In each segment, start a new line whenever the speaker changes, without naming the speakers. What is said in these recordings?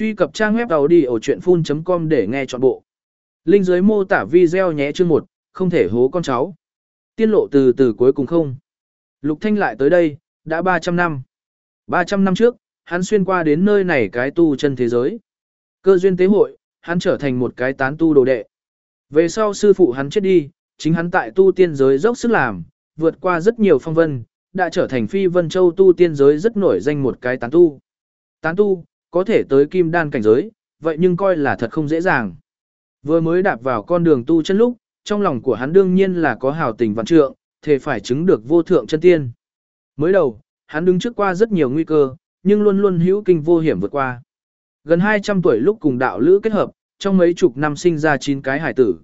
Truy cập trang web đầu đi ở chuyện full.com để nghe trọn bộ. Linh dưới mô tả video nhé chương 1, không thể hố con cháu. Tiên lộ từ từ cuối cùng không. Lục Thanh lại tới đây, đã 300 năm. 300 năm trước, hắn xuyên qua đến nơi này cái tu chân thế giới. Cơ duyên tế hội, hắn trở thành một cái tán tu đồ đệ. Về sau sư phụ hắn chết đi, chính hắn tại tu tiên giới dốc sức làm, vượt qua rất nhiều phong vân, đã trở thành phi vân châu tu tiên giới rất nổi danh một cái tán tu. Tán tu, có thể tới kim đan cảnh giới, vậy nhưng coi là thật không dễ dàng. Vừa mới đạp vào con đường tu chân lúc, trong lòng của hắn đương nhiên là có hào tình vạn trượng, thể phải chứng được vô thượng chân tiên. Mới đầu, hắn đứng trước qua rất nhiều nguy cơ, nhưng luôn luôn hữu kinh vô hiểm vượt qua. Gần 200 tuổi lúc cùng đạo lữ kết hợp, trong mấy chục năm sinh ra 9 cái hải tử.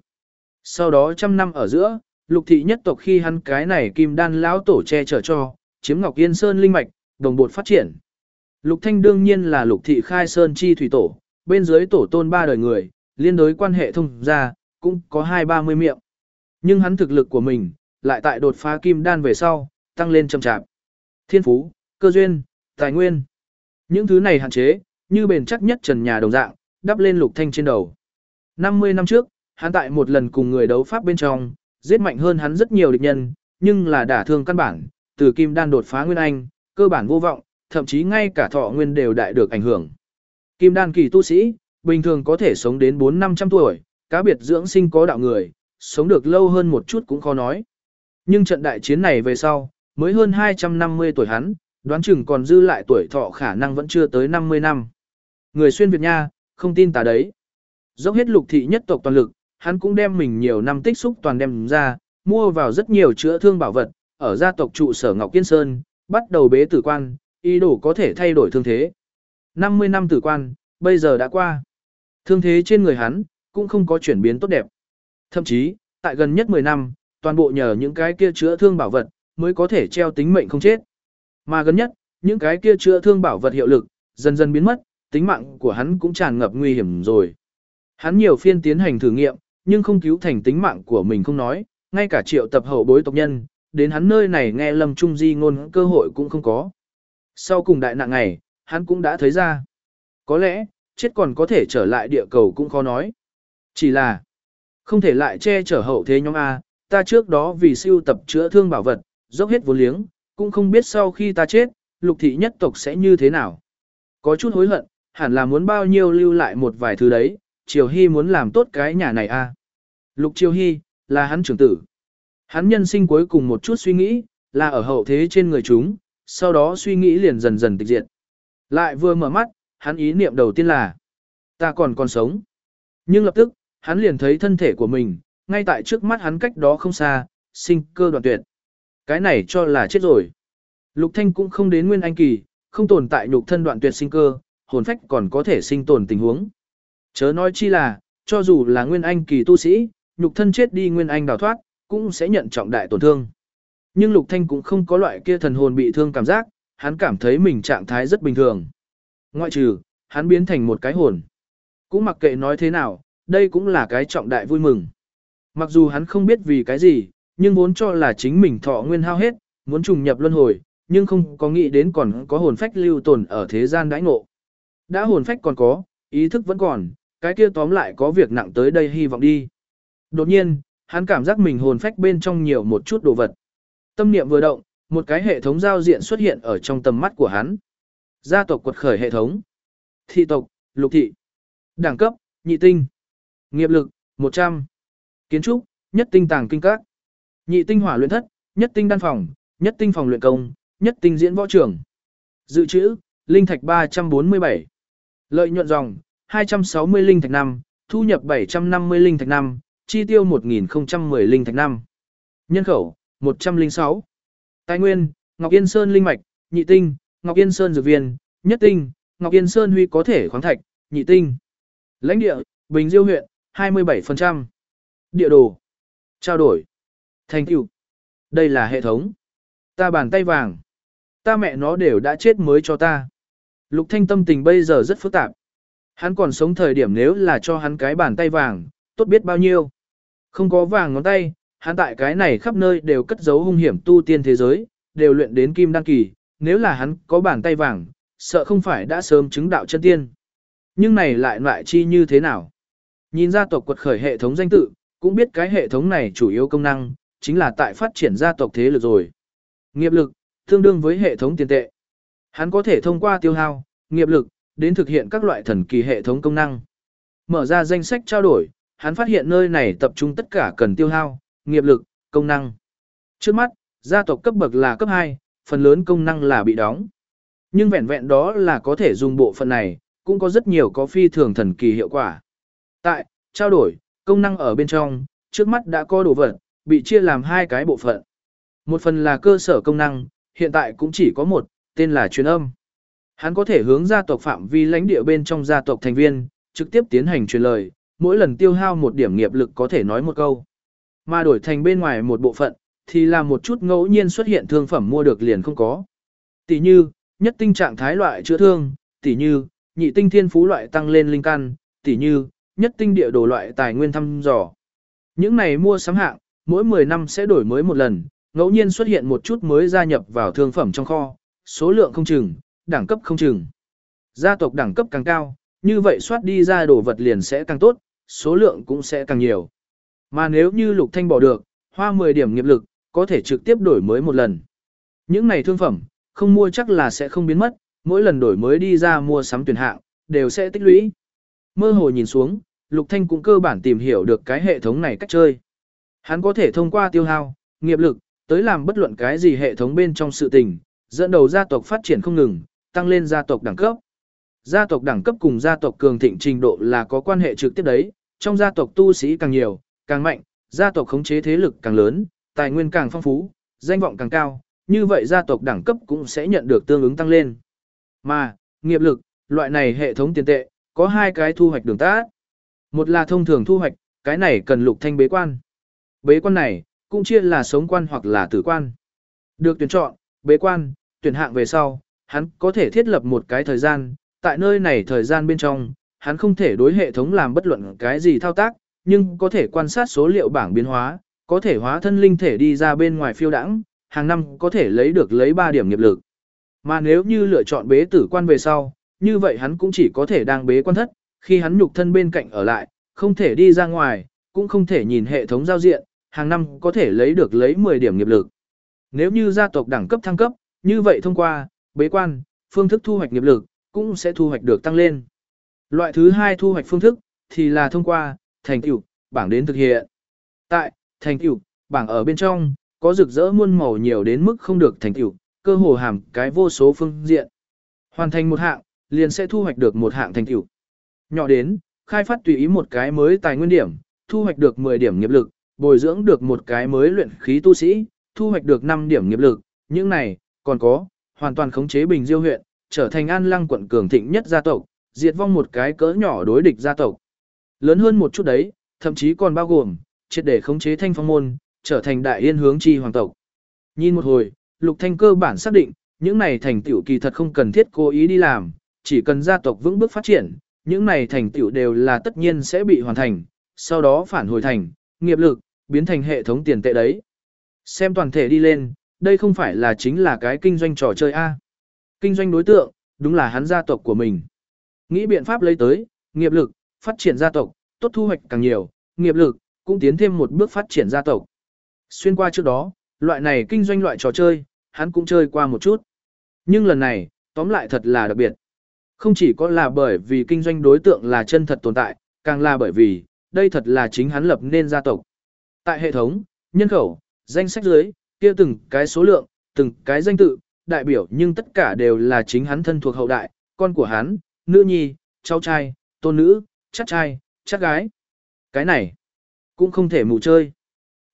Sau đó trăm năm ở giữa, lục thị nhất tộc khi hắn cái này kim đan lão tổ che chở cho, chiếm Ngọc Yên Sơn linh mạch, đồng bột phát triển. Lục Thanh đương nhiên là lục thị khai sơn chi thủy tổ, bên dưới tổ tôn ba đời người, liên đối quan hệ thông gia cũng có hai ba mươi miệng. Nhưng hắn thực lực của mình, lại tại đột phá kim đan về sau, tăng lên chậm chạp. Thiên phú, cơ duyên, tài nguyên. Những thứ này hạn chế, như bền chắc nhất trần nhà đồng dạng, đắp lên lục thanh trên đầu. 50 năm trước, hắn tại một lần cùng người đấu pháp bên trong, giết mạnh hơn hắn rất nhiều địch nhân, nhưng là đả thương căn bản, từ kim đan đột phá nguyên anh, cơ bản vô vọng, thậm chí ngay cả thọ nguyên đều đại được ảnh hưởng. Kim đan kỳ tu sĩ, bình thường có thể sống đến 4-500 tuổi, cá biệt dưỡng sinh có đạo người, sống được lâu hơn một chút cũng khó nói. Nhưng trận đại chiến này về sau, mới hơn 250 tuổi hắn, đoán chừng còn dư lại tuổi thọ khả năng vẫn chưa tới 50 năm. Người xuyên Việt Nha, không tin tà đấy. Dốc hết lục thị nhất tộc toàn lực, hắn cũng đem mình nhiều năm tích xúc toàn đem ra, mua vào rất nhiều chữa thương bảo vật, ở gia tộc trụ sở Ngọc Kiên Sơn, bắt đầu bế tử quan, ý đồ có thể thay đổi thương thế. 50 năm tử quan, bây giờ đã qua. Thương thế trên người hắn, cũng không có chuyển biến tốt đẹp. Thậm chí, tại gần nhất 10 năm, toàn bộ nhờ những cái kia chữa thương bảo vật, mới có thể treo tính mệnh không chết. Mà gần nhất, những cái kia chữa thương bảo vật hiệu lực, dần dần biến mất, tính mạng của hắn cũng tràn ngập nguy hiểm rồi. Hắn nhiều phiên tiến hành thử nghiệm, nhưng không cứu thành tính mạng của mình không nói, ngay cả triệu tập hậu bối tộc nhân, đến hắn nơi này nghe Lâm Trung Di ngôn cơ hội cũng không có. Sau cùng đại nạn ngày, hắn cũng đã thấy ra. Có lẽ, chết còn có thể trở lại địa cầu cũng khó nói. Chỉ là, không thể lại che chở hậu thế nhóm A, ta trước đó vì siêu tập chữa thương bảo vật, dốc hết vốn liếng, cũng không biết sau khi ta chết, lục thị nhất tộc sẽ như thế nào. Có chút hối hận, hẳn là muốn bao nhiêu lưu lại một vài thứ đấy, Triều Hy muốn làm tốt cái nhà này a. Lục Triều Hy, là hắn trưởng tử. Hắn nhân sinh cuối cùng một chút suy nghĩ, là ở hậu thế trên người chúng, sau đó suy nghĩ liền dần dần tịch diệt. Lại vừa mở mắt, hắn ý niệm đầu tiên là, ta còn còn sống. Nhưng lập tức, hắn liền thấy thân thể của mình, ngay tại trước mắt hắn cách đó không xa, sinh cơ đoạn tuyệt. Cái này cho là chết rồi. Lục Thanh cũng không đến nguyên anh kỳ, không tồn tại nhục thân đoạn tuyệt sinh cơ, hồn phách còn có thể sinh tồn tình huống. Chớ nói chi là, cho dù là nguyên anh kỳ tu sĩ, nhục thân chết đi nguyên anh đào thoát, cũng sẽ nhận trọng đại tổn thương. Nhưng Lục Thanh cũng không có loại kia thần hồn bị thương cảm giác, hắn cảm thấy mình trạng thái rất bình thường. Ngoại trừ, hắn biến thành một cái hồn. Cũng mặc kệ nói thế nào, đây cũng là cái trọng đại vui mừng. Mặc dù hắn không biết vì cái gì, nhưng vốn cho là chính mình thọ nguyên hao hết, muốn trùng nhập luân hồi, nhưng không có nghĩ đến còn có hồn phách lưu tồn ở thế gian đãi ngộ. Đã hồn phách còn có, ý thức vẫn còn, cái kia tóm lại có việc nặng tới đây hy vọng đi. Đột nhiên, hắn cảm giác mình hồn phách bên trong nhiều một chút đồ vật. Tâm niệm vừa động, một cái hệ thống giao diện xuất hiện ở trong tầm mắt của hắn. Gia tộc quật khởi hệ thống. Thị tộc, lục thị. Đẳng cấp, nhị tinh. Nghiệp lực, 100. Kiến trúc, nhất tinh tàng kinh các. Nhị tinh hỏa luyện thất, nhất tinh đan phòng, nhất tinh phòng luyện công, nhất tinh diễn võ trường. Dự trữ, linh thạch 347. Lợi nhuận dòng, 260 linh thạch năm, thu nhập 750 linh thạch năm, chi tiêu 1010 linh thạch năm. Nhân khẩu, 106. Tài nguyên, Ngọc Yên Sơn linh mạch, nhị tinh, Ngọc Yên Sơn dược viên, nhất tinh, Ngọc Yên Sơn huy có thể khoáng thạch, nhị tinh. Lãnh địa, Bình Diêu huyện, 27%. Địa đồ. Trao đổi. Thành tựu. Đây là hệ thống. Ta bàn tay vàng. Ta mẹ nó đều đã chết mới cho ta. Lục Thanh tâm tình bây giờ rất phức tạp. Hắn còn sống thời điểm nếu là cho hắn cái bàn tay vàng, tốt biết bao nhiêu. Không có vàng ngón tay, hắn tại cái này khắp nơi đều cất giấu hung hiểm tu tiên thế giới, đều luyện đến kim đăng kỳ, nếu là hắn có bàn tay vàng, sợ không phải đã sớm chứng đạo chân tiên. Nhưng này lại loại chi như thế nào? Nhìn gia tộc quật khởi hệ thống danh tự, cũng biết cái hệ thống này chủ yếu công năng, chính là tại phát triển gia tộc thế lực rồi. Nghiệp lực, tương đương với hệ thống tiền tệ. Hắn có thể thông qua tiêu hao, nghiệp lực, đến thực hiện các loại thần kỳ hệ thống công năng. Mở ra danh sách trao đổi, hắn phát hiện nơi này tập trung tất cả cần tiêu hao, nghiệp lực, công năng. Trước mắt, gia tộc cấp bậc là cấp 2, phần lớn công năng là bị đóng. Nhưng vẹn vẹn đó là có thể dùng bộ phận này, cũng có rất nhiều có phi thường thần kỳ hiệu quả. Tại, trao đổi, công năng ở bên trong, trước mắt đã có đồ vật, bị chia làm hai cái bộ phận. Một phần là cơ sở công năng, hiện tại cũng chỉ có một, tên là truyền âm. Hắn có thể hướng gia tộc phạm vi lãnh địa bên trong gia tộc thành viên, trực tiếp tiến hành truyền lời, mỗi lần tiêu hao một điểm nghiệp lực có thể nói một câu. Mà đổi thành bên ngoài một bộ phận, thì là một chút ngẫu nhiên xuất hiện thương phẩm mua được liền không có. Tỷ như, nhất tinh trạng thái loại chữa thương, tỷ như, nhị tinh thiên phú loại tăng lên linh căn, tỷ như, nhất tinh địa đồ loại tài nguyên thăm dò. Những này mua sắm hạng, mỗi 10 năm sẽ đổi mới một lần, ngẫu nhiên xuất hiện một chút mới gia nhập vào thương phẩm trong kho, số lượng không chừng, đẳng cấp không chừng. Gia tộc đẳng cấp càng cao, như vậy soát đi ra đồ vật liền sẽ càng tốt, số lượng cũng sẽ càng nhiều. Mà nếu như Lục Thanh bỏ được, hoa 10 điểm nghiệp lực, có thể trực tiếp đổi mới một lần. Những này thương phẩm, không mua chắc là sẽ không biến mất, mỗi lần đổi mới đi ra mua sắm tuyển hạng, đều sẽ tích lũy. Mơ hồ nhìn xuống, Lục Thanh cũng cơ bản tìm hiểu được cái hệ thống này cách chơi. Hắn có thể thông qua tiêu hao, nghiệp lực, tới làm bất luận cái gì hệ thống bên trong sự tình, dẫn đầu gia tộc phát triển không ngừng, tăng lên gia tộc đẳng cấp. Gia tộc đẳng cấp cùng gia tộc cường thịnh trình độ là có quan hệ trực tiếp đấy, trong gia tộc tu sĩ càng nhiều, càng mạnh, gia tộc khống chế thế lực càng lớn, tài nguyên càng phong phú, danh vọng càng cao, như vậy gia tộc đẳng cấp cũng sẽ nhận được tương ứng tăng lên. Mà, nghiệp lực, loại này hệ thống tiền tệ, có hai cái thu hoạch đường tác. Một là thông thường thu hoạch, cái này cần lục thanh bế quan. Bế quan này, cũng chia là sống quan hoặc là tử quan. Được tuyển chọn, bế quan, tuyển hạng về sau, hắn có thể thiết lập một cái thời gian, tại nơi này thời gian bên trong, hắn không thể đối hệ thống làm bất luận cái gì thao tác, nhưng có thể quan sát số liệu bảng biến hóa, có thể hóa thân linh thể đi ra bên ngoài phiêu đãng, hàng năm có thể lấy được lấy 3 điểm nghiệp lực. Mà nếu như lựa chọn bế tử quan về sau, như vậy hắn cũng chỉ có thể đang bế quan thất, khi hắn nhục thân bên cạnh ở lại, không thể đi ra ngoài, cũng không thể nhìn hệ thống giao diện, hàng năm có thể lấy được lấy 10 điểm nghiệp lực. Nếu như gia tộc đẳng cấp thăng cấp, như vậy thông qua bế quan, phương thức thu hoạch nghiệp lực cũng sẽ thu hoạch được tăng lên. Loại thứ hai thu hoạch phương thức thì là thông qua thành tựu bảng đến thực hiện. Tại thành tựu bảng ở bên trong có rực rỡ muôn màu nhiều đến mức không được thành tựu, cơ hồ hàm cái vô số phương diện. Hoàn thành một hạng, liền sẽ thu hoạch được một hạng thành tựu. Nhỏ đến, khai phát tùy ý một cái mới tài nguyên điểm, thu hoạch được 10 điểm nghiệp lực, bồi dưỡng được một cái mới luyện khí tu sĩ, thu hoạch được 5 điểm nghiệp lực, những này, còn có, hoàn toàn khống chế Bình Diêu huyện, trở thành an lăng quận cường thịnh nhất gia tộc, diệt vong một cái cỡ nhỏ đối địch gia tộc. Lớn hơn một chút đấy, thậm chí còn bao gồm, triệt để khống chế thanh phong môn, trở thành đại yên hướng chi hoàng tộc. Nhìn một hồi, Lục Thanh cơ bản xác định, những này thành tựu kỳ thật không cần thiết cố ý đi làm, chỉ cần gia tộc vững bước phát triển, những này thành tựu đều là tất nhiên sẽ bị hoàn thành, sau đó phản hồi thành, nghiệp lực, biến thành hệ thống tiền tệ đấy. Xem toàn thể đi lên, đây không phải là chính là cái kinh doanh trò chơi A. Kinh doanh đối tượng, đúng là hắn gia tộc của mình. Nghĩ biện pháp lấy tới, nghiệp lực, phát triển gia tộc, tốt thu hoạch càng nhiều, nghiệp lực, cũng tiến thêm một bước phát triển gia tộc. Xuyên qua trước đó, loại này kinh doanh loại trò chơi, hắn cũng chơi qua một chút. Nhưng lần này, tóm lại thật là đặc biệt. Không chỉ có là bởi vì kinh doanh đối tượng là chân thật tồn tại, càng là bởi vì, đây thật là chính hắn lập nên gia tộc. Tại hệ thống, nhân khẩu, danh sách dưới, kia từng cái số lượng, từng cái danh tự, đại biểu nhưng tất cả đều là chính hắn thân thuộc hậu đại, con của hắn, nữ nhi, cháu trai, tôn nữ, chắc trai, chắc gái. Cái này, cũng không thể mù chơi.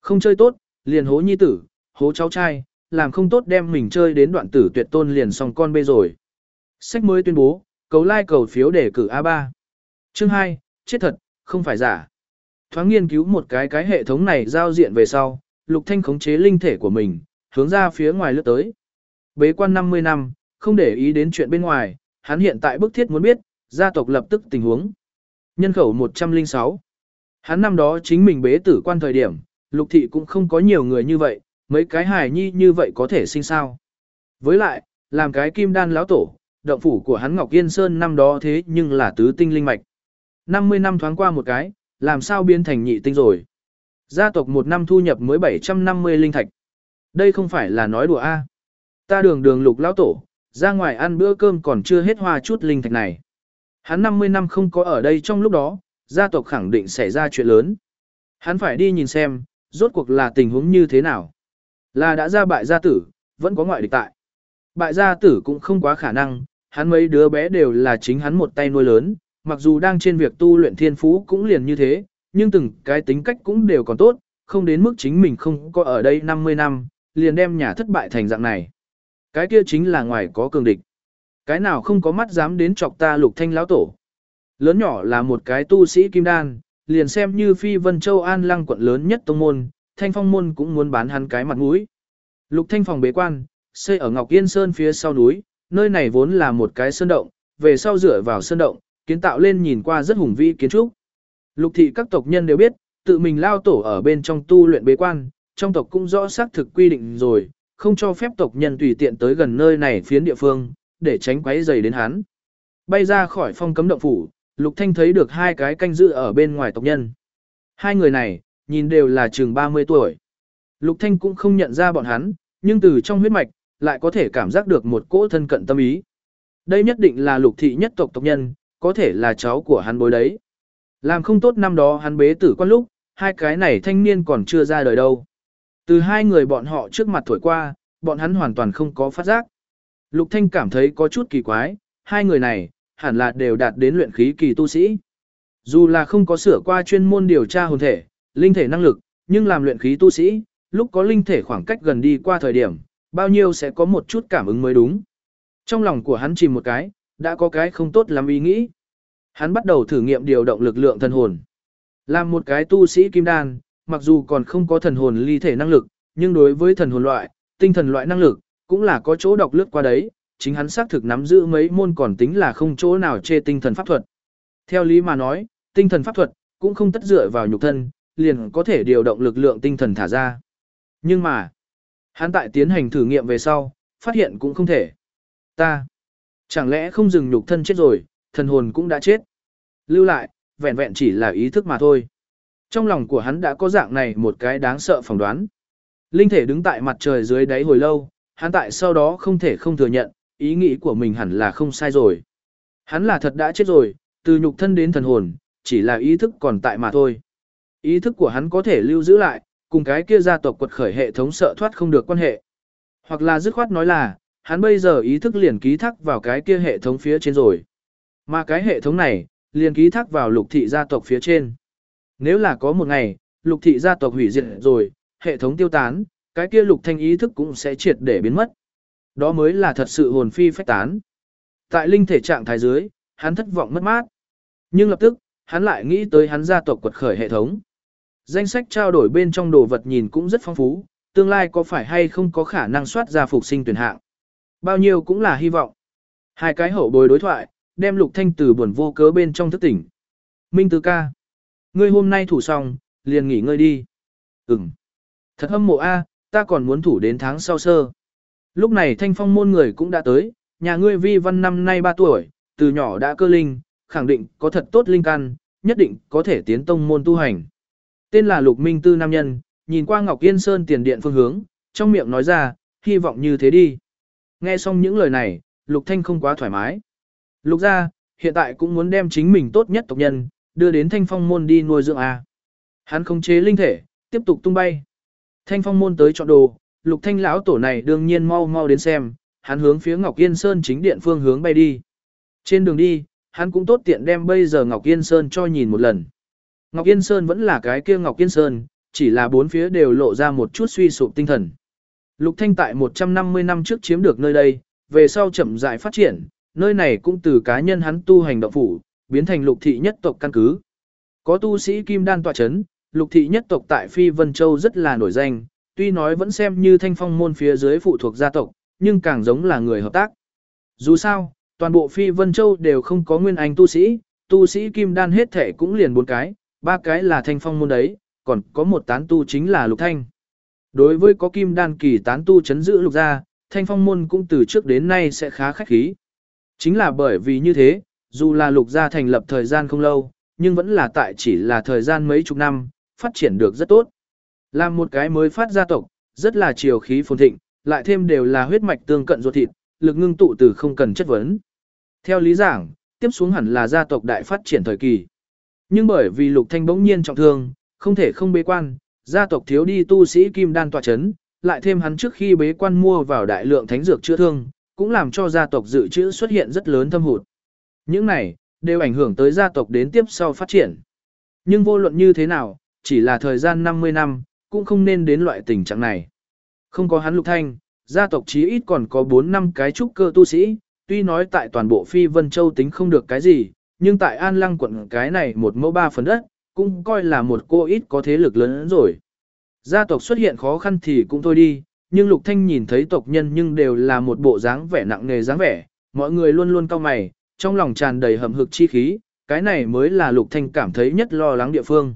Không chơi tốt, liền hố nhi tử, hố cháu trai, làm không tốt đem mình chơi đến đoạn tử tuyệt tôn liền xong con bê rồi. Sách mới tuyên bố, cầu like cầu phiếu để cử A3. Chương 2, chết thật, không phải giả. Thoáng nghiên cứu một cái cái hệ thống này giao diện về sau, Lục Thanh khống chế linh thể của mình, hướng ra phía ngoài lướt tới. Bế quan 50 năm, không để ý đến chuyện bên ngoài, hắn hiện tại bức thiết muốn biết, gia tộc lập tức tình huống. Nhân khẩu 106. Hắn năm đó chính mình bế tử quan thời điểm, lục thị cũng không có nhiều người như vậy, mấy cái hài nhi như vậy có thể sinh sao. Với lại, làm cái kim đan lão tổ, động phủ của hắn Ngọc Yên Sơn năm đó thế nhưng là tứ tinh linh mạch. 50 năm thoáng qua một cái, làm sao biến thành nhị tinh rồi. Gia tộc một năm thu nhập mới 750 linh thạch. Đây không phải là nói đùa a. Ta đường đường lục lão tổ, ra ngoài ăn bữa cơm còn chưa hết hoa chút linh thạch này. Hắn 50 năm không có ở đây trong lúc đó, gia tộc khẳng định xảy ra chuyện lớn. Hắn phải đi nhìn xem, rốt cuộc là tình huống như thế nào. Là đã ra bại gia tử, vẫn có ngoại địch tại. Bại gia tử cũng không quá khả năng, hắn mấy đứa bé đều là chính hắn một tay nuôi lớn, mặc dù đang trên việc tu luyện thiên phú cũng liền như thế, nhưng từng cái tính cách cũng đều còn tốt, không đến mức chính mình không có ở đây 50 năm, liền đem nhà thất bại thành dạng này. Cái kia chính là ngoài có cường địch. Cái nào không có mắt dám đến chọc ta lục thanh lão tổ. Lớn nhỏ là một cái tu sĩ kim đan, liền xem như phi vân châu an lăng quận lớn nhất tông môn, thanh phong môn cũng muốn bán hắn cái mặt mũi. Lục thanh phòng bế quan, xây ở Ngọc Yên Sơn phía sau núi, nơi này vốn là một cái sơn động, về sau dựa vào sơn động, kiến tạo lên nhìn qua rất hùng vĩ kiến trúc. Lục thị các tộc nhân đều biết, tự mình lao tổ ở bên trong tu luyện bế quan, trong tộc cũng rõ xác thực quy định rồi, không cho phép tộc nhân tùy tiện tới gần nơi này phiến địa phương, để tránh quấy rầy đến hắn. Bay ra khỏi phong cấm động phủ, Lục Thanh thấy được hai cái canh giữ ở bên ngoài tộc nhân. Hai người này, nhìn đều là chừng 30 tuổi. Lục Thanh cũng không nhận ra bọn hắn, nhưng từ trong huyết mạch, lại có thể cảm giác được một cỗ thân cận tâm ý. Đây nhất định là lục thị nhất tộc tộc nhân, có thể là cháu của hắn bối đấy. Làm không tốt năm đó hắn bế tử quan lúc, hai cái này thanh niên còn chưa ra đời đâu. Từ hai người bọn họ trước mặt thổi qua, bọn hắn hoàn toàn không có phát giác. Lục Thanh cảm thấy có chút kỳ quái, hai người này, hẳn là đều đạt đến luyện khí kỳ tu sĩ. Dù là không có sửa qua chuyên môn điều tra hồn thể, linh thể năng lực, nhưng làm luyện khí tu sĩ, lúc có linh thể khoảng cách gần đi qua thời điểm, bao nhiêu sẽ có một chút cảm ứng mới đúng. Trong lòng của hắn chìm một cái, đã có cái không tốt lắm ý nghĩ. Hắn bắt đầu thử nghiệm điều động lực lượng thần hồn. Làm một cái tu sĩ kim đan, mặc dù còn không có thần hồn ly thể năng lực, nhưng đối với thần hồn loại, tinh thần loại năng lực, cũng là có chỗ đọc lướt qua đấy, chính hắn xác thực nắm giữ mấy môn còn tính là không chỗ nào chê tinh thần pháp thuật. Theo lý mà nói, tinh thần pháp thuật cũng không tất dựa vào nhục thân, liền có thể điều động lực lượng tinh thần thả ra. Nhưng mà, hắn tại tiến hành thử nghiệm về sau, phát hiện cũng không thể. Ta, chẳng lẽ không dừng nhục thân chết rồi, thần hồn cũng đã chết. Lưu lại, vẹn vẹn chỉ là ý thức mà thôi. Trong lòng của hắn đã có dạng này một cái đáng sợ phỏng đoán. Linh thể đứng tại mặt trời dưới đáy hồi lâu, hắn tại sau đó không thể không thừa nhận, ý nghĩ của mình hẳn là không sai rồi. Hắn là thật đã chết rồi, từ nhục thân đến thần hồn, chỉ là ý thức còn tại mà thôi. Ý thức của hắn có thể lưu giữ lại, cùng cái kia gia tộc quật khởi hệ thống sợ thoát không được quan hệ. Hoặc là dứt khoát nói là, hắn bây giờ ý thức liền ký thác vào cái kia hệ thống phía trên rồi. Mà cái hệ thống này, liền ký thác vào lục thị gia tộc phía trên. Nếu là có một ngày, lục thị gia tộc hủy diệt rồi, hệ thống tiêu tán, cái kia lục thanh ý thức cũng sẽ triệt để biến mất. Đó mới là thật sự hồn phi phách tán. Tại linh thể trạng thái dưới, hắn thất vọng mất mát. Nhưng lập tức, hắn lại nghĩ tới hắn gia tộc quật khởi hệ thống. Danh sách trao đổi bên trong đồ vật nhìn cũng rất phong phú, tương lai có phải hay không có khả năng soát ra phục sinh tuyển hạng. Bao nhiêu cũng là hy vọng. Hai cái hậu bối đối thoại, đem lục thanh từ buồn vô cớ bên trong thức tỉnh. Minh Tứ ca. Ngươi hôm nay thủ xong, liền nghỉ ngơi đi. Ừm. Thật hâm mộ A, ta còn muốn thủ đến tháng sau sơ. Lúc này thanh phong môn người cũng đã tới, nhà ngươi vi văn năm nay 3 tuổi, từ nhỏ đã cơ linh, khẳng định có thật tốt linh căn, nhất định có thể tiến tông môn tu hành. Tên là Lục Minh Tư Nam Nhân, nhìn qua Ngọc Yên Sơn tiền điện phương hướng, trong miệng nói ra, hy vọng như thế đi. Nghe xong những lời này, Lục Thanh không quá thoải mái. Lục gia, hiện tại cũng muốn đem chính mình tốt nhất tộc nhân, đưa đến thanh phong môn đi nuôi dưỡng A. Hắn không chế linh thể, tiếp tục tung bay. Thanh phong môn tới chọn đồ, lục thanh lão tổ này đương nhiên mau mau đến xem, hắn hướng phía Ngọc Yên Sơn chính điện phương hướng bay đi. Trên đường đi, hắn cũng tốt tiện đem bây giờ Ngọc Yên Sơn cho nhìn một lần. Ngọc Yên Sơn vẫn là cái kia Ngọc Yên Sơn, chỉ là bốn phía đều lộ ra một chút suy sụp tinh thần. Lục Thanh tại 150 năm trước chiếm được nơi đây, về sau chậm rãi phát triển, nơi này cũng từ cá nhân hắn tu hành động phủ, biến thành lục thị nhất tộc căn cứ. Có tu sĩ kim đan tọa chấn, lục thị nhất tộc tại Phi Vân Châu rất là nổi danh, tuy nói vẫn xem như thanh phong môn phía dưới phụ thuộc gia tộc, nhưng càng giống là người hợp tác. Dù sao, toàn bộ Phi Vân Châu đều không có nguyên anh tu sĩ, tu sĩ kim đan hết thể cũng liền bốn cái, ba cái là thanh phong môn đấy, còn có một tán tu chính là lục thanh. Đối với có kim đan kỳ tán tu chấn giữ lục gia, thanh phong môn cũng từ trước đến nay sẽ khá khách khí. Chính là bởi vì như thế, dù là lục gia thành lập thời gian không lâu, nhưng vẫn là tại chỉ là thời gian mấy chục năm, phát triển được rất tốt. Làm một cái mới phát gia tộc, rất là chiều khí phồn thịnh, lại thêm đều là huyết mạch tương cận ruột thịt, lực ngưng tụ từ không cần chất vấn. Theo lý giảng, tiếp xuống hẳn là gia tộc đại phát triển thời kỳ. Nhưng bởi vì Lục Thanh bỗng nhiên trọng thương, không thể không bế quan, gia tộc thiếu đi tu sĩ kim đan tọa chấn, lại thêm hắn trước khi bế quan mua vào đại lượng thánh dược chữa thương, cũng làm cho gia tộc dự trữ xuất hiện rất lớn thâm hụt. Những này, đều ảnh hưởng tới gia tộc đến tiếp sau phát triển. Nhưng vô luận như thế nào, chỉ là thời gian 50 năm, cũng không nên đến loại tình trạng này. Không có hắn lục thanh, gia tộc chí ít còn có 4 năm cái trúc cơ tu sĩ, tuy nói tại toàn bộ Phi Vân Châu tính không được cái gì, nhưng tại An Lăng quận cái này một mẫu ba phần đất, cũng coi là một cô ít có thế lực lớn rồi. Gia tộc xuất hiện khó khăn thì cũng thôi đi, nhưng Lục Thanh nhìn thấy tộc nhân nhưng đều là một bộ dáng vẻ nặng nề dáng vẻ, mọi người luôn luôn cao mày, trong lòng tràn đầy hầm hực chi khí, cái này mới là Lục Thanh cảm thấy nhất lo lắng địa phương.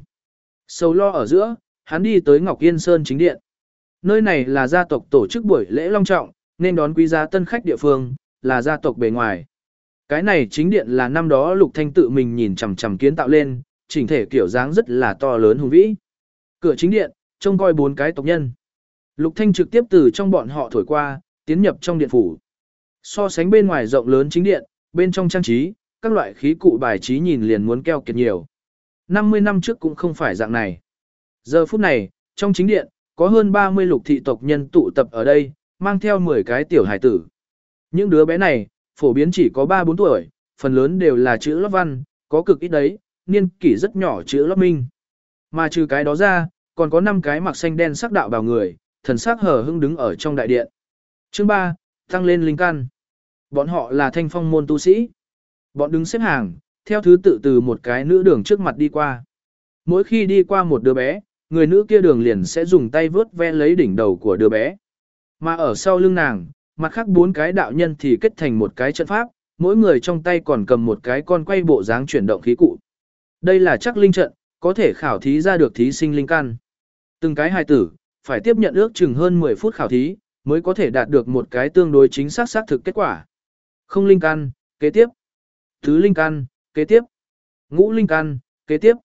Sầu lo ở giữa, hắn đi tới Ngọc Yên Sơn chính điện. Nơi này là gia tộc tổ chức buổi lễ long trọng, nên đón quý gia tân khách địa phương, là gia tộc bề ngoài. Cái này chính điện là năm đó Lục Thanh tự mình nhìn chằm chằm kiến tạo lên, chỉnh thể kiểu dáng rất là to lớn hùng vĩ. Cửa chính điện, trông coi bốn cái tộc nhân. Lục Thanh trực tiếp từ trong bọn họ thổi qua, tiến nhập trong điện phủ. So sánh bên ngoài rộng lớn chính điện, bên trong trang trí, các loại khí cụ bài trí nhìn liền muốn keo kiệt nhiều. 50 năm trước cũng không phải dạng này. Giờ phút này, trong chính điện, có hơn 30 lục thị tộc nhân tụ tập ở đây, mang theo 10 cái tiểu hải tử. Những đứa bé này, phổ biến chỉ có 3-4 tuổi, phần lớn đều là chữ lớp văn, có cực ít đấy, niên kỷ rất nhỏ chữ lớp minh. Mà trừ cái đó ra, còn có 5 cái mặc xanh đen sắc đạo bào người, thần sắc hở hững đứng ở trong đại điện. Chương 3, tăng lên linh căn. Bọn họ là thanh phong môn tu sĩ. Bọn đứng xếp hàng, theo thứ tự từ một cái nữ đường trước mặt đi qua. Mỗi khi đi qua một đứa bé, người nữ kia đường liền sẽ dùng tay vớt ve lấy đỉnh đầu của đứa bé. Mà ở sau lưng nàng, mặt khác bốn cái đạo nhân thì kết thành một cái trận pháp, mỗi người trong tay còn cầm một cái con quay bộ dáng chuyển động khí cụ. Đây là chắc linh trận, có thể khảo thí ra được thí sinh linh căn. Từng cái hài tử, phải tiếp nhận ước chừng hơn 10 phút khảo thí, mới có thể đạt được một cái tương đối chính xác xác thực kết quả. Không linh căn, kế tiếp. Thứ linh căn, kế tiếp. Ngũ linh căn, kế tiếp.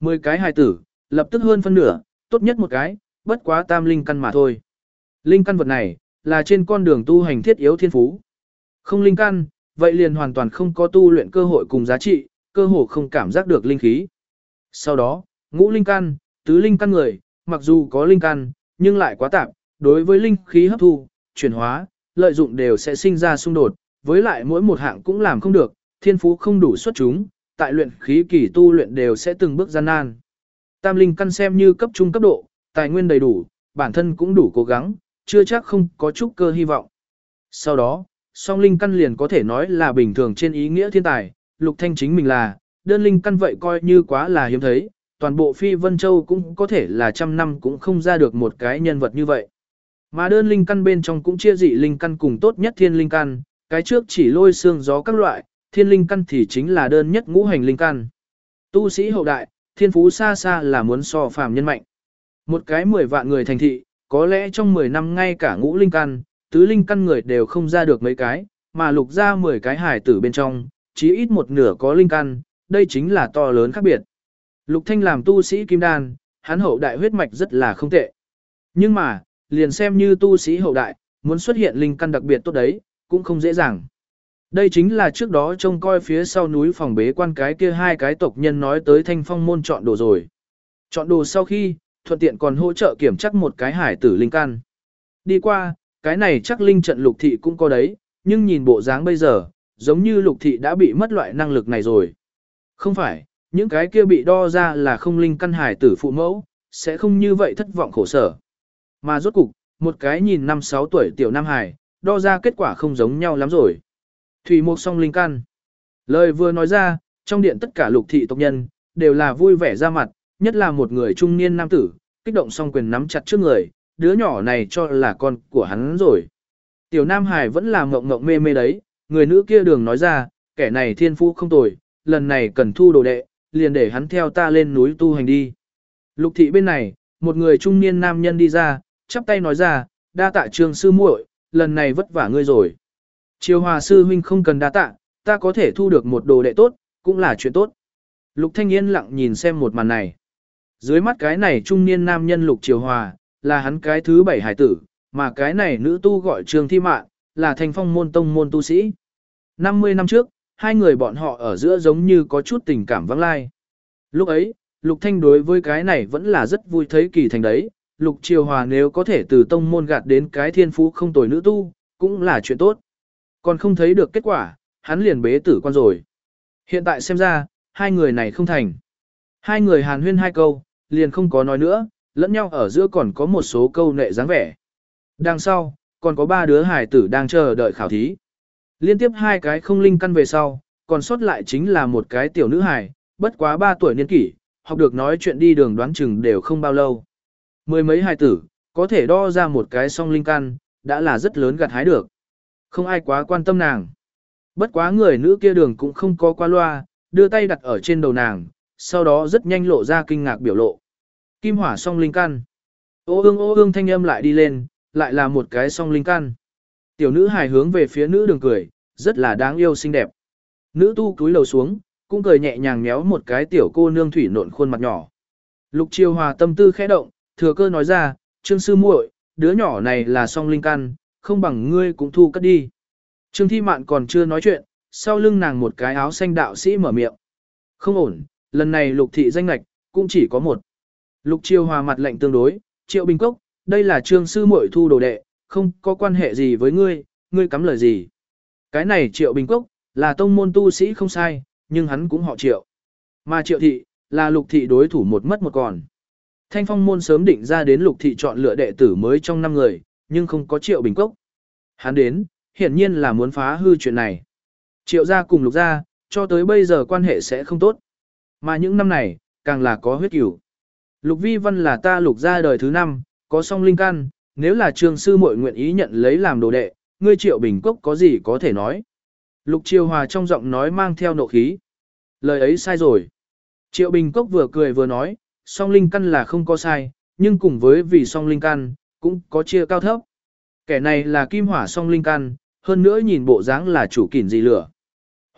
10 cái hài tử, lập tức hơn phân nửa, tốt nhất một cái, bất quá tam linh căn mà thôi. Linh căn vật này, là trên con đường tu hành thiết yếu thiên phú. Không linh căn, vậy liền hoàn toàn không có tu luyện cơ hội cùng giá trị, cơ hồ không cảm giác được linh khí. Sau đó, ngũ linh căn, tứ linh căn người, mặc dù có linh căn, nhưng lại quá tạp, đối với linh khí hấp thu, chuyển hóa, lợi dụng đều sẽ sinh ra xung đột, với lại mỗi một hạng cũng làm không được, thiên phú không đủ xuất chúng, tại luyện khí kỳ tu luyện đều sẽ từng bước gian nan. Tam linh căn xem như cấp trung cấp độ, tài nguyên đầy đủ, bản thân cũng đủ cố gắng, chưa chắc không có chút cơ hy vọng. Sau đó, song linh căn liền có thể nói là bình thường trên ý nghĩa thiên tài, lục thanh chính mình là, đơn linh căn vậy coi như quá là hiếm thấy, toàn bộ phi vân châu cũng có thể là trăm năm cũng không ra được một cái nhân vật như vậy. Mà đơn linh căn bên trong cũng chia dị linh căn cùng tốt nhất thiên linh căn, cái trước chỉ lôi xương gió các loại, thiên linh căn thì chính là đơn nhất ngũ hành linh căn. Tu sĩ hậu đại, thiên phú xa xa là muốn so phàm nhân mạnh. Một cái 10 vạn người thành thị, có lẽ trong 10 năm ngay cả ngũ linh căn, tứ linh căn người đều không ra được mấy cái, mà lục ra 10 cái hải tử bên trong, chí ít một nửa có linh căn, đây chính là to lớn khác biệt. Lục Thanh làm tu sĩ kim đan, hắn hậu đại huyết mạch rất là không tệ. Nhưng mà, liền xem như tu sĩ hậu đại, muốn xuất hiện linh căn đặc biệt tốt đấy, cũng không dễ dàng. Đây chính là trước đó trông coi phía sau núi phòng bế quan cái kia hai cái tộc nhân nói tới thanh phong môn chọn đồ rồi. Chọn đồ sau khi, thuận tiện còn hỗ trợ kiểm chắc một cái hải tử linh căn. Đi qua, cái này chắc linh trận lục thị cũng có đấy, nhưng nhìn bộ dáng bây giờ, giống như lục thị đã bị mất loại năng lực này rồi. Không phải, những cái kia bị đo ra là không linh căn hải tử phụ mẫu, sẽ không như vậy thất vọng khổ sở. Mà rốt cục, một cái nhìn năm sáu tuổi tiểu nam hải, đo ra kết quả không giống nhau lắm rồi. Thủy mục song linh căn. Lời vừa nói ra, trong điện tất cả lục thị tộc nhân, đều là vui vẻ ra mặt, nhất là một người trung niên nam tử, kích động song quyền nắm chặt trước người, đứa nhỏ này cho là con của hắn rồi. Tiểu Nam Hải vẫn là ngộng ngộng mê mê đấy, người nữ kia đường nói ra, kẻ này thiên phú không tồi, lần này cần thu đồ đệ, liền để hắn theo ta lên núi tu hành đi. Lục thị bên này, một người trung niên nam nhân đi ra, chắp tay nói ra, đa tạ trương sư muội, lần này vất vả ngươi rồi. Triều Hòa sư huynh không cần đa tạ, ta có thể thu được một đồ đệ tốt, cũng là chuyện tốt. Lục Thanh Yên lặng nhìn xem một màn này. Dưới mắt cái này trung niên nam nhân Lục Triều Hòa, là hắn cái thứ bảy hải tử, mà cái này nữ tu gọi Trường Thi Mạn, là thành phong môn tông môn tu sĩ. 50 năm trước, hai người bọn họ ở giữa giống như có chút tình cảm vắng lai. Lúc ấy, Lục Thanh đối với cái này vẫn là rất vui thấy kỳ thành đấy, Lục Triều Hòa nếu có thể từ tông môn gạt đến cái thiên phú không tồi nữ tu, cũng là chuyện tốt. Còn không thấy được kết quả, hắn liền bế tử con rồi. Hiện tại xem ra, hai người này không thành. Hai người hàn huyên hai câu, liền không có nói nữa, lẫn nhau ở giữa còn có một số câu nệ dáng vẻ. Đằng sau, còn có ba đứa hải tử đang chờ đợi khảo thí. Liên tiếp hai cái không linh căn về sau, còn sót lại chính là một cái tiểu nữ hải, bất quá ba tuổi niên kỷ, học được nói chuyện đi đường đoán chừng đều không bao lâu. Mười mấy hải tử, có thể đo ra một cái song linh căn, đã là rất lớn gặt hái được. Không ai quá quan tâm nàng. Bất quá người nữ kia đường cũng không có qua loa, đưa tay đặt ở trên đầu nàng, sau đó rất nhanh lộ ra kinh ngạc biểu lộ. Kim hỏa song linh căn. Ô ương ô ương thanh âm lại đi lên, lại là một cái song linh căn. Tiểu nữ hài hướng về phía nữ đường cười, rất là đáng yêu xinh đẹp. Nữ tu cúi đầu xuống, cũng cười nhẹ nhàng méo một cái tiểu cô nương thủy nộn khuôn mặt nhỏ. Lục Chiêu Hòa tâm tư khẽ động, thừa cơ nói ra, "Trương sư muội, đứa nhỏ này là song linh căn, không bằng ngươi cũng thu cất đi." Trương Thi Mạn còn chưa nói chuyện, sau lưng nàng một cái áo xanh đạo sĩ mở miệng. "Không ổn, lần này Lục thị danh ngạch cũng chỉ có một." Lục Chiêu Hòa mặt lạnh tương đối, "Triệu Bình Cốc, đây là Trương sư muội thu đồ đệ, không có quan hệ gì với ngươi, ngươi cắm lời gì?" Cái này Triệu Bình Cốc là tông môn tu sĩ không sai, nhưng hắn cũng họ triệu. Mà triệu thị, là lục thị đối thủ một mất một còn. Thanh phong môn sớm định ra đến lục thị chọn lựa đệ tử mới trong năm người, nhưng không có triệu bình cốc. Hắn đến, hiển nhiên là muốn phá hư chuyện này. Triệu gia cùng lục gia, cho tới bây giờ quan hệ sẽ không tốt. Mà những năm này, càng là có huyết cửu. Lục vi văn là ta lục gia đời thứ năm, có song linh căn, nếu là trường sư muội nguyện ý nhận lấy làm đồ đệ, ngươi triệu bình cốc có gì có thể nói. Lục Triều Hòa trong giọng nói mang theo nộ khí. Lời ấy sai rồi. Triệu Bình Cốc vừa cười vừa nói, song linh căn là không có sai, nhưng cùng với vì song linh căn, cũng có chia cao thấp. Kẻ này là kim hỏa song linh căn, hơn nữa nhìn bộ dáng là chủ kỉn dị lửa.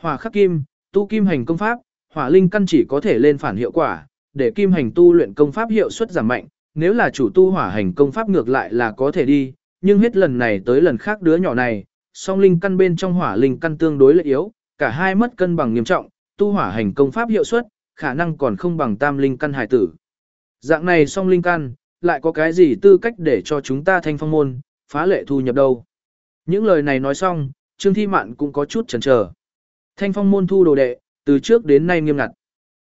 Hỏa khắc kim, tu kim hành công pháp, hỏa linh căn chỉ có thể lên phản hiệu quả, để kim hành tu luyện công pháp hiệu suất giảm mạnh, nếu là chủ tu hỏa hành công pháp ngược lại là có thể đi, nhưng hết lần này tới lần khác đứa nhỏ này, song linh căn bên trong hỏa linh căn tương đối lợi yếu, cả hai mất cân bằng nghiêm trọng, tu hỏa hành công pháp hiệu suất, khả năng còn không bằng tam linh căn hải tử. Dạng này song linh căn, lại có cái gì tư cách để cho chúng ta thanh phong môn, phá lệ thu nhập đâu. Những lời này nói xong, Trương Thi Mạn cũng có chút chần chờ. Thanh phong môn thu đồ đệ, từ trước đến nay nghiêm ngặt.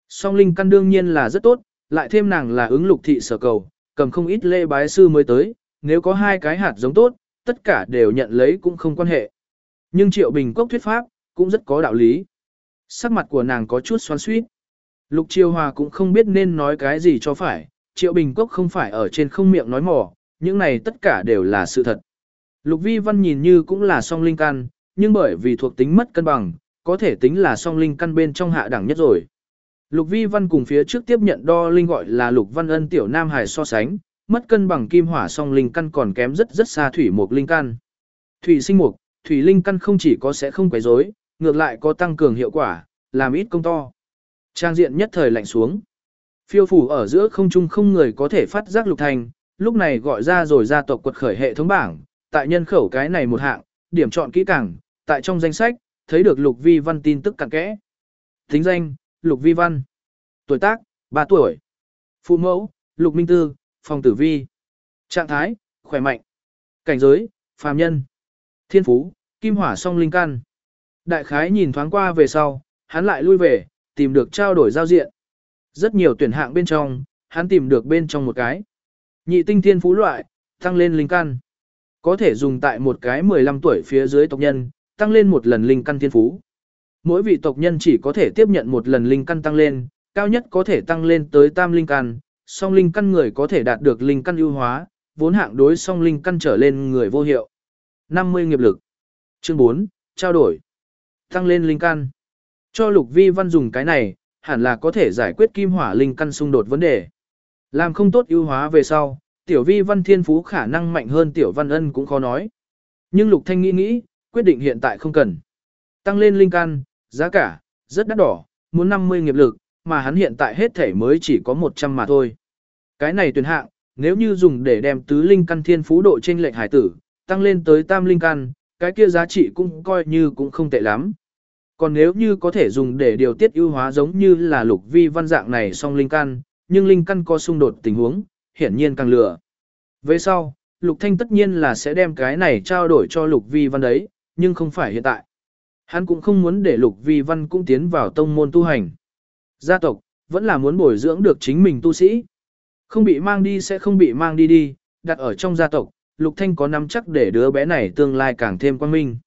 Song linh căn đương nhiên là rất tốt, lại thêm nàng là ứng lục thị sở cầu, cầm không ít lễ bái sư mới tới, nếu có hai cái hạt giống tốt, tất cả đều nhận lấy cũng không quan hệ. Nhưng Triệu Bình Cốc thuyết pháp, cũng rất có đạo lý. Sắc mặt của nàng có chút xoắn xuýt. Lục Triều Hòa cũng không biết nên nói cái gì cho phải, Triệu Bình Quốc không phải ở trên không miệng nói mỏ, những này tất cả đều là sự thật. Lục Vi Văn nhìn như cũng là song linh căn, nhưng bởi vì thuộc tính mất cân bằng, có thể tính là song linh căn bên trong hạ đẳng nhất rồi. Lục Vi Văn cùng phía trước tiếp nhận đo linh gọi là Lục Văn Ân tiểu nam hải so sánh, mất cân bằng kim hỏa song linh căn còn kém rất rất xa thủy mục linh căn. Thủy sinh mục, thủy linh căn không chỉ có sẽ không quấy rối, ngược lại có tăng cường hiệu quả, làm ít công to. Trang diện nhất thời lạnh xuống. Phiêu phủ ở giữa không trung không người có thể phát giác lục thành, lúc này gọi ra rồi gia tộc quật khởi hệ thống bảng, tại nhân khẩu cái này một hạng, điểm chọn kỹ càng, tại trong danh sách, thấy được lục vi văn tin tức cặn kẽ. Thính danh, lục vi văn. Tuổi tác, 3 tuổi. Phụ mẫu, lục minh tư, Phong tử vi. Trạng thái, khỏe mạnh. Cảnh giới, phàm nhân. Thiên phú, kim hỏa song linh căn. Đại khái nhìn thoáng qua về sau, hắn lại lui về, tìm được trao đổi giao diện. Rất nhiều tuyển hạng bên trong, hắn tìm được bên trong một cái. Nhị tinh thiên phú loại, tăng lên linh căn. Có thể dùng tại một cái 15 tuổi phía dưới tộc nhân, tăng lên một lần linh căn thiên phú. Mỗi vị tộc nhân chỉ có thể tiếp nhận một lần linh căn tăng lên, cao nhất có thể tăng lên tới tam linh căn, song linh căn người có thể đạt được linh căn ưu hóa, vốn hạng đối song linh căn trở lên người vô hiệu. 50 nghiệp lực. Chương 4, trao đổi. Tăng lên linh căn. Cho Lục Vi Văn dùng cái này, hẳn là có thể giải quyết kim hỏa linh căn xung đột vấn đề. Làm không tốt ưu hóa về sau, tiểu vi văn thiên phú khả năng mạnh hơn tiểu văn ân cũng khó nói. Nhưng Lục Thanh nghĩ nghĩ, quyết định hiện tại không cần. Tăng lên linh căn, giá cả, rất đắt đỏ, muốn 50 nghiệp lực, mà hắn hiện tại hết thể mới chỉ có 100 mà thôi. Cái này tuyển hạng, nếu như dùng để đem tứ linh căn thiên phú độ trên lệnh hải tử, tăng lên tới tam linh căn, cái kia giá trị cũng coi như cũng không tệ lắm. Còn nếu như có thể dùng để điều tiết ưu hóa giống như là lục vi văn dạng này song linh căn, nhưng linh căn có xung đột tình huống, hiển nhiên càng lừa. Về sau, lục thanh tất nhiên là sẽ đem cái này trao đổi cho lục vi văn đấy, nhưng không phải hiện tại. Hắn cũng không muốn để lục vi văn cũng tiến vào tông môn tu hành. Gia tộc, vẫn là muốn bồi dưỡng được chính mình tu sĩ. Không bị mang đi sẽ không bị mang đi đi, đặt ở trong gia tộc, Lục Thanh có nắm chắc để đứa bé này tương lai càng thêm quan minh.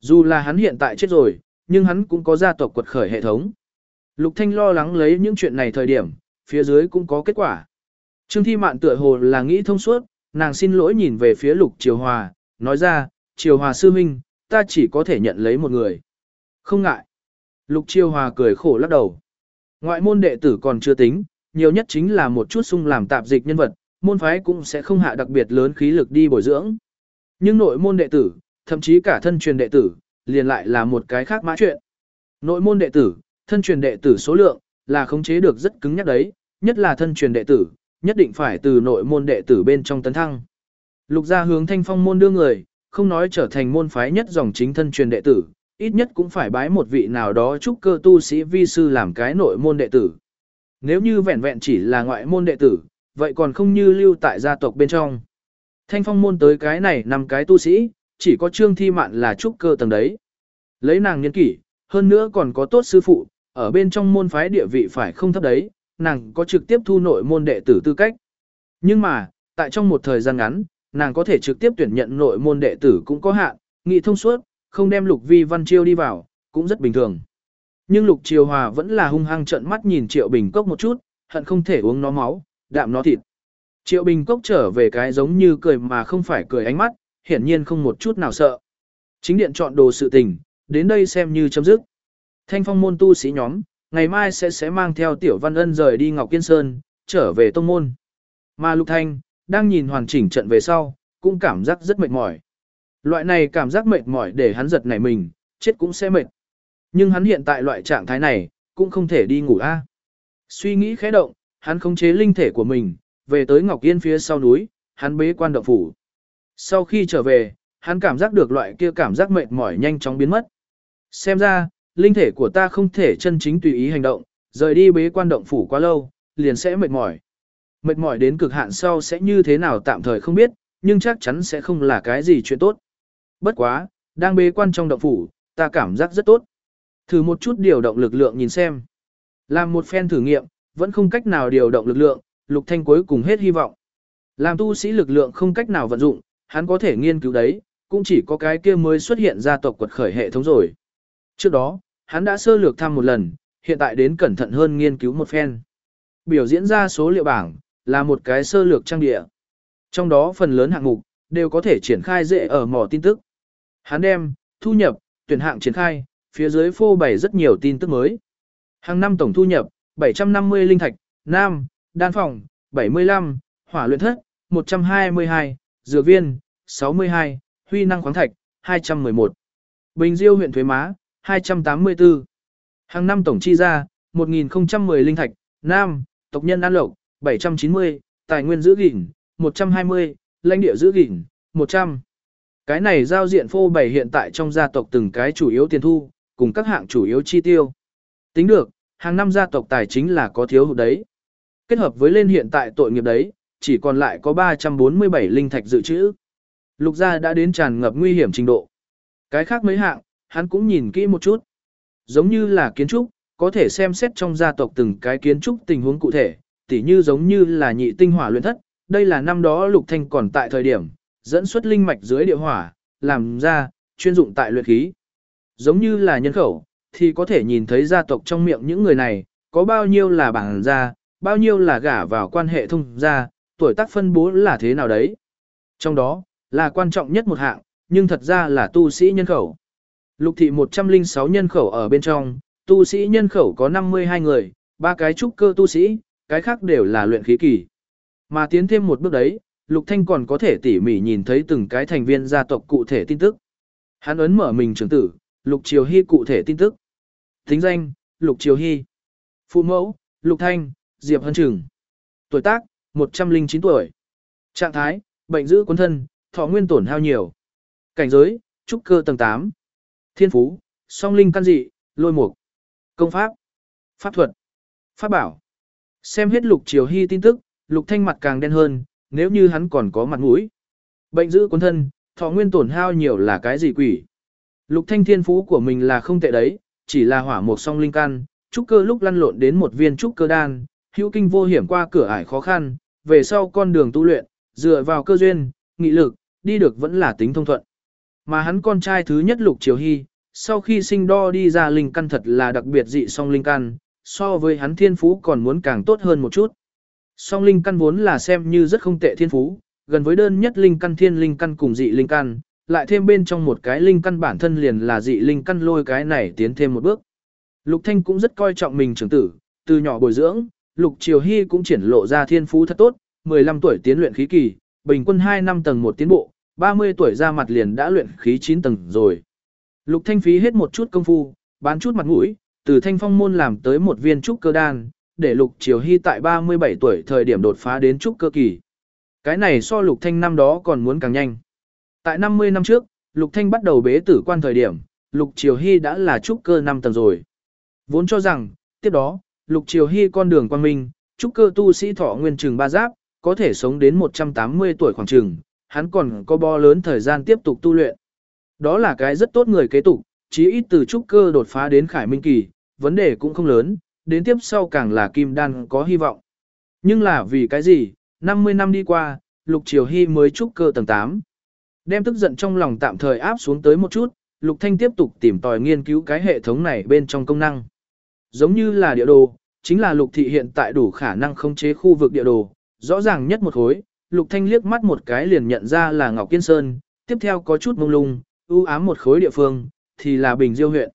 Dù là hắn hiện tại chết rồi, nhưng hắn cũng có gia tộc quật khởi hệ thống. Lục Thanh lo lắng lấy những chuyện này thời điểm, phía dưới cũng có kết quả. Trương Thi Mạn tựa hồ là nghĩ thông suốt, nàng xin lỗi nhìn về phía Lục Triều Hòa, nói ra, Triều Hòa sư huynh, ta chỉ có thể nhận lấy một người. Không ngại. Lục Triều Hòa cười khổ lắc đầu. Ngoại môn đệ tử còn chưa tính, nhiều nhất chính là một chút sung làm tạp dịch nhân vật, môn phái cũng sẽ không hạ đặc biệt lớn khí lực đi bồi dưỡng. Nhưng nội môn đệ tử, thậm chí cả thân truyền đệ tử, liền lại là một cái khác mã chuyện. Nội môn đệ tử, thân truyền đệ tử số lượng, là khống chế được rất cứng nhắc đấy, nhất là thân truyền đệ tử, nhất định phải từ nội môn đệ tử bên trong tấn thăng. Lục gia hướng thanh phong môn đưa người, không nói trở thành môn phái nhất dòng chính thân truyền đệ tử, ít nhất cũng phải bái một vị nào đó trúc cơ tu sĩ vi sư làm cái nội môn đệ tử. Nếu như vẹn vẹn chỉ là ngoại môn đệ tử, vậy còn không như lưu tại gia tộc bên trong. Thanh phong môn tới cái này năm cái tu sĩ, chỉ có trương thi mạn là trúc cơ tầng đấy. Lấy nàng nhân kỷ, hơn nữa còn có tốt sư phụ, ở bên trong môn phái địa vị phải không thấp đấy, nàng có trực tiếp thu nội môn đệ tử tư cách. Nhưng mà, tại trong một thời gian ngắn, nàng có thể trực tiếp tuyển nhận nội môn đệ tử cũng có hạn, nghị thông suốt, không đem lục vi văn chiêu đi vào, cũng rất bình thường. Nhưng lục triều hòa vẫn là hung hăng trợn mắt nhìn triệu bình cốc một chút, hận không thể uống nó máu, đạm nó thịt. Triệu bình cốc trở về cái giống như cười mà không phải cười ánh mắt, hiển nhiên không một chút nào sợ. Chính điện chọn đồ sự tình, đến đây xem như chấm dứt. Thanh phong môn tu sĩ nhóm, ngày mai sẽ sẽ mang theo tiểu văn ân rời đi Ngọc Kiên Sơn, trở về tông môn. Mà Lục Thanh, đang nhìn hoàn chỉnh trận về sau, cũng cảm giác rất mệt mỏi. Loại này cảm giác mệt mỏi để hắn giật nảy mình, chết cũng sẽ mệt. Nhưng hắn hiện tại loại trạng thái này, cũng không thể đi ngủ a. Suy nghĩ khẽ động, hắn khống chế linh thể của mình, về tới Ngọc Yên phía sau núi, hắn bế quan động phủ. Sau khi trở về, hắn cảm giác được loại kia cảm giác mệt mỏi nhanh chóng biến mất. Xem ra, linh thể của ta không thể chân chính tùy ý hành động, rời đi bế quan động phủ quá lâu, liền sẽ mệt mỏi. Mệt mỏi đến cực hạn sau sẽ như thế nào tạm thời không biết, nhưng chắc chắn sẽ không là cái gì chuyện tốt. Bất quá, đang bế quan trong động phủ, ta cảm giác rất tốt. Thử một chút điều động lực lượng nhìn xem. Làm một phen thử nghiệm, vẫn không cách nào điều động lực lượng, Lục Thanh cuối cùng hết hy vọng. Làm tu sĩ lực lượng không cách nào vận dụng, hắn có thể nghiên cứu đấy, cũng chỉ có cái kia mới xuất hiện gia tộc quật khởi hệ thống rồi. Trước đó, hắn đã sơ lược thăm một lần, hiện tại đến cẩn thận hơn nghiên cứu một phen. Biểu diễn ra số liệu bảng, là một cái sơ lược trang địa. Trong đó phần lớn hạng mục, đều có thể triển khai dễ ở mỏ tin tức. Hắn đem, thu nhập, tuyển hạng triển khai, phía dưới phô bày rất nhiều tin tức mới. Hàng năm tổng thu nhập, 750 linh thạch, nam, đan phòng, 75, hỏa luyện thất, 122, dược viên, 62, huy năng khoáng thạch, 211. Bình Diêu huyện thuế má, 284. Hàng năm tổng chi ra, 1010 linh thạch, nam, tộc nhân an lộc, 790, tài nguyên giữ gìn, 120, lãnh địa giữ gìn, 100. Cái này giao diện phô bày hiện tại trong gia tộc từng cái chủ yếu tiền thu, cùng các hạng chủ yếu chi tiêu. Tính được, hàng năm gia tộc tài chính là có thiếu hụt đấy. Kết hợp với lên hiện tại tội nghiệp đấy, chỉ còn lại có 347 linh thạch dự trữ. Lục gia đã đến tràn ngập nguy hiểm trình độ. Cái khác mấy hạng, hắn cũng nhìn kỹ một chút. Giống như là kiến trúc, có thể xem xét trong gia tộc từng cái kiến trúc tình huống cụ thể, tỉ như giống như là nhị tinh hỏa luyện thất, đây là năm đó Lục Thanh còn tại thời điểm, dẫn xuất linh mạch dưới địa hỏa, làm ra, chuyên dụng tại luyện khí. Giống như là nhân khẩu, thì có thể nhìn thấy gia tộc trong miệng những người này, có bao nhiêu là bảng gia, bao nhiêu là gả vào quan hệ thông gia, tuổi tác phân bố là thế nào đấy. Trong đó, là quan trọng nhất một hạng, nhưng thật ra là tu sĩ nhân khẩu. Lục thị 106 nhân khẩu ở bên trong, tu sĩ nhân khẩu có 52 người, ba cái trúc cơ tu sĩ, cái khác đều là luyện khí kỳ. Mà tiến thêm một bước đấy, Lục Thanh còn có thể tỉ mỉ nhìn thấy từng cái thành viên gia tộc cụ thể tin tức. Hắn ấn mở mình trưởng tử, Lục Triều Hy cụ thể tin tức. Tính danh, Lục Triều Hy. Phụ mẫu, Lục Thanh, Diệp Hân Trừng. Tuổi tác, 109 tuổi. Trạng thái, bệnh giữ quân thân, thọ nguyên tổn hao nhiều. Cảnh giới, trúc cơ tầng 8. Thiên phú, song linh căn dị, lôi mục. Công pháp, pháp thuật, pháp bảo. Xem hết Lục Triều Hy tin tức, Lục Thanh mặt càng đen hơn, nếu như hắn còn có mặt mũi. Bệnh giữ quân thân, thọ nguyên tổn hao nhiều là cái gì quỷ? Lục Thanh thiên phú của mình là không tệ đấy, chỉ là hỏa mục song linh căn, trúc cơ lúc lăn lộn đến một viên trúc cơ đan, hữu kinh vô hiểm qua cửa ải khó khăn, về sau con đường tu luyện, dựa vào cơ duyên, nghị lực, đi được vẫn là tính thông thuận. Mà hắn con trai thứ nhất Lục Triều Hy, sau khi sinh đo đi ra linh căn thật là đặc biệt dị song linh căn, so với hắn thiên phú còn muốn càng tốt hơn một chút. Song linh căn vốn là xem như rất không tệ thiên phú, gần với đơn nhất linh căn thiên linh căn cùng dị linh căn, lại thêm bên trong một cái linh căn bản thân liền là dị linh căn lôi cái này tiến thêm một bước. Lục Thanh cũng rất coi trọng mình trưởng tử, từ nhỏ bồi dưỡng, Lục Triều Hy cũng triển lộ ra thiên phú thật tốt, 15 tuổi tiến luyện khí kỳ, bình quân 2 năm tầng một tiến bộ, 30 tuổi ra mặt liền đã luyện khí 9 tầng rồi. Lục Thanh phí hết một chút công phu, bán chút mặt mũi, từ thanh phong môn làm tới một viên trúc cơ đan, để Lục Triều Hy tại 37 tuổi thời điểm đột phá đến trúc cơ kỳ. Cái này so Lục Thanh năm đó còn muốn càng nhanh. Tại 50 năm trước, Lục Thanh bắt đầu bế tử quan thời điểm, Lục Triều Hy đã là trúc cơ năm tầng rồi. Vốn cho rằng, tiếp đó, Lục Triều Hy con đường quan minh, trúc cơ tu sĩ thọ nguyên trường ba giáp, có thể sống đến 180 tuổi khoảng trường, hắn còn có bo lớn thời gian tiếp tục tu luyện. Đó là cái rất tốt người kế tục, chí ít từ trúc cơ đột phá đến khải minh kỳ, vấn đề cũng không lớn, đến tiếp sau càng là kim đan có hy vọng. Nhưng là vì cái gì, 50 năm đi qua, Lục Triều Hy mới trúc cơ tầng 8. Đem tức giận trong lòng tạm thời áp xuống tới một chút, Lục Thanh tiếp tục tìm tòi nghiên cứu cái hệ thống này bên trong công năng. Giống như là địa đồ, chính là Lục Thị hiện tại đủ khả năng khống chế khu vực địa đồ, rõ ràng nhất một khối, Lục Thanh liếc mắt một cái liền nhận ra là Ngọc Kiên Sơn, tiếp theo có chút mông lung, ưu ám một khối địa phương, thì là Bình Diêu huyện.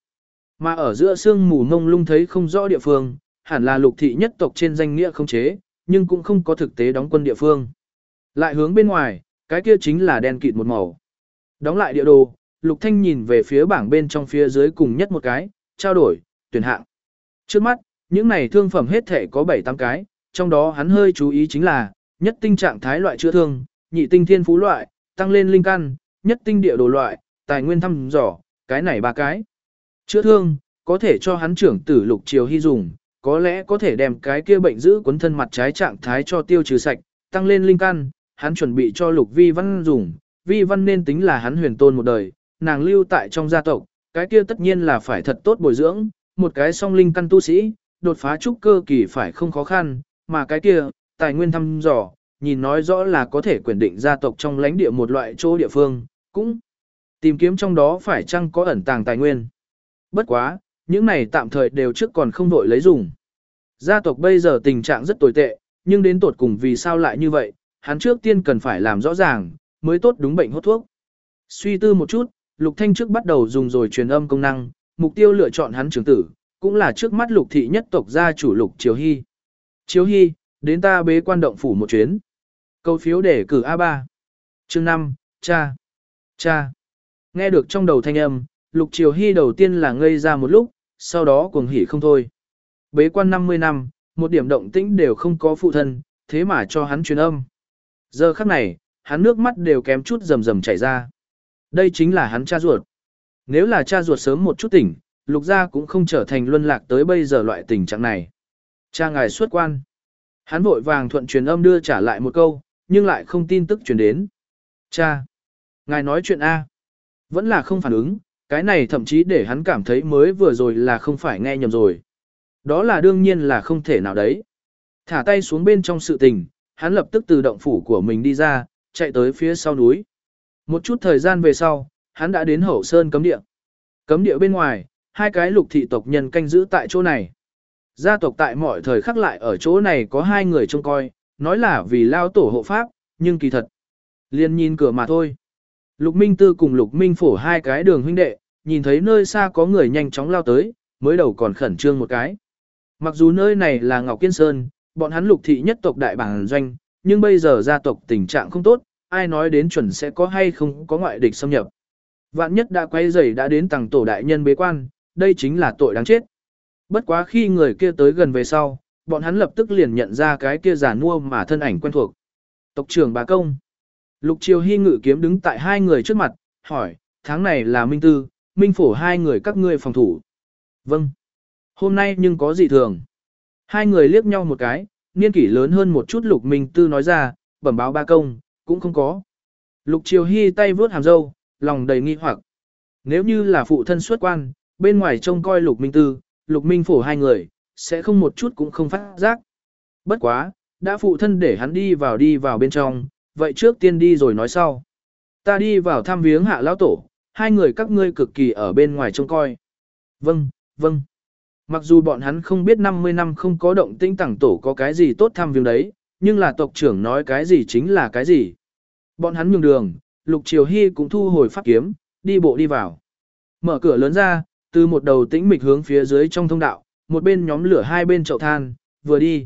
Mà ở giữa sương mù mông lung thấy không rõ địa phương, hẳn là Lục Thị nhất tộc trên danh nghĩa không chế, nhưng cũng không có thực tế đóng quân địa phương. Lại hướng bên ngoài, cái kia chính là đen kịt một màu. Đóng lại địa đồ, Lục Thanh nhìn về phía bảng bên trong phía dưới cùng nhất một cái, trao đổi, tuyển hạng. Trước mắt, những này thương phẩm hết thể có 7-8 cái, trong đó hắn hơi chú ý chính là, nhất tinh trạng thái loại chữa thương, nhị tinh thiên phú loại, tăng lên linh căn, nhất tinh địa đồ loại, tài nguyên thăm dò, cái này ba cái. Chữa thương, có thể cho hắn trưởng tử lục triều hy dùng, có lẽ có thể đem cái kia bệnh giữ cuốn thân mặt trái trạng thái cho tiêu trừ sạch, tăng lên linh căn, hắn chuẩn bị cho lục vi văn dùng, vi văn nên tính là hắn huyền tôn một đời, nàng lưu tại trong gia tộc, cái kia tất nhiên là phải thật tốt bồi dưỡng, một cái song linh căn tu sĩ, đột phá trúc cơ kỳ phải không khó khăn, mà cái kia, tài nguyên thăm dò, nhìn nói rõ là có thể quyền định gia tộc trong lãnh địa một loại chỗ địa phương, cũng tìm kiếm trong đó phải chăng có ẩn tàng tài nguyên. Bất quá, những này tạm thời đều trước còn không đội lấy dùng. Gia tộc bây giờ tình trạng rất tồi tệ, nhưng đến tột cùng vì sao lại như vậy, hắn trước tiên cần phải làm rõ ràng, mới tốt đúng bệnh hốt thuốc. Suy tư một chút, Lục Thanh trước bắt đầu dùng rồi truyền âm công năng, mục tiêu lựa chọn hắn trưởng tử, cũng là trước mắt Lục thị nhất tộc gia chủ Lục Triều Hy. Triều Hy, đến ta bế quan động phủ một chuyến. Câu phiếu để cử A3. Chương 5, cha. Cha. Nghe được trong đầu thanh âm, Lục Triều Hy đầu tiên là ngây ra một lúc, sau đó cuồng hỉ không thôi. Bế quan 50 năm, một điểm động tĩnh đều không có phụ thân, thế mà cho hắn truyền âm. Giờ khắc này, hắn nước mắt đều kém chút rầm rầm chảy ra. Đây chính là hắn cha ruột. Nếu là cha ruột sớm một chút tỉnh, lục gia cũng không trở thành luân lạc tới bây giờ loại tình trạng này. Cha ngài xuất quan. Hắn vội vàng thuận truyền âm đưa trả lại một câu, nhưng lại không tin tức truyền đến. Cha! Ngài nói chuyện A. Vẫn là không phản ứng, cái này thậm chí để hắn cảm thấy mới vừa rồi là không phải nghe nhầm rồi. Đó là đương nhiên là không thể nào đấy. Thả tay xuống bên trong sự tình, hắn lập tức từ động phủ của mình đi ra, chạy tới phía sau núi. Một chút thời gian về sau, hắn đã đến hậu sơn cấm địa. Cấm địa bên ngoài, hai cái lục thị tộc nhân canh giữ tại chỗ này. Gia tộc tại mọi thời khắc lại ở chỗ này có hai người trông coi, nói là vì lao tổ hộ pháp, nhưng kỳ thật. liên nhìn cửa mà thôi. Lục Minh Tư cùng Lục Minh Phổ hai cái đường huynh đệ, nhìn thấy nơi xa có người nhanh chóng lao tới, mới đầu còn khẩn trương một cái. Mặc dù nơi này là Ngọc Kiên Sơn, bọn hắn lục thị nhất tộc đại bản doanh, nhưng bây giờ gia tộc tình trạng không tốt, ai nói đến chuẩn sẽ có hay không có ngoại địch xâm nhập. Vạn nhất đã quay rầy đã đến tầng tổ đại nhân bế quan, đây chính là tội đáng chết. Bất quá khi người kia tới gần về sau, bọn hắn lập tức liền nhận ra cái kia giả mua mà thân ảnh quen thuộc. Tộc trưởng bà công. Lục Triều Hy ngự kiếm đứng tại hai người trước mặt, hỏi, tháng này là Minh Tư, Minh Phổ hai người các ngươi phòng thủ. Vâng. Hôm nay nhưng có gì thường. Hai người liếc nhau một cái, niên kỷ lớn hơn một chút Lục Minh Tư nói ra, bẩm báo ba công, cũng không có. Lục Triều Hy tay vướt hàm dâu, lòng đầy nghi hoặc. Nếu như là phụ thân xuất quan, bên ngoài trông coi Lục Minh Tư, Lục Minh Phổ hai người, sẽ không một chút cũng không phát giác. Bất quá, đã phụ thân để hắn đi vào đi vào bên trong, vậy trước tiên đi rồi nói sau. Ta đi vào thăm viếng hạ lão tổ, hai người các ngươi cực kỳ ở bên ngoài trông coi. Vâng, vâng. Mặc dù bọn hắn không biết 50 năm không có động tĩnh tẳng tổ có cái gì tốt thăm viếng đấy, nhưng là tộc trưởng nói cái gì chính là cái gì. Bọn hắn nhường đường, Lục Triều Hy cũng thu hồi pháp kiếm, đi bộ đi vào. Mở cửa lớn ra, từ một đầu tĩnh mịch hướng phía dưới trong thông đạo, một bên nhóm lửa hai bên chậu than, vừa đi.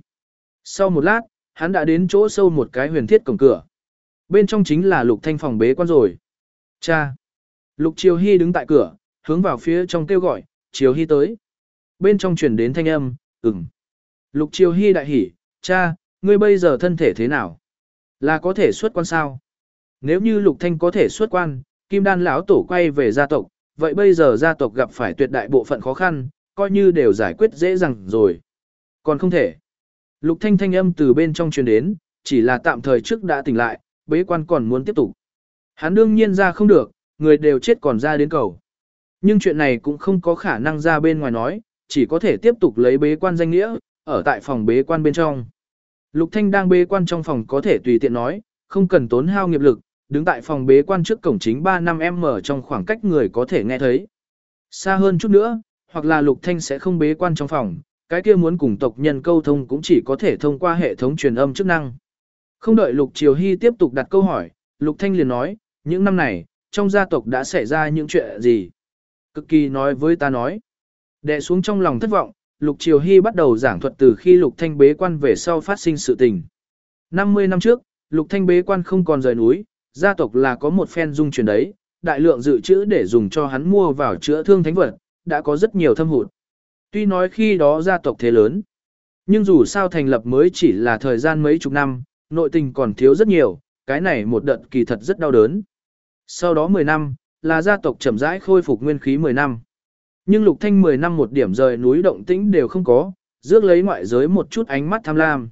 Sau một lát, hắn đã đến chỗ sâu một cái huyền thiết cổng cửa. Bên trong chính là Lục Thanh phòng bế quan rồi. Cha! Lục Triều Hy đứng tại cửa, hướng vào phía trong kêu gọi, Triều Hy tới. Bên trong truyền đến thanh âm, ừm. Lục Triều Hy đại hỉ, cha, ngươi bây giờ thân thể thế nào? Là có thể xuất quan sao? Nếu như Lục Thanh có thể xuất quan, Kim Đan lão tổ quay về gia tộc, vậy bây giờ gia tộc gặp phải tuyệt đại bộ phận khó khăn, coi như đều giải quyết dễ dàng rồi. Còn không thể. Lục Thanh thanh âm từ bên trong truyền đến, chỉ là tạm thời trước đã tỉnh lại, bế quan còn muốn tiếp tục. Hắn đương nhiên ra không được, người đều chết còn ra đến cầu. Nhưng chuyện này cũng không có khả năng ra bên ngoài nói, chỉ có thể tiếp tục lấy bế quan danh nghĩa, ở tại phòng bế quan bên trong. Lục Thanh đang bế quan trong phòng có thể tùy tiện nói, không cần tốn hao nghiệp lực, đứng tại phòng bế quan trước cổng chính 3 năm em mở trong khoảng cách người có thể nghe thấy. Xa hơn chút nữa, hoặc là Lục Thanh sẽ không bế quan trong phòng, cái kia muốn cùng tộc nhân câu thông cũng chỉ có thể thông qua hệ thống truyền âm chức năng. Không đợi Lục Triều Hy tiếp tục đặt câu hỏi, Lục Thanh liền nói, những năm này, trong gia tộc đã xảy ra những chuyện gì? Cực kỳ nói với ta nói. Đệ xuống trong lòng thất vọng, Lục Triều Hy bắt đầu giảng thuật từ khi Lục Thanh bế quan về sau phát sinh sự tình. 50 năm trước, Lục Thanh bế quan không còn rời núi, gia tộc là có một phen dung chuyển đấy, đại lượng dự trữ để dùng cho hắn mua vào chữa thương thánh vật, đã có rất nhiều thâm hụt. Tuy nói khi đó gia tộc thế lớn, nhưng dù sao thành lập mới chỉ là thời gian mấy chục năm, nội tình còn thiếu rất nhiều, cái này một đợt kỳ thật rất đau đớn. Sau đó 10 năm, là gia tộc chậm rãi khôi phục nguyên khí 10 năm. Nhưng Lục Thanh 10 năm một điểm rời núi động tĩnh đều không có, rước lấy ngoại giới một chút ánh mắt tham lam.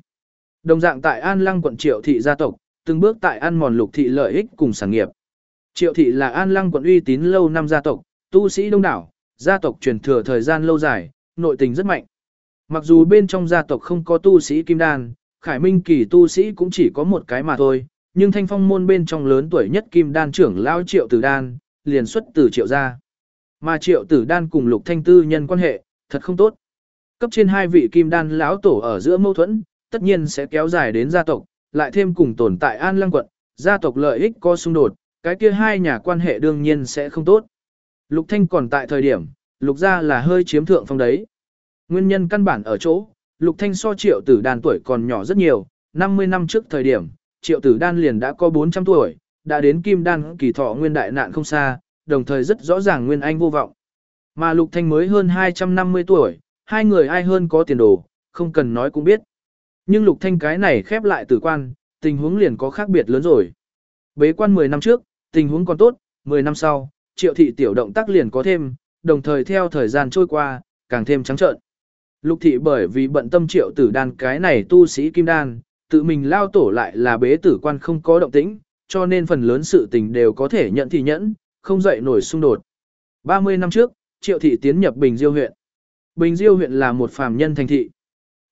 Đồng dạng tại An Lăng quận Triệu thị gia tộc, từng bước tại ăn mòn Lục thị lợi ích cùng sản nghiệp. Triệu thị là An Lăng quận uy tín lâu năm gia tộc, tu sĩ đông đảo, gia tộc truyền thừa thời gian lâu dài, nội tình rất mạnh. Mặc dù bên trong gia tộc không có tu sĩ kim đan, Khải Minh kỳ tu sĩ cũng chỉ có một cái mà thôi, nhưng thanh phong môn bên trong lớn tuổi nhất kim đan trưởng lao triệu tử đan, liền xuất từ triệu gia. Mà triệu tử đan cùng lục thanh tư nhân quan hệ, thật không tốt. Cấp trên hai vị kim đan lão tổ ở giữa mâu thuẫn, tất nhiên sẽ kéo dài đến gia tộc, lại thêm cùng tồn tại an lăng quận, gia tộc lợi ích có xung đột, cái kia hai nhà quan hệ đương nhiên sẽ không tốt. Lục thanh còn tại thời điểm, lục gia là hơi chiếm thượng phong đấy. Nguyên nhân căn bản ở chỗ, lục thanh so triệu tử đan tuổi còn nhỏ rất nhiều, 50 năm trước thời điểm, triệu tử đan liền đã có 400 tuổi, đã đến kim đan kỳ thọ nguyên đại nạn không xa, đồng thời rất rõ ràng nguyên anh vô vọng. Mà lục thanh mới hơn 250 tuổi, hai người ai hơn có tiền đồ, không cần nói cũng biết. Nhưng lục thanh cái này khép lại tử quan, tình huống liền có khác biệt lớn rồi. Bế quan 10 năm trước, tình huống còn tốt, 10 năm sau, triệu thị tiểu động tác liền có thêm, đồng thời theo thời gian trôi qua, càng thêm trắng trợn. Lục thị bởi vì bận tâm triệu tử đan cái này tu sĩ kim đan, tự mình lao tổ lại là bế tử quan không có động tĩnh, cho nên phần lớn sự tình đều có thể nhận thì nhẫn, không dậy nổi xung đột. 30 năm trước, triệu thị tiến nhập Bình Diêu huyện. Bình Diêu huyện là một phàm nhân thành thị.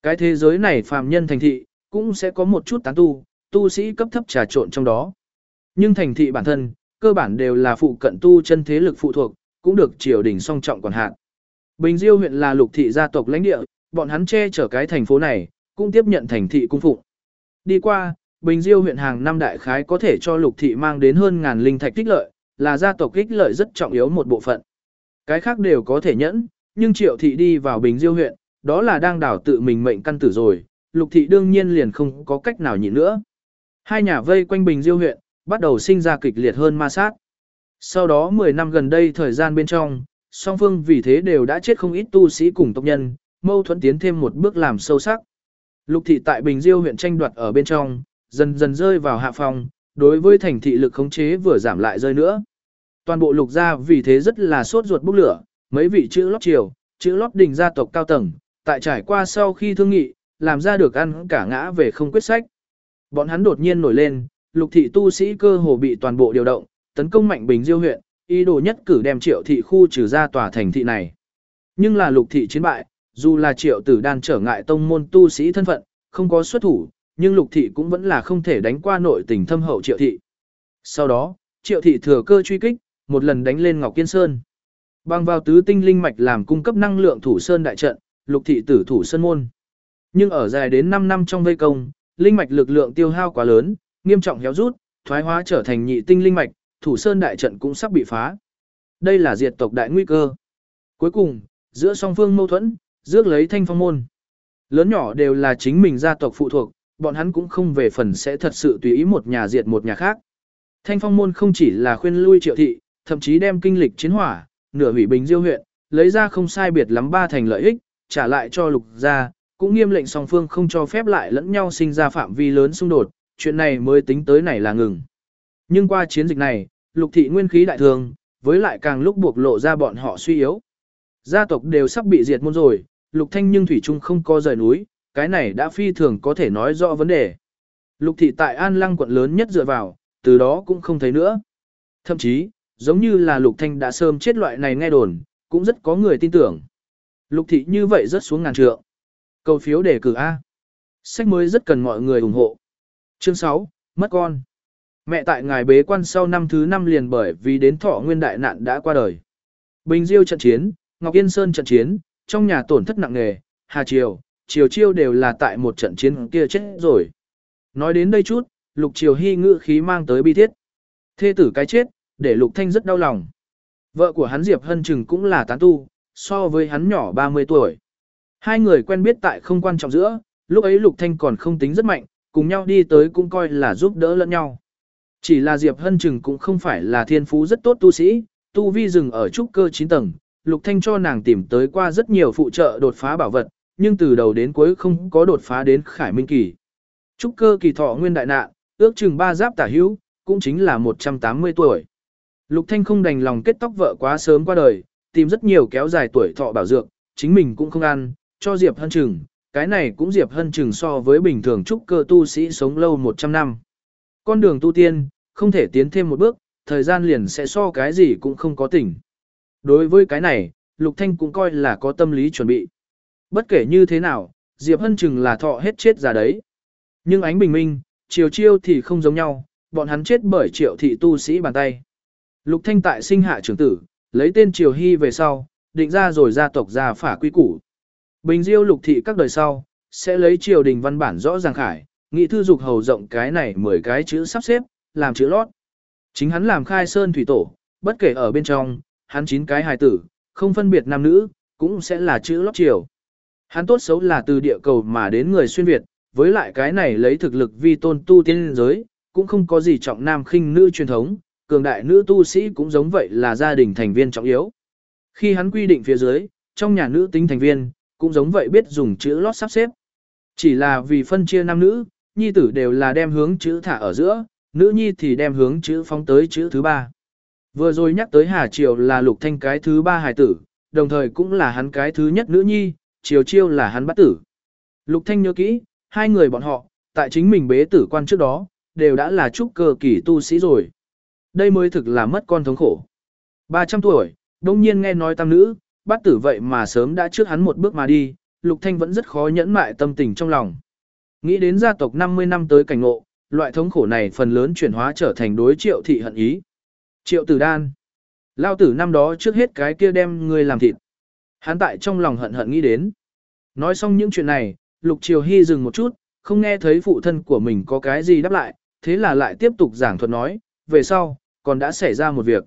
Cái thế giới này phàm nhân thành thị, cũng sẽ có một chút tán tu, tu sĩ cấp thấp trà trộn trong đó. Nhưng thành thị bản thân, cơ bản đều là phụ cận tu chân thế lực phụ thuộc, cũng được triều đình song trọng quản hạn. Bình Diêu huyện là lục thị gia tộc lãnh địa, bọn hắn che chở cái thành phố này, cũng tiếp nhận thành thị cung phụng. Đi qua, Bình Diêu huyện hàng năm đại khái có thể cho lục thị mang đến hơn ngàn linh thạch tích lợi, là gia tộc kích lợi rất trọng yếu một bộ phận. Cái khác đều có thể nhẫn, nhưng triệu thị đi vào Bình Diêu huyện, đó là đang đảo tự mình mệnh căn tử rồi, lục thị đương nhiên liền không có cách nào nhịn nữa. Hai nhà vây quanh Bình Diêu huyện, bắt đầu sinh ra kịch liệt hơn ma sát. Sau đó 10 năm gần đây thời gian bên trong, song phương vì thế đều đã chết không ít tu sĩ cùng tộc nhân, mâu thuẫn tiến thêm một bước làm sâu sắc. Lục thị tại Bình Diêu huyện tranh đoạt ở bên trong, dần dần rơi vào hạ phòng, đối với thành thị lực khống chế vừa giảm lại rơi nữa. Toàn bộ lục gia vì thế rất là sốt ruột bốc lửa, mấy vị chữ lót triều, chữ lót đình gia tộc cao tầng, tại trải qua sau khi thương nghị, làm ra được ăn cả ngã về không quyết sách. Bọn hắn đột nhiên nổi lên, lục thị tu sĩ cơ hồ bị toàn bộ điều động, tấn công mạnh Bình Diêu huyện, ý đồ nhất cử đem triệu thị khu trừ ra tòa thành thị này. Nhưng là lục thị chiến bại, dù là triệu tử đan trở ngại tông môn tu sĩ thân phận, không có xuất thủ, nhưng lục thị cũng vẫn là không thể đánh qua nội tình thâm hậu triệu thị. Sau đó, triệu thị thừa cơ truy kích, một lần đánh lên Ngọc Kiên Sơn. Bằng vào tứ tinh linh mạch làm cung cấp năng lượng thủ sơn đại trận, lục thị tử thủ sơn môn. Nhưng ở dài đến 5 năm trong vây công, linh mạch lực lượng tiêu hao quá lớn, nghiêm trọng héo rút, thoái hóa trở thành nhị tinh linh mạch, thủ sơn đại trận cũng sắp bị phá. Đây là diệt tộc đại nguy cơ. Cuối cùng, giữa song phương mâu thuẫn, rước lấy thanh phong môn. Lớn nhỏ đều là chính mình gia tộc phụ thuộc, bọn hắn cũng không về phần sẽ thật sự tùy ý một nhà diệt một nhà khác. Thanh phong môn không chỉ là khuyên lui triệu thị, thậm chí đem kinh lịch chiến hỏa, nửa hủy bình diêu huyện, lấy ra không sai biệt lắm ba thành lợi ích, trả lại cho lục gia, cũng nghiêm lệnh song phương không cho phép lại lẫn nhau sinh ra phạm vi lớn xung đột, chuyện này mới tính tới này là ngừng. Nhưng qua chiến dịch này, lục thị nguyên khí đại thường, với lại càng lúc buộc lộ ra bọn họ suy yếu. Gia tộc đều sắp bị diệt môn rồi, lục thanh nhưng thủy trung không có rời núi, cái này đã phi thường có thể nói rõ vấn đề. Lục thị tại An Lăng quận lớn nhất dựa vào, từ đó cũng không thấy nữa. Thậm chí, giống như là lục thanh đã sớm chết loại này nghe đồn, cũng rất có người tin tưởng. Lục thị như vậy rất xuống ngàn trượng. Cầu phiếu đề cử A. Sách mới rất cần mọi người ủng hộ. Chương 6, mất con. Mẹ tại ngài bế quan sau năm thứ năm liền bởi vì đến thọ nguyên đại nạn đã qua đời. Bình Diêu trận chiến, Ngọc Yên Sơn trận chiến, trong nhà tổn thất nặng nề, Hà Triều, Triều Chiêu đều là tại một trận chiến kia chết rồi. Nói đến đây chút, Lục Triều Hy ngự khí mang tới bi thiết. Thê tử cái chết, để Lục Thanh rất đau lòng. Vợ của hắn Diệp Hân Trừng cũng là tán tu, so với hắn nhỏ 30 tuổi. Hai người quen biết tại không quan trọng giữa, lúc ấy Lục Thanh còn không tính rất mạnh, cùng nhau đi tới cũng coi là giúp đỡ lẫn nhau. Chỉ là Diệp Hân Trừng cũng không phải là thiên phú rất tốt tu sĩ, tu vi dừng ở trúc cơ 9 tầng, Lục Thanh cho nàng tìm tới qua rất nhiều phụ trợ đột phá bảo vật, nhưng từ đầu đến cuối không có đột phá đến Khải Minh kỳ. Trúc cơ kỳ thọ nguyên đại nạn, ước chừng ba giáp tả hữu, cũng chính là 180 tuổi. Lục Thanh không đành lòng kết tóc vợ quá sớm qua đời, tìm rất nhiều kéo dài tuổi thọ bảo dược, chính mình cũng không ăn, cho Diệp Hân Trừng, cái này cũng Diệp Hân Trừng so với bình thường trúc cơ tu sĩ sống lâu 100 năm. Con đường tu tiên, không thể tiến thêm một bước, thời gian liền sẽ so cái gì cũng không có tỉnh. Đối với cái này, Lục Thanh cũng coi là có tâm lý chuẩn bị. Bất kể như thế nào, Diệp Hân Trừng là thọ hết chết ra đấy. Nhưng ánh bình minh, chiều chiêu thì không giống nhau, bọn hắn chết bởi triệu thị tu sĩ bàn tay. Lục Thanh tại sinh hạ trưởng tử, lấy tên Triều Hy về sau, định ra rồi gia tộc gia phả quy củ. Bình Diêu lục thị các đời sau, sẽ lấy triều đình văn bản rõ ràng khải, nghị thư dục hầu rộng cái này 10 cái chữ sắp xếp, làm chữ lót. Chính hắn làm khai sơn thủy tổ, bất kể ở bên trong, hắn chín cái hài tử, không phân biệt nam nữ, cũng sẽ là chữ lót triều. Hắn tốt xấu là từ địa cầu mà đến người xuyên Việt, với lại cái này lấy thực lực vi tôn tu tiên giới, cũng không có gì trọng nam khinh nữ truyền thống, cường đại nữ tu sĩ cũng giống vậy là gia đình thành viên trọng yếu. Khi hắn quy định phía dưới, trong nhà nữ tính thành viên, cũng giống vậy biết dùng chữ lót sắp xếp. Chỉ là vì phân chia nam nữ, nhi tử đều là đem hướng chữ thả ở giữa, nữ nhi thì đem hướng chữ phóng tới chữ thứ ba. Vừa rồi nhắc tới Hà Triều là lục thanh cái thứ ba hài tử, đồng thời cũng là hắn cái thứ nhất nữ nhi, Triều Chiêu là hắn bắt tử. Lục thanh nhớ kỹ, hai người bọn họ, tại chính mình bế tử quan trước đó, đều đã là trúc cơ kỳ tu sĩ rồi. Đây mới thực là mất con thống khổ. 300 tuổi, đông nhiên nghe nói tam nữ, bắt tử vậy mà sớm đã trước hắn một bước mà đi, Lục Thanh vẫn rất khó nhẫn mại tâm tình trong lòng. Nghĩ đến gia tộc 50 năm tới cảnh ngộ, loại thống khổ này phần lớn chuyển hóa trở thành đối triệu thị hận ý. Triệu tử đan. Lao tử năm đó trước hết cái kia đem người làm thịt. Hắn tại trong lòng hận hận nghĩ đến. Nói xong những chuyện này, Lục Triều Hy dừng một chút, không nghe thấy phụ thân của mình có cái gì đáp lại, thế là lại tiếp tục giảng thuật nói, về sau, còn đã xảy ra một việc.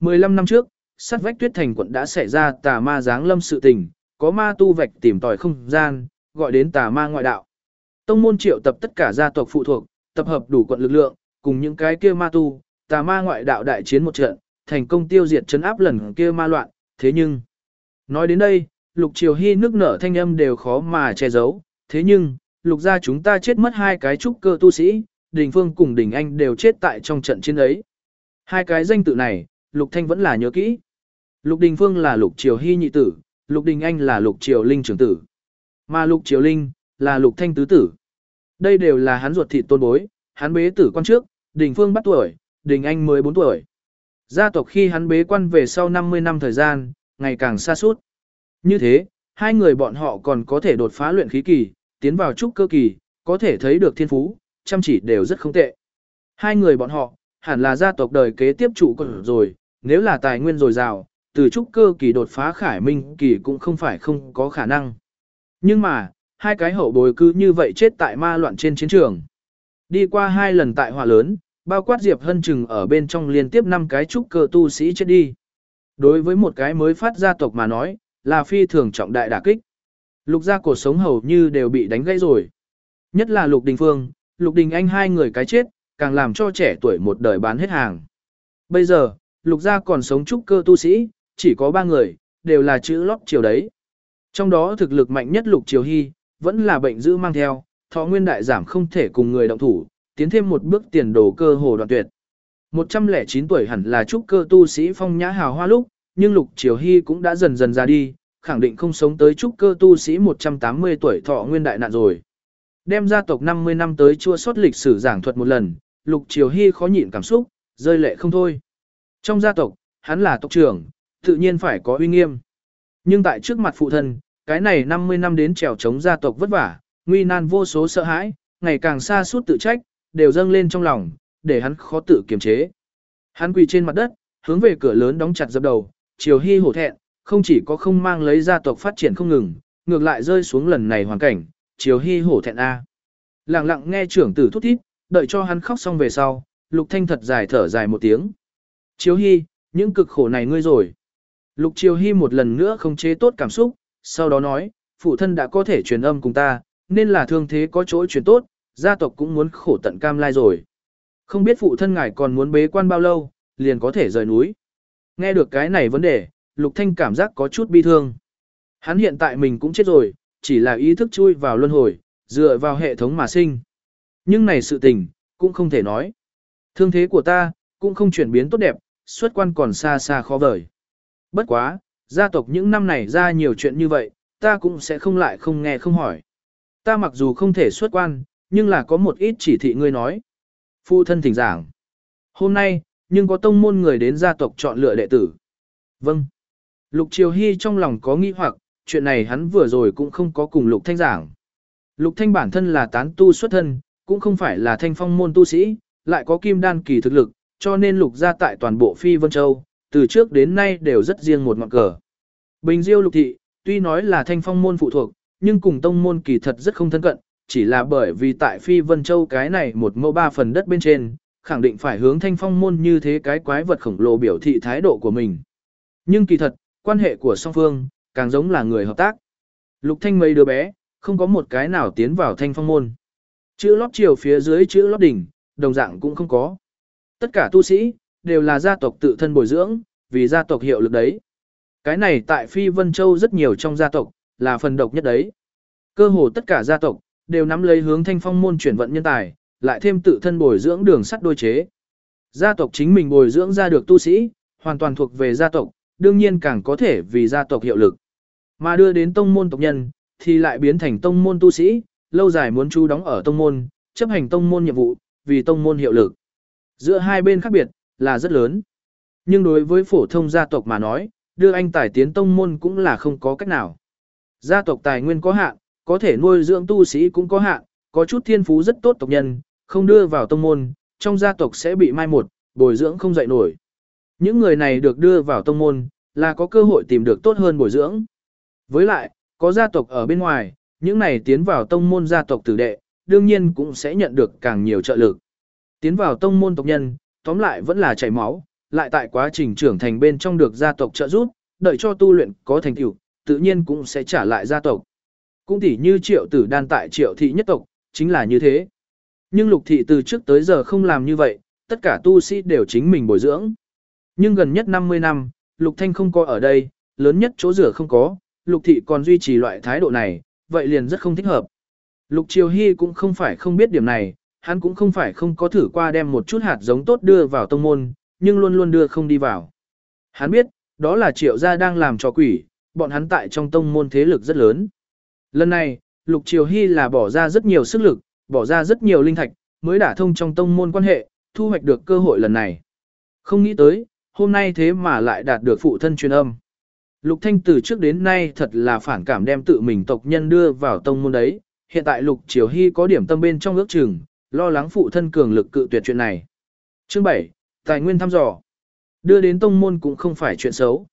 15 năm trước, sát vách tuyết thành quận đã xảy ra tà ma giáng lâm sự tình, có ma tu vạch tìm tòi không gian, gọi đến tà ma ngoại đạo. Tông môn triệu tập tất cả gia tộc phụ thuộc, tập hợp đủ quận lực lượng, cùng những cái kia ma tu, tà ma ngoại đạo đại chiến một trận, thành công tiêu diệt chấn áp lần kia ma loạn, thế nhưng... Nói đến đây, Lục Triều Hy nước nở thanh âm đều khó mà che giấu, thế nhưng, Lục gia chúng ta chết mất hai cái trúc cơ tu sĩ, Đình Phương cùng Đình Anh đều chết tại trong trận chiến ấy. Hai cái danh tự này, Lục Thanh vẫn là nhớ kỹ. Lục Đình Phương là Lục Triều Hy nhị tử, Lục Đình Anh là Lục Triều Linh trưởng tử. Mà Lục Triều Linh là Lục Thanh tứ tử. Đây đều là hắn ruột thịt tôn bối, hắn bế tử quan trước, Đình Phương bắt tuổi, Đình Anh mới 4 tuổi. Gia tộc khi hắn bế quan về sau 50 năm thời gian, ngày càng xa suốt. Như thế, hai người bọn họ còn có thể đột phá luyện khí kỳ, tiến vào trúc cơ kỳ, có thể thấy được thiên phú, chăm chỉ đều rất không tệ. Hai người bọn họ, hẳn là gia tộc đời kế tiếp trụ còn rồi, nếu là tài nguyên dồi dào, từ trúc cơ kỳ đột phá khải minh kỳ cũng không phải không có khả năng. Nhưng mà, hai cái hậu bối cứ như vậy chết tại ma loạn trên chiến trường. Đi qua hai lần tại hỏa lớn, bao quát Diệp Hân Trừng ở bên trong liên tiếp năm cái trúc cơ tu sĩ chết đi. Đối với một cái mới phát gia tộc mà nói, là phi thường trọng đại đả kích. Lục gia cuộc sống hầu như đều bị đánh gãy rồi. Nhất là Lục Đình Phương, Lục Đình Anh hai người cái chết, càng làm cho trẻ tuổi một đời bán hết hàng. Bây giờ, Lục gia còn sống trúc cơ tu sĩ, chỉ có ba người, đều là chữ lót chiều đấy. Trong đó thực lực mạnh nhất Lục Triều Hy, vẫn là bệnh dữ mang theo, thọ nguyên đại giảm không thể cùng người động thủ, tiến thêm một bước tiền đồ cơ hồ đoạn tuyệt. 109 tuổi hẳn là trúc cơ tu sĩ phong nhã hào hoa lúc, nhưng Lục Triều Hy cũng đã dần dần ra đi, khẳng định không sống tới trúc cơ tu sĩ 180 tuổi thọ nguyên đại nạn rồi. Đem gia tộc 50 năm tới chua sót lịch sử giảng thuật một lần, Lục Triều Hy khó nhịn cảm xúc, rơi lệ không thôi. Trong gia tộc, hắn là tộc trưởng, tự nhiên phải có uy nghiêm. Nhưng tại trước mặt phụ thân, cái này 50 năm đến trèo chống gia tộc vất vả, nguy nan vô số sợ hãi, ngày càng xa suốt tự trách, đều dâng lên trong lòng, để hắn khó tự kiềm chế. Hắn quỳ trên mặt đất, hướng về cửa lớn đóng chặt dập đầu, Triều Hy hổ thẹn, không chỉ có không mang lấy gia tộc phát triển không ngừng, ngược lại rơi xuống lần này hoàn cảnh, Triều Hy hổ thẹn A. Lặng lặng nghe trưởng tử thút thít, đợi cho hắn khóc xong về sau, Lục Thanh thật dài thở dài một tiếng. Chiếu Hy, những cực khổ này ngươi rồi. Lục Chiếu Hy một lần nữa không chế tốt cảm xúc, sau đó nói, phụ thân đã có thể truyền âm cùng ta, nên là thương thế có chỗ truyền tốt, gia tộc cũng muốn khổ tận cam lai rồi. Không biết phụ thân ngài còn muốn bế quan bao lâu, liền có thể rời núi. Nghe được cái này vấn đề, Lục Thanh cảm giác có chút bi thương. Hắn hiện tại mình cũng chết rồi, chỉ là ý thức chui vào luân hồi, dựa vào hệ thống mà sinh. Nhưng này sự tình, cũng không thể nói. Thương thế của ta, cũng không chuyển biến tốt đẹp, xuất quan còn xa xa khó vời. Bất quá, gia tộc những năm này ra nhiều chuyện như vậy, ta cũng sẽ không lại không nghe không hỏi. Ta mặc dù không thể xuất quan, nhưng là có một ít chỉ thị ngươi nói. Phu thân thỉnh giảng. Hôm nay, nhưng có tông môn người đến gia tộc chọn lựa đệ tử. Vâng. Lục Triều Hy trong lòng có nghi hoặc, chuyện này hắn vừa rồi cũng không có cùng Lục Thanh giảng. Lục Thanh bản thân là tán tu xuất thân, cũng không phải là thanh phong môn tu sĩ, lại có kim đan kỳ thực lực, cho nên Lục gia tại toàn bộ Phi Vân Châu, từ trước đến nay đều rất riêng một ngọn cờ. Bình Diêu Lục Thị, tuy nói là thanh phong môn phụ thuộc, nhưng cùng tông môn kỳ thật rất không thân cận, chỉ là bởi vì tại Phi Vân Châu cái này một mẫu ba phần đất bên trên, khẳng định phải hướng thanh phong môn như thế cái quái vật khổng lồ biểu thị thái độ của mình. Nhưng kỳ thật, quan hệ của song phương, càng giống là người hợp tác. Lục thanh mấy đứa bé, không có một cái nào tiến vào thanh phong môn. Chữ lót chiều phía dưới chữ lót đỉnh, đồng dạng cũng không có. Tất cả tu sĩ, đều là gia tộc tự thân bồi dưỡng, vì gia tộc hiệu lực đấy. Cái này tại Phi Vân Châu rất nhiều trong gia tộc, là phần độc nhất đấy. Cơ hồ tất cả gia tộc, đều nắm lấy hướng thanh phong môn chuyển vận nhân tài, lại thêm tự thân bồi dưỡng đường sắt đôi chế. Gia tộc chính mình bồi dưỡng ra được tu sĩ, hoàn toàn thuộc về gia tộc, đương nhiên càng có thể vì gia tộc hiệu lực. Mà đưa đến tông môn tộc nhân, thì lại biến thành tông môn tu sĩ, lâu dài muốn chú đóng ở tông môn, chấp hành tông môn nhiệm vụ, vì tông môn hiệu lực. Giữa hai bên khác biệt, là rất lớn. Nhưng đối với phổ thông gia tộc mà nói, đưa anh tài tiến tông môn cũng là không có cách nào. Gia tộc tài nguyên có hạn, có thể nuôi dưỡng tu sĩ cũng có hạn, có chút thiên phú rất tốt tộc nhân, không đưa vào tông môn, trong gia tộc sẽ bị mai một, bồi dưỡng không dậy nổi. Những người này được đưa vào tông môn, là có cơ hội tìm được tốt hơn bồi dưỡng. Với lại, có gia tộc ở bên ngoài, những này tiến vào tông môn gia tộc tử đệ, đương nhiên cũng sẽ nhận được càng nhiều trợ lực. Tiến vào tông môn tộc nhân, tóm lại vẫn là chảy máu, lại tại quá trình trưởng thành bên trong được gia tộc trợ giúp, đợi cho tu luyện có thành tựu, tự nhiên cũng sẽ trả lại gia tộc. Cũng tỉ như triệu tử đan tại triệu thị nhất tộc, chính là như thế. Nhưng lục thị từ trước tới giờ không làm như vậy, tất cả tu sĩ đều chính mình bồi dưỡng. Nhưng gần nhất 50 năm, Lục Thanh không có ở đây, lớn nhất chỗ rửa không có, Lục Thị còn duy trì loại thái độ này, vậy liền rất không thích hợp. Lục Triều Hy cũng không phải không biết điểm này, hắn cũng không phải không có thử qua đem một chút hạt giống tốt đưa vào tông môn, nhưng luôn luôn đưa không đi vào. Hắn biết, đó là Triệu gia đang làm trò quỷ, bọn hắn tại trong tông môn thế lực rất lớn. Lần này, Lục Triều Hy là bỏ ra rất nhiều sức lực, bỏ ra rất nhiều linh thạch, mới đả thông trong tông môn quan hệ, thu hoạch được cơ hội lần này. Không nghĩ tới, hôm nay thế mà lại đạt được phụ thân truyền âm. Lục Thanh từ trước đến nay thật là phản cảm đem tự mình tộc nhân đưa vào tông môn đấy, hiện tại Lục Triều Hy có điểm tâm bên trong ước chừng, lo lắng phụ thân cường lực cự tuyệt chuyện này. Chương 7, Tài nguyên thăm dò. Đưa đến tông môn cũng không phải chuyện xấu.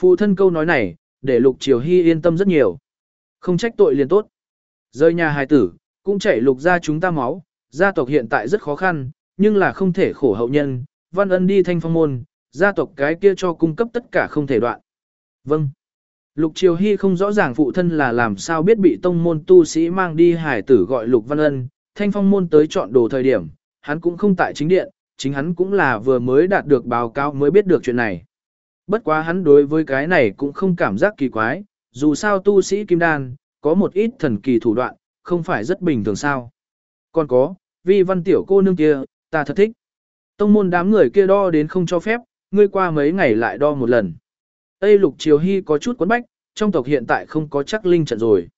Phụ thân câu nói này, để Lục Triều Hy yên tâm rất nhiều. Không trách tội liền tốt. Rơi nhà hài tử, cũng chảy lục ra chúng ta máu, gia tộc hiện tại rất khó khăn, nhưng là không thể khổ hậu nhân, văn ân đi thanh phong môn, gia tộc cái kia cho cung cấp tất cả không thể đoạn. Vâng. Lục Triều Hy không rõ ràng phụ thân là làm sao biết bị tông môn tu sĩ mang đi hải tử gọi Lục Văn Ân, thanh phong môn tới chọn đồ thời điểm, hắn cũng không tại chính điện, chính hắn cũng là vừa mới đạt được báo cáo mới biết được chuyện này. Bất quá hắn đối với cái này cũng không cảm giác kỳ quái, dù sao tu sĩ kim đan, có một ít thần kỳ thủ đoạn, không phải rất bình thường sao. Còn có, vi văn tiểu cô nương kia, ta thật thích. Tông môn đám người kia đo đến không cho phép, ngươi qua mấy ngày lại đo một lần. Tây Lục Triều Hy có chút quấn bách, trong tộc hiện tại không có chắc linh trận rồi.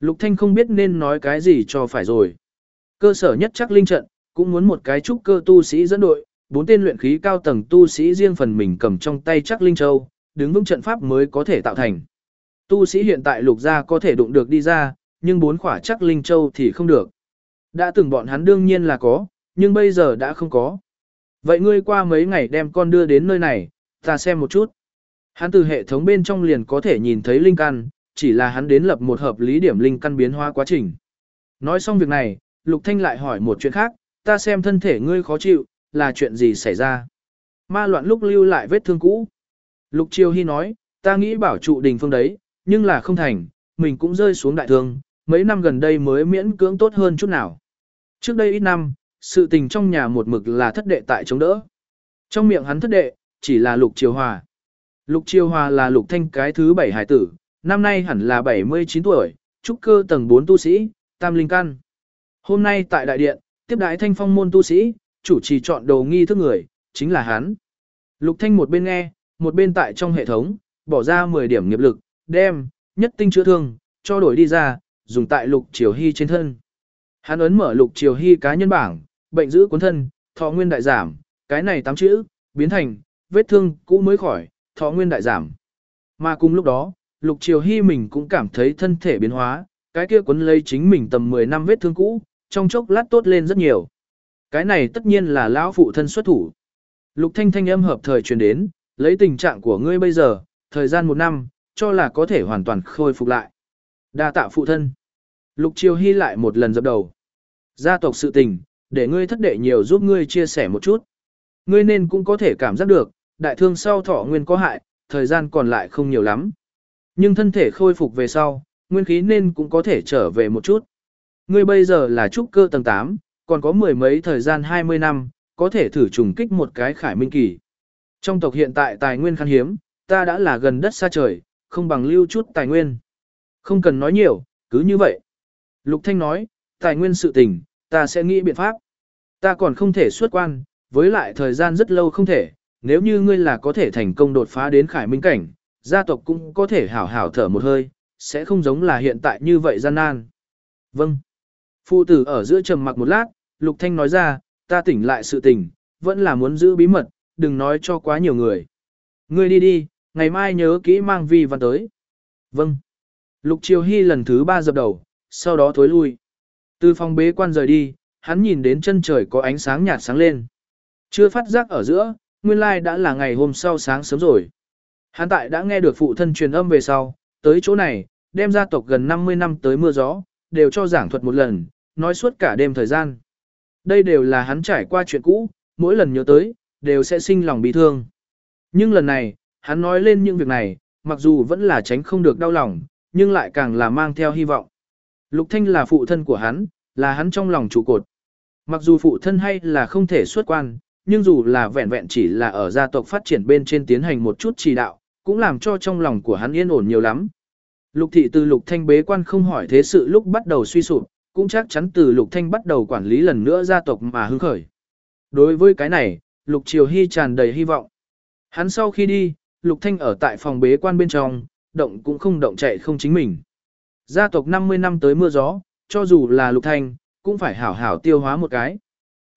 Lục Thanh không biết nên nói cái gì cho phải rồi. Cơ sở nhất chắc linh trận, cũng muốn một cái trúc cơ tu sĩ dẫn đội, bốn tên luyện khí cao tầng tu sĩ riêng phần mình cầm trong tay chắc linh châu, đứng vững trận pháp mới có thể tạo thành. Tu sĩ hiện tại lục gia có thể đụng được đi ra, nhưng bốn khỏa chắc linh châu thì không được. Đã từng bọn hắn đương nhiên là có, nhưng bây giờ đã không có. Vậy ngươi qua mấy ngày đem con đưa đến nơi này, ta xem một chút. Hắn từ hệ thống bên trong liền có thể nhìn thấy linh căn, chỉ là hắn đến lập một hợp lý điểm linh căn biến hóa quá trình. Nói xong việc này, Lục Thanh lại hỏi một chuyện khác, ta xem thân thể ngươi khó chịu, là chuyện gì xảy ra. Ma loạn lúc lưu lại vết thương cũ. Lục Chiêu Hy nói, ta nghĩ bảo trụ đình phương đấy, nhưng là không thành, mình cũng rơi xuống đại thương, mấy năm gần đây mới miễn cưỡng tốt hơn chút nào. Trước đây ít năm, sự tình trong nhà một mực là thất đệ tại chống đỡ. Trong miệng hắn thất đệ, chỉ là Lục Chiêu Hòa. Lục Triều Hòa là Lục Thanh cái thứ bảy hải tử, năm nay hẳn là 79 tuổi, trúc cơ tầng 4 tu sĩ, tam linh căn. Hôm nay tại đại điện, tiếp đại thanh phong môn tu sĩ, chủ trì chọn đầu nghi thức người, chính là hắn. Lục Thanh một bên nghe, một bên tại trong hệ thống, bỏ ra 10 điểm nghiệp lực, đem, nhất tinh chữa thương, cho đổi đi ra, dùng tại Lục Triều Hy trên thân. Hắn ấn mở Lục Triều Hy cá nhân bảng, bệnh giữ cuốn thân, thọ nguyên đại giảm, cái này tám chữ, biến thành, vết thương cũ mới khỏi, thọ nguyên đại giảm. Mà cùng lúc đó, Lục Triều Hy mình cũng cảm thấy thân thể biến hóa, cái kia quấn lấy chính mình tầm 10 năm vết thương cũ, trong chốc lát tốt lên rất nhiều. Cái này tất nhiên là lão phụ thân xuất thủ. Lục Thanh thanh âm hợp thời truyền đến, lấy tình trạng của ngươi bây giờ, thời gian một năm, cho là có thể hoàn toàn khôi phục lại. Đa tạ phụ thân. Lục Triều Hy lại một lần dập đầu. Gia tộc sự tình, để ngươi thất đệ nhiều giúp ngươi chia sẻ một chút. Ngươi nên cũng có thể cảm giác được, đại thương sau thọ nguyên có hại, thời gian còn lại không nhiều lắm. Nhưng thân thể khôi phục về sau, nguyên khí nên cũng có thể trở về một chút. Ngươi bây giờ là trúc cơ tầng 8, còn có mười mấy thời gian 20 năm, có thể thử trùng kích một cái khải minh kỳ. Trong tộc hiện tại tài nguyên khan hiếm, ta đã là gần đất xa trời, không bằng lưu chút tài nguyên. Không cần nói nhiều, cứ như vậy. Lục Thanh nói, tài nguyên sự tình, ta sẽ nghĩ biện pháp. Ta còn không thể xuất quan, với lại thời gian rất lâu không thể, nếu như ngươi là có thể thành công đột phá đến khải minh cảnh, gia tộc cũng có thể hảo hảo thở một hơi, sẽ không giống là hiện tại như vậy gian nan. Vâng. Phụ tử ở giữa trầm mặc một lát, Lục Thanh nói ra, ta tỉnh lại sự tình, vẫn là muốn giữ bí mật, đừng nói cho quá nhiều người. Ngươi đi đi, ngày mai nhớ kỹ mang vi văn tới. Vâng. Lục Triều Hy lần thứ ba dập đầu, sau đó thối lui. Từ phòng bế quan rời đi, hắn nhìn đến chân trời có ánh sáng nhạt sáng lên. Chưa phát giác ở giữa, nguyên lai đã là ngày hôm sau sáng sớm rồi. Hắn tại đã nghe được phụ thân truyền âm về sau, tới chỗ này, đem gia tộc gần 50 năm tới mưa gió, đều cho giảng thuật một lần, nói suốt cả đêm thời gian. Đây đều là hắn trải qua chuyện cũ, mỗi lần nhớ tới, đều sẽ sinh lòng bị thương. Nhưng lần này, hắn nói lên những việc này, mặc dù vẫn là tránh không được đau lòng, nhưng lại càng là mang theo hy vọng. Lục Thanh là phụ thân của hắn, là hắn trong lòng trụ cột. Mặc dù phụ thân hay là không thể xuất quan, nhưng dù là vẹn vẹn chỉ là ở gia tộc phát triển bên trên tiến hành một chút chỉ đạo, cũng làm cho trong lòng của hắn yên ổn nhiều lắm. Lục thị từ Lục Thanh bế quan không hỏi thế sự lúc bắt đầu suy sụp, cũng chắc chắn từ Lục Thanh bắt đầu quản lý lần nữa gia tộc mà hứng khởi. Đối với cái này, Lục Triều Hy tràn đầy hy vọng. Hắn sau khi đi, Lục Thanh ở tại phòng bế quan bên trong, động cũng không động chạy không chính mình. Gia tộc 50 năm tới mưa gió, cho dù là Lục Thanh, cũng phải hảo hảo tiêu hóa một cái.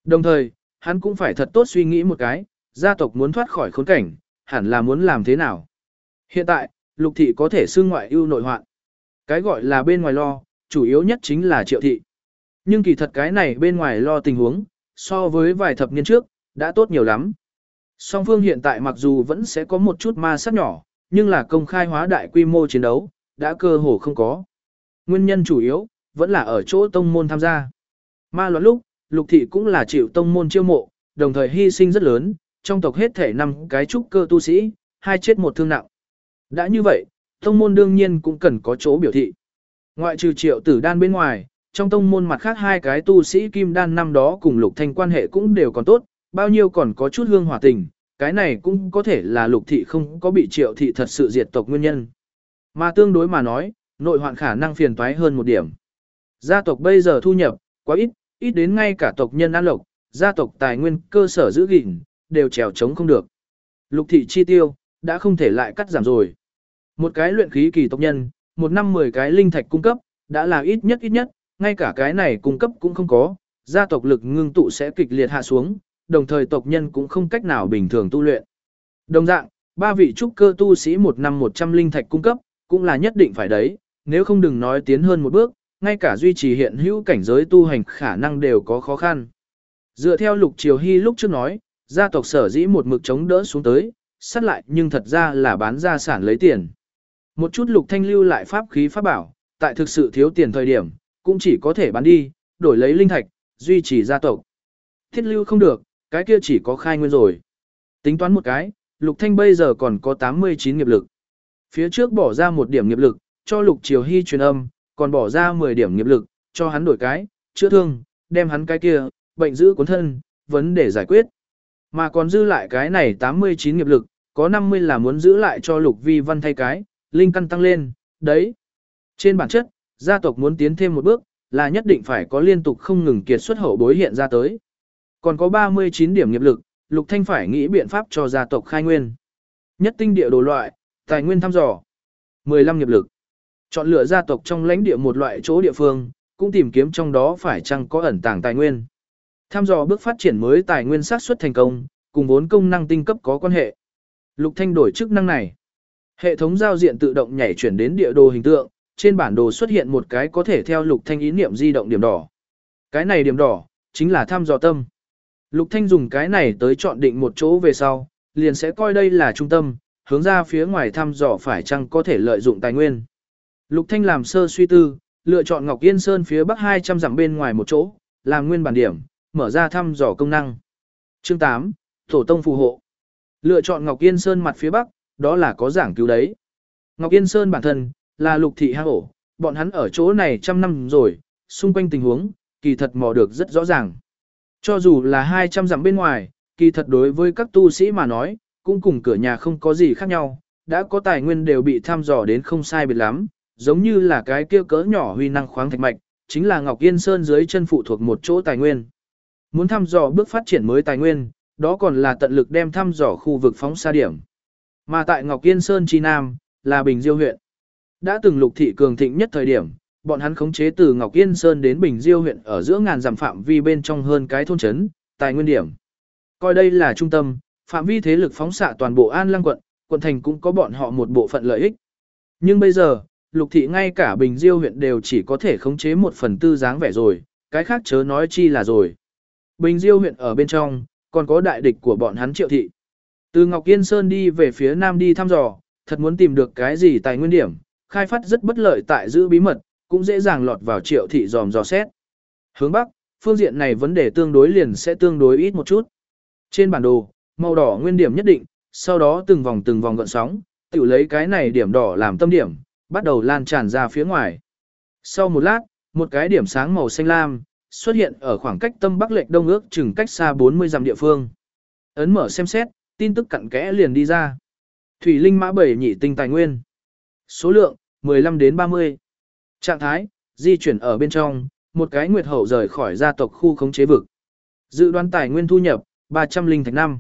Đồng thời, hắn cũng phải thật tốt suy nghĩ một cái, gia tộc muốn thoát khỏi khốn cảnh, hẳn là muốn làm thế nào. Hiện tại, Lục Thị có thể xưng ngoại ưu nội hoạn. Cái gọi là bên ngoài lo, chủ yếu nhất chính là triệu thị. Nhưng kỳ thật cái này bên ngoài lo tình huống, so với vài thập niên trước, đã tốt nhiều lắm. Song phương hiện tại mặc dù vẫn sẽ có một chút ma sát nhỏ, nhưng là công khai hóa đại quy mô chiến đấu, đã cơ hồ không có. Nguyên nhân chủ yếu, vẫn là ở chỗ tông môn tham gia. Ma loạn lúc, lục thị cũng là chịu tông môn chiêu mộ, đồng thời hy sinh rất lớn, trong tộc hết thể năm cái trúc cơ tu sĩ, hai chết một thương nặng. Đã như vậy, tông môn đương nhiên cũng cần có chỗ biểu thị. Ngoại trừ triệu tử đan bên ngoài, trong tông môn mặt khác hai cái tu sĩ kim đan năm đó cùng lục thanh quan hệ cũng đều còn tốt, bao nhiêu còn có chút hương hòa tình, cái này cũng có thể là lục thị không có bị triệu thị thật sự diệt tộc nguyên nhân. Mà tương đối mà nói, nội hoạn khả năng phiền toái hơn một điểm. Gia tộc bây giờ thu nhập, quá ít, ít đến ngay cả tộc nhân an lộc, gia tộc tài nguyên cơ sở giữ gìn, đều trèo chống không được. Lục thị chi tiêu, đã không thể lại cắt giảm rồi. Một cái luyện khí kỳ tộc nhân, một năm 10 cái linh thạch cung cấp, đã là ít nhất ít nhất, ngay cả cái này cung cấp cũng không có, gia tộc lực ngưng tụ sẽ kịch liệt hạ xuống, đồng thời tộc nhân cũng không cách nào bình thường tu luyện. Đồng dạng, ba vị trúc cơ tu sĩ một năm 100 linh thạch cung cấp, cũng là nhất định phải đấy, nếu không đừng nói tiến hơn một bước, ngay cả duy trì hiện hữu cảnh giới tu hành khả năng đều có khó khăn. Dựa theo lục triều hy lúc trước nói, gia tộc sở dĩ một mực chống đỡ xuống tới, sát lại nhưng thật ra là bán gia sản lấy tiền. Một chút lục thanh lưu lại pháp khí pháp bảo, tại thực sự thiếu tiền thời điểm, cũng chỉ có thể bán đi, đổi lấy linh thạch, duy trì gia tộc. Thiết lưu không được, cái kia chỉ có khai nguyên rồi. Tính toán một cái, lục thanh bây giờ còn có 89 nghiệp lực. Phía trước bỏ ra một điểm nghiệp lực, cho lục triều hy truyền âm, còn bỏ ra 10 điểm nghiệp lực, cho hắn đổi cái, chữa thương, đem hắn cái kia, bệnh giữ cuốn thân, vấn đề giải quyết. Mà còn dư lại cái này 89 nghiệp lực, có 50 là muốn giữ lại cho lục vi văn thay cái, linh căn tăng lên, đấy. Trên bản chất, gia tộc muốn tiến thêm một bước, là nhất định phải có liên tục không ngừng kiệt xuất hậu bối hiện ra tới. Còn có 39 điểm nghiệp lực, Lục Thanh phải nghĩ biện pháp cho gia tộc khai nguyên. Nhất tinh địa đồ loại, tài nguyên thăm dò. 15 nghiệp lực. Chọn lựa gia tộc trong lãnh địa một loại chỗ địa phương, cũng tìm kiếm trong đó phải chăng có ẩn tàng tài nguyên. Tham dò bước phát triển mới tài nguyên xác suất thành công, cùng vốn công năng tinh cấp có quan hệ. Lục Thanh đổi chức năng này. Hệ thống giao diện tự động nhảy chuyển đến địa đồ hình tượng, trên bản đồ xuất hiện một cái có thể theo Lục Thanh ý niệm di động điểm đỏ. Cái này điểm đỏ, chính là tham dò tâm. Lục Thanh dùng cái này tới chọn định một chỗ về sau, liền sẽ coi đây là trung tâm, hướng ra phía ngoài thăm dò phải chăng có thể lợi dụng tài nguyên. Lục Thanh làm sơ suy tư, lựa chọn Ngọc Yên Sơn phía bắc 200 dặm bên ngoài một chỗ, làm nguyên bản điểm, mở ra thăm dò công năng. Chương 8, Tổ tông phù hộ. Lựa chọn Ngọc Yên Sơn mặt phía bắc, đó là có giảng cứu đấy. Ngọc Yên Sơn bản thân, là lục thị hang ổ, bọn hắn ở chỗ này trăm năm rồi, xung quanh tình huống, kỳ thật mò được rất rõ ràng. Cho dù là 200 dặm bên ngoài, kỳ thật đối với các tu sĩ mà nói, cũng cùng cửa nhà không có gì khác nhau, đã có tài nguyên đều bị thăm dò đến không sai biệt lắm, giống như là cái kia cỡ nhỏ huy năng khoáng thạch mạch, chính là Ngọc Yên Sơn dưới chân phụ thuộc một chỗ tài nguyên. Muốn thăm dò bước phát triển mới tài nguyên, đó còn là tận lực đem thăm dò khu vực phóng xa điểm. Mà tại Ngọc Yên Sơn Chi Nam, là Bình Diêu huyện. Đã từng lục thị cường thịnh nhất thời điểm, bọn hắn khống chế từ Ngọc Yên Sơn đến Bình Diêu huyện ở giữa ngàn dặm phạm vi bên trong hơn cái thôn trấn, tài nguyên điểm. Coi đây là trung tâm, phạm vi thế lực phóng xạ toàn bộ An Lăng quận, quận thành cũng có bọn họ một bộ phận lợi ích. Nhưng bây giờ, lục thị ngay cả Bình Diêu huyện đều chỉ có thể khống chế một phần tư dáng vẻ rồi, cái khác chớ nói chi là rồi. Bình Diêu huyện ở bên trong, còn có đại địch của bọn hắn triệu thị. Từ Ngọc Yên Sơn đi về phía nam đi thăm dò, thật muốn tìm được cái gì tài nguyên điểm, khai phát rất bất lợi tại giữ bí mật, cũng dễ dàng lọt vào triệu thị dòm dò xét. Hướng Bắc, phương diện này vấn đề tương đối liền sẽ tương đối ít một chút. Trên bản đồ, màu đỏ nguyên điểm nhất định, sau đó từng vòng từng vòng gợn sóng, tự lấy cái này điểm đỏ làm tâm điểm, bắt đầu lan tràn ra phía ngoài. Sau một lát, một cái điểm sáng màu xanh lam xuất hiện ở khoảng cách tâm bắc lệch đông ước chừng cách xa 40 dặm địa phương. Ấn mở xem xét, tin tức cặn kẽ liền đi ra. Thủy linh mã bảy nhị tinh tài nguyên. Số lượng, 15 đến 30. Trạng thái, di chuyển ở bên trong, một cái nguyệt hậu rời khỏi gia tộc khu khống chế vực. Dự đoán tài nguyên thu nhập, 300 linh thạch năm.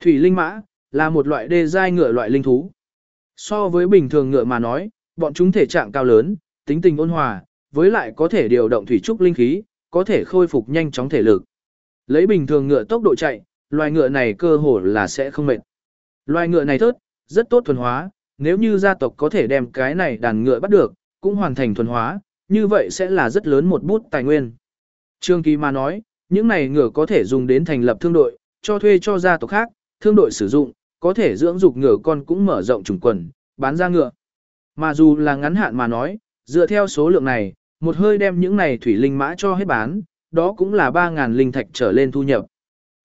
Thủy linh mã, là một loại đê giai ngựa loại linh thú. So với bình thường ngựa mà nói, bọn chúng thể trạng cao lớn, tính tình ôn hòa, với lại có thể điều động thủy trúc linh khí, có thể khôi phục nhanh chóng thể lực. Lấy bình thường ngựa tốc độ chạy, loài ngựa này cơ hồ là sẽ không mệt. Loài ngựa này thớt, rất tốt thuần hóa, nếu như gia tộc có thể đem cái này đàn ngựa bắt được, cũng hoàn thành thuần hóa, như vậy sẽ là rất lớn một bút tài nguyên. Trương Kỳ mà nói, những này ngựa có thể dùng đến thành lập thương đội, cho thuê cho gia tộc khác, thương đội sử dụng, có thể dưỡng dục ngựa con cũng mở rộng trùng quần, bán ra ngựa. Mà dù là ngắn hạn mà nói, dựa theo số lượng này, một hơi đem những này thủy linh mã cho hết bán, đó cũng là 3.000 linh thạch trở lên thu nhập.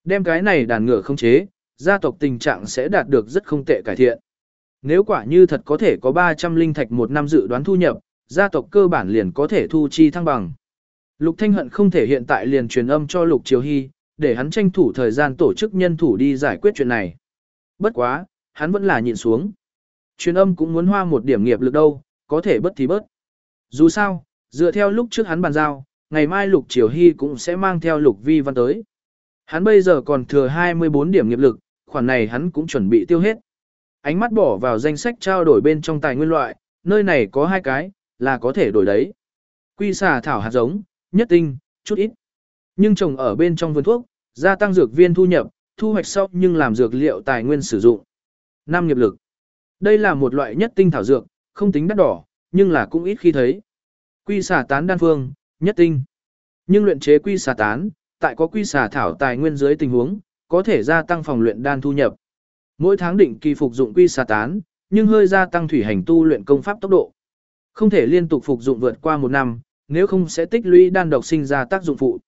Đem cái này đàn ngựa không chế, gia tộc tình trạng sẽ đạt được rất không tệ cải thiện. Nếu quả như thật có thể có 300 linh thạch một năm dự đoán thu nhập, gia tộc cơ bản liền có thể thu chi thăng bằng. Lục Thanh Hận không thể hiện tại liền truyền âm cho Lục Triều Hy, để hắn tranh thủ thời gian tổ chức nhân thủ đi giải quyết chuyện này. Bất quá, hắn vẫn là nhịn xuống. Truyền âm cũng muốn hoa một điểm nghiệp lực đâu, có thể bất thì bớt. Dù sao, dựa theo lúc trước hắn bàn giao, ngày mai Lục Triều Hy cũng sẽ mang theo Lục Vi Văn tới. Hắn bây giờ còn thừa 24 điểm nghiệp lực, khoản này hắn cũng chuẩn bị tiêu hết. Ánh mắt bỏ vào danh sách trao đổi bên trong tài nguyên loại, nơi này có hai cái, là có thể đổi đấy. Quy xà thảo hạt giống, nhất tinh, chút ít. Nhưng trồng ở bên trong vườn thuốc, gia tăng dược viên thu nhập, thu hoạch sau nhưng làm dược liệu tài nguyên sử dụng. Năm nghiệp lực. Đây là một loại nhất tinh thảo dược, không tính đắt đỏ, nhưng là cũng ít khi thấy. Quy xà tán đan phương, nhất tinh. Nhưng luyện chế quy xà tán, tại có quy xà thảo tài nguyên dưới tình huống, có thể gia tăng phòng luyện đan thu nhập. Mỗi tháng định kỳ phục dụng quy xà tán, nhưng hơi gia tăng thủy hành tu luyện công pháp tốc độ. Không thể liên tục phục dụng vượt qua một năm, nếu không sẽ tích lũy đan độc sinh ra tác dụng phụ.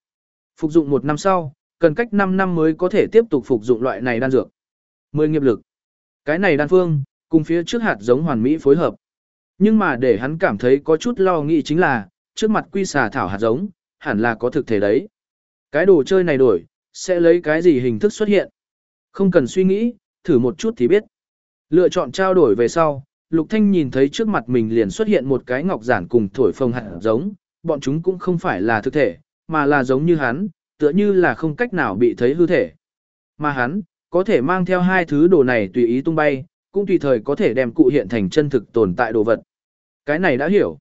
Phục dụng một năm sau, cần cách 5 năm mới có thể tiếp tục phục dụng loại này đan dược. 10 nghiệp lực. Cái này đan phương, cùng phía trước hạt giống hoàn mỹ phối hợp. Nhưng mà để hắn cảm thấy có chút lo nghĩ chính là, trước mặt quy xà thảo hạt giống, hẳn là có thực thể đấy. Cái đồ chơi này đổi, sẽ lấy cái gì hình thức xuất hiện. Không cần suy nghĩ, thử một chút thì biết. Lựa chọn trao đổi về sau, Lục Thanh nhìn thấy trước mặt mình liền xuất hiện một cái ngọc giản cùng thổi phồng hạt giống, bọn chúng cũng không phải là thực thể, mà là giống như hắn, tựa như là không cách nào bị thấy hư thể. Mà hắn, có thể mang theo hai thứ đồ này tùy ý tung bay, cũng tùy thời có thể đem cụ hiện thành chân thực tồn tại đồ vật. Cái này đã hiểu.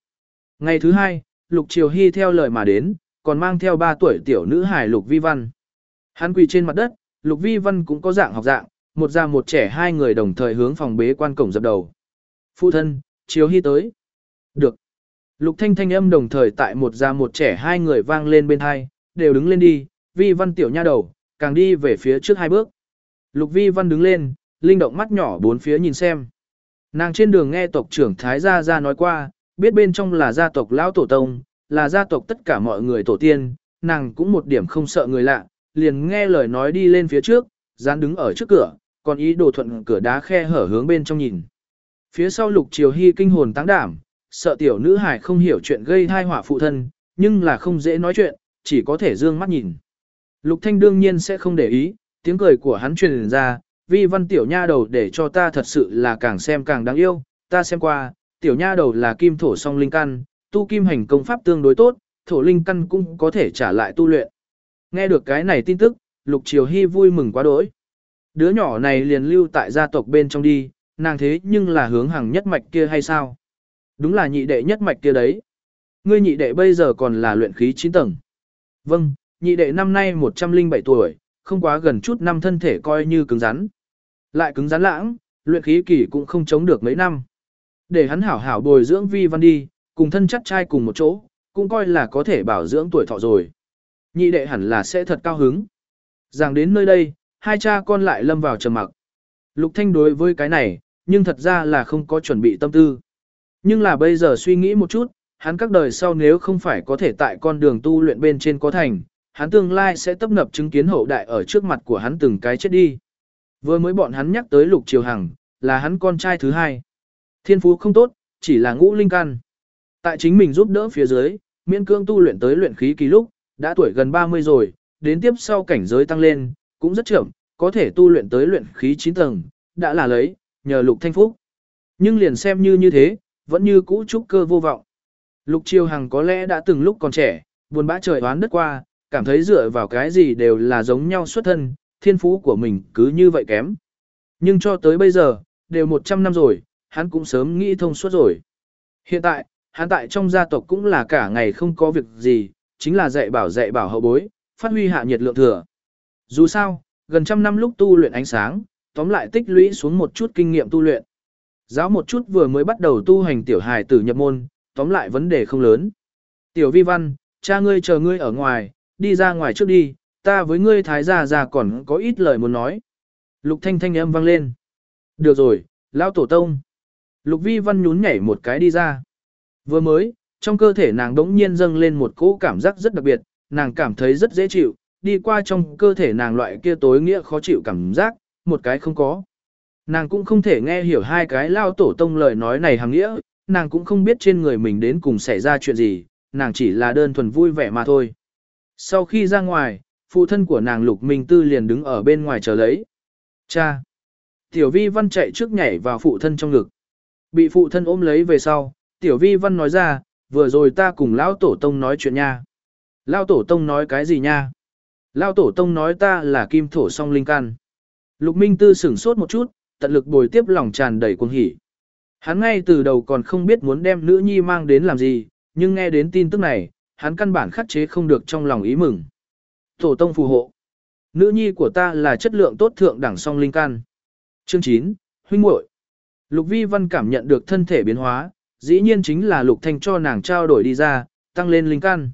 Ngày thứ hai, Lục Triều Hy theo lời mà đến, còn mang theo ba tuổi tiểu nữ hài Lục Vi Văn. Hắn quỳ trên mặt đất, Lục Vi Văn cũng có dạng học dạng, một già một trẻ hai người đồng thời hướng phòng bế quan cổng dập đầu. Phụ thân, Triều Hy tới. Được. Lục Thanh thanh âm đồng thời tại một già một trẻ hai người vang lên bên hai, đều đứng lên đi, Vi Văn tiểu nha đầu, càng đi về phía trước hai bước. Lục Vi Văn đứng lên, linh động mắt nhỏ bốn phía nhìn xem. Nàng trên đường nghe tộc trưởng Thái Gia Gia nói qua, biết bên trong là gia tộc Lão Tổ Tông, là gia tộc tất cả mọi người tổ tiên, nàng cũng một điểm không sợ người lạ, liền nghe lời nói đi lên phía trước, dán đứng ở trước cửa, còn ý đồ thuận cửa đá khe hở hướng bên trong nhìn. Phía sau Lục Triều Hy kinh hồn táng đảm, sợ tiểu nữ hải không hiểu chuyện gây thai họa phụ thân, nhưng là không dễ nói chuyện, chỉ có thể dương mắt nhìn. Lục Thanh đương nhiên sẽ không để ý, tiếng cười của hắn truyền ra, vi văn tiểu nha đầu để cho ta thật sự là càng xem càng đáng yêu, ta xem qua, tiểu nha đầu là kim thổ song linh căn, tu kim hành công pháp tương đối tốt, thổ linh căn cũng có thể trả lại tu luyện. Nghe được cái này tin tức, Lục Triều Hy vui mừng quá đỗi. Đứa nhỏ này liền lưu tại gia tộc bên trong đi, nàng thế nhưng là hướng hàng nhất mạch kia hay sao? Đúng là nhị đệ nhất mạch kia đấy. Ngươi nhị đệ bây giờ còn là luyện khí 9 tầng. Vâng, nhị đệ năm nay 107 tuổi, không quá gần chút năm thân thể coi như cứng rắn. Lại cứng rắn lãng, luyện khí kỳ cũng không chống được mấy năm. Để hắn hảo hảo bồi dưỡng vi văn đi, cùng thân chắc trai cùng một chỗ, cũng coi là có thể bảo dưỡng tuổi thọ rồi. Nhị đệ hẳn là sẽ thật cao hứng. giảng đến nơi đây, hai cha con lại lâm vào trầm mặc. Lục Thanh đối với cái này, nhưng thật ra là không có chuẩn bị tâm tư. Nhưng là bây giờ suy nghĩ một chút, hắn các đời sau nếu không phải có thể tại con đường tu luyện bên trên có thành, hắn tương lai sẽ tấp nập chứng kiến hậu đại ở trước mặt của hắn từng cái chết đi. Vừa mới bọn hắn nhắc tới Lục Triều Hằng, là hắn con trai thứ hai. Thiên phú không tốt, chỉ là ngũ linh căn. Tại chính mình giúp đỡ phía dưới, miễn cương tu luyện tới luyện khí kỳ lúc, đã tuổi gần 30 rồi, đến tiếp sau cảnh giới tăng lên, cũng rất chậm, có thể tu luyện tới luyện khí 9 tầng, đã là lấy, nhờ Lục Thanh Phúc. Nhưng liền xem như như thế, vẫn như cũ trúc cơ vô vọng. Lục triều Hằng có lẽ đã từng lúc còn trẻ, buồn bã trời oán đất qua, cảm thấy dựa vào cái gì đều là giống nhau xuất thân, thiên phú của mình cứ như vậy kém. Nhưng cho tới bây giờ, đều 100 năm rồi, hắn cũng sớm nghĩ thông suốt rồi. Hiện tại, hắn tại trong gia tộc cũng là cả ngày không có việc gì, chính là dạy bảo dạy bảo hậu bối, phát huy hạ nhiệt lượng thừa. Dù sao, gần trăm năm lúc tu luyện ánh sáng, tóm lại tích lũy xuống một chút kinh nghiệm tu luyện. Giáo một chút vừa mới bắt đầu tu hành tiểu hài tử nhập môn, tóm lại vấn đề không lớn. Tiểu vi văn, cha ngươi chờ ngươi ở ngoài, đi ra ngoài trước đi, ta với ngươi thái gia già còn có ít lời muốn nói. Lục thanh thanh âm vang lên. Được rồi, lão tổ tông. Lục vi văn nhún nhảy một cái đi ra. Vừa mới, trong cơ thể nàng đống nhiên dâng lên một cỗ cảm giác rất đặc biệt, nàng cảm thấy rất dễ chịu, đi qua trong cơ thể nàng loại kia tối nghĩa khó chịu cảm giác, một cái không có. Nàng cũng không thể nghe hiểu hai cái lao tổ tông lời nói này hàng nghĩa, nàng cũng không biết trên người mình đến cùng xảy ra chuyện gì, nàng chỉ là đơn thuần vui vẻ mà thôi. Sau khi ra ngoài, phụ thân của nàng Lục Minh Tư liền đứng ở bên ngoài chờ lấy. Cha! Tiểu vi văn chạy trước nhảy vào phụ thân trong ngực. Bị phụ thân ôm lấy về sau, tiểu vi văn nói ra, vừa rồi ta cùng lão tổ tông nói chuyện nha. Lão tổ tông nói cái gì nha? Lão tổ tông nói ta là kim thổ song linh căn. Lục Minh Tư sửng sốt một chút, tận lực bồi tiếp lòng tràn đầy cuồng hỉ. Hắn ngay từ đầu còn không biết muốn đem nữ nhi mang đến làm gì, nhưng nghe đến tin tức này, hắn căn bản khắc chế không được trong lòng ý mừng. Tổ tông phù hộ. Nữ nhi của ta là chất lượng tốt thượng đẳng song linh căn. Chương 9, huynh muội. Lục Vi Văn cảm nhận được thân thể biến hóa, dĩ nhiên chính là Lục Thanh cho nàng trao đổi đi ra, tăng lên linh căn.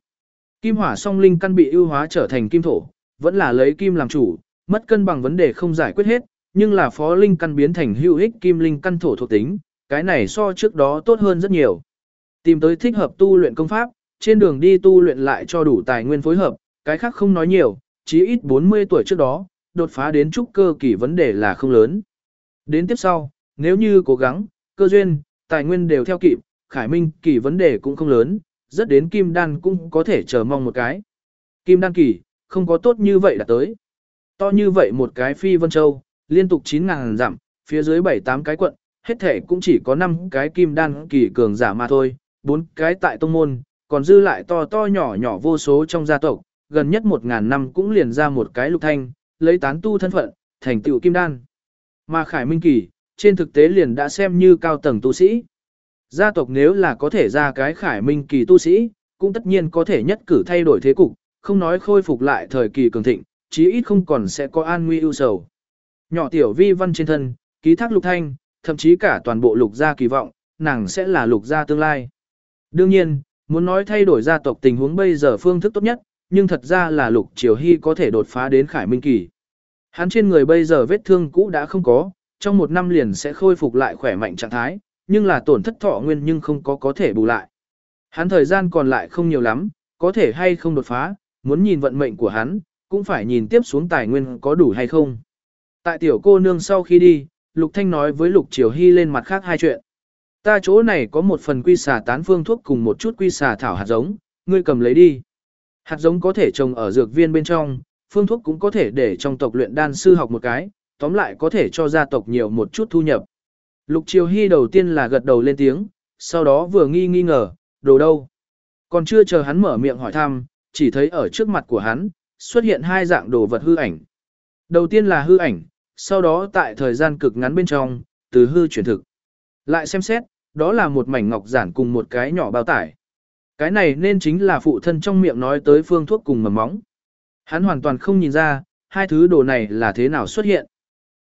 Kim hỏa song linh căn bị ưu hóa trở thành kim thổ, vẫn là lấy kim làm chủ, mất cân bằng vấn đề không giải quyết hết, nhưng là phó linh căn biến thành hữu ích kim linh căn thổ thuộc tính, cái này so trước đó tốt hơn rất nhiều. Tìm tới thích hợp tu luyện công pháp, trên đường đi tu luyện lại cho đủ tài nguyên phối hợp, cái khác không nói nhiều, chí ít 40 tuổi trước đó, đột phá đến trúc cơ kỳ vấn đề là không lớn. Đến tiếp sau, nếu như cố gắng, cơ duyên, tài nguyên đều theo kịp, khải minh kỳ vấn đề cũng không lớn, rất đến kim đan cũng có thể chờ mong một cái. Kim đan kỳ, không có tốt như vậy đã tới. To như vậy một cái phi vân châu, liên tục 9.000 dặm, phía dưới 7-8 cái quận, hết thể cũng chỉ có 5 cái kim đan kỳ cường giả mà thôi, 4 cái tại tông môn, còn dư lại to to nhỏ nhỏ vô số trong gia tộc, gần nhất 1.000 năm cũng liền ra một cái lục thanh, lấy tán tu thân phận, thành tựu kim đan. Mà Khải Minh Kỳ, trên thực tế liền đã xem như cao tầng tu sĩ. Gia tộc nếu là có thể ra cái Khải Minh Kỳ tu sĩ, cũng tất nhiên có thể nhất cử thay đổi thế cục, không nói khôi phục lại thời kỳ cường thịnh, chí ít không còn sẽ có an nguy ưu sầu. Nhỏ tiểu vi văn trên thân, ký thác lục thanh, thậm chí cả toàn bộ lục gia kỳ vọng, nàng sẽ là lục gia tương lai. Đương nhiên, muốn nói thay đổi gia tộc tình huống bây giờ phương thức tốt nhất, nhưng thật ra là lục triều hy có thể đột phá đến khải minh kỳ. Hắn trên người bây giờ vết thương cũ đã không có, trong một năm liền sẽ khôi phục lại khỏe mạnh trạng thái, nhưng là tổn thất thọ nguyên nhưng không có có thể bù lại. Hắn thời gian còn lại không nhiều lắm, có thể hay không đột phá, muốn nhìn vận mệnh của hắn, cũng phải nhìn tiếp xuống tài nguyên có đủ hay không. Tại tiểu cô nương sau khi đi, Lục Thanh nói với Lục Triều Hy lên mặt khác hai chuyện. Ta chỗ này có một phần quy xà tán phương thuốc cùng một chút quy xà thảo hạt giống, ngươi cầm lấy đi. Hạt giống có thể trồng ở dược viên bên trong, phương thuốc cũng có thể để trong tộc luyện đan sư học một cái, tóm lại có thể cho gia tộc nhiều một chút thu nhập. Lục Triều Hy đầu tiên là gật đầu lên tiếng, sau đó vừa nghi nghi ngờ, đồ đâu. Còn chưa chờ hắn mở miệng hỏi thăm, chỉ thấy ở trước mặt của hắn, xuất hiện hai dạng đồ vật hư ảnh. Đầu tiên là hư ảnh, sau đó tại thời gian cực ngắn bên trong, từ hư chuyển thực. Lại xem xét, đó là một mảnh ngọc giản cùng một cái nhỏ bao tải. Cái này nên chính là phụ thân trong miệng nói tới phương thuốc cùng mầm móng. Hắn hoàn toàn không nhìn ra, hai thứ đồ này là thế nào xuất hiện.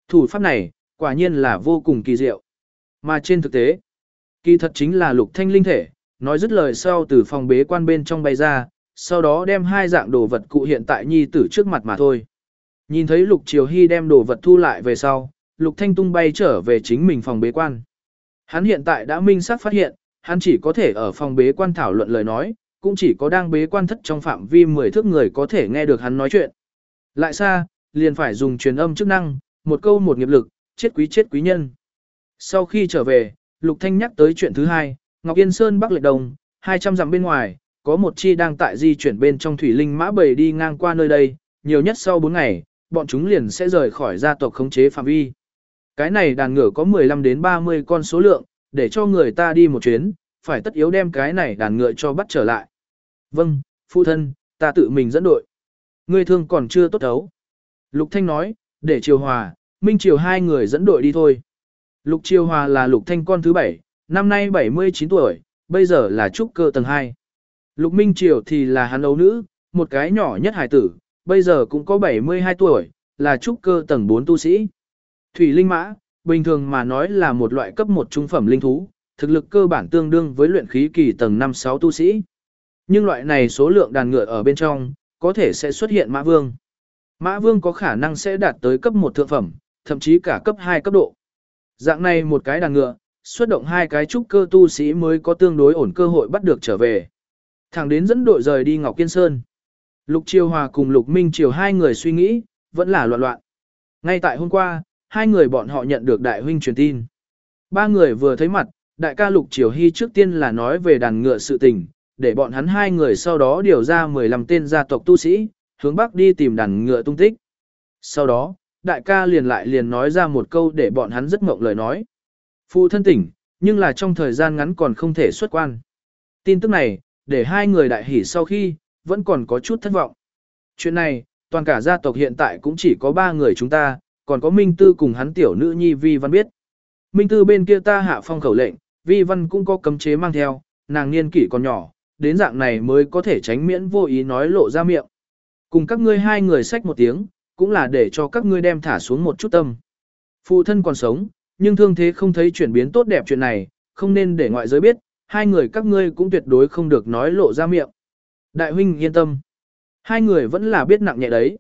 Thủ pháp này, quả nhiên là vô cùng kỳ diệu. Mà trên thực tế, kỳ thật chính là lục thanh linh thể, nói dứt lời sau từ phòng bế quan bên trong bay ra, sau đó đem hai dạng đồ vật cụ hiện tại nhi tử trước mặt mà thôi. Nhìn thấy Lục Triều Hy đem đồ vật thu lại về sau, Lục Thanh tung bay trở về chính mình phòng bế quan. Hắn hiện tại đã minh xác phát hiện, hắn chỉ có thể ở phòng bế quan thảo luận lời nói, cũng chỉ có đang bế quan thất trong phạm vi 10 thước người có thể nghe được hắn nói chuyện. Lại xa, liền phải dùng truyền âm chức năng, một câu một nghiệp lực, chết quý chết quý nhân. Sau khi trở về, Lục Thanh nhắc tới chuyện thứ hai, Ngọc Yên Sơn Bắc Lệ Đồng, 200 dặm bên ngoài, có một chi đang tại di chuyển bên trong thủy linh mã bầy đi ngang qua nơi đây, nhiều nhất sau 4 ngày, bọn chúng liền sẽ rời khỏi gia tộc khống chế phạm vi. Cái này đàn ngựa có 15 đến 30 con số lượng, để cho người ta đi một chuyến, phải tất yếu đem cái này đàn ngựa cho bắt trở lại. Vâng, phụ thân, ta tự mình dẫn đội. Ngươi thương còn chưa tốt đấu. Lục Thanh nói, để Triều Hòa, Minh Triều hai người dẫn đội đi thôi. Lục Triều Hòa là Lục Thanh con thứ bảy, năm nay 79 tuổi, bây giờ là trúc cơ tầng 2. Lục Minh Triều thì là hắn ấu nữ, một cái nhỏ nhất hải tử, bây giờ cũng có 72 tuổi, là trúc cơ tầng 4 tu sĩ. Thủy Linh Mã, bình thường mà nói là một loại cấp một trung phẩm linh thú, thực lực cơ bản tương đương với luyện khí kỳ tầng 5-6 tu sĩ. Nhưng loại này số lượng đàn ngựa ở bên trong, có thể sẽ xuất hiện Mã Vương. Mã Vương có khả năng sẽ đạt tới cấp 1 thượng phẩm, thậm chí cả cấp 2 cấp độ. Dạng này một cái đàn ngựa, xuất động hai cái trúc cơ tu sĩ mới có tương đối ổn cơ hội bắt được trở về. Thẳng đến dẫn đội rời đi Ngọc Kiên Sơn. Lục Triều Hòa cùng Lục Minh Triều hai người suy nghĩ, vẫn là loạn loạn. Ngay tại hôm qua, hai người bọn họ nhận được đại huynh truyền tin. Ba người vừa thấy mặt, đại ca Lục Triều Hy trước tiên là nói về đàn ngựa sự tình, để bọn hắn hai người sau đó điều ra 15 tên gia tộc tu sĩ, hướng bắc đi tìm đàn ngựa tung tích. Sau đó, đại ca liền lại liền nói ra một câu để bọn hắn rất mộng lời nói. Phụ thân tỉnh, nhưng là trong thời gian ngắn còn không thể xuất quan. Tin tức này, để hai người đại hỉ sau khi, vẫn còn có chút thất vọng. Chuyện này, toàn cả gia tộc hiện tại cũng chỉ có ba người chúng ta, còn có Minh Tư cùng hắn tiểu nữ nhi Vi Văn biết. Minh Tư bên kia ta hạ phong khẩu lệnh, Vi Văn cũng có cấm chế mang theo, nàng niên kỷ còn nhỏ, đến dạng này mới có thể tránh miễn vô ý nói lộ ra miệng. Cùng các ngươi hai người sách một tiếng, cũng là để cho các ngươi đem thả xuống một chút tâm. Phụ thân còn sống, nhưng thương thế không thấy chuyển biến tốt đẹp chuyện này, không nên để ngoại giới biết, hai người các ngươi cũng tuyệt đối không được nói lộ ra miệng. Đại huynh yên tâm. Hai người vẫn là biết nặng nhẹ đấy.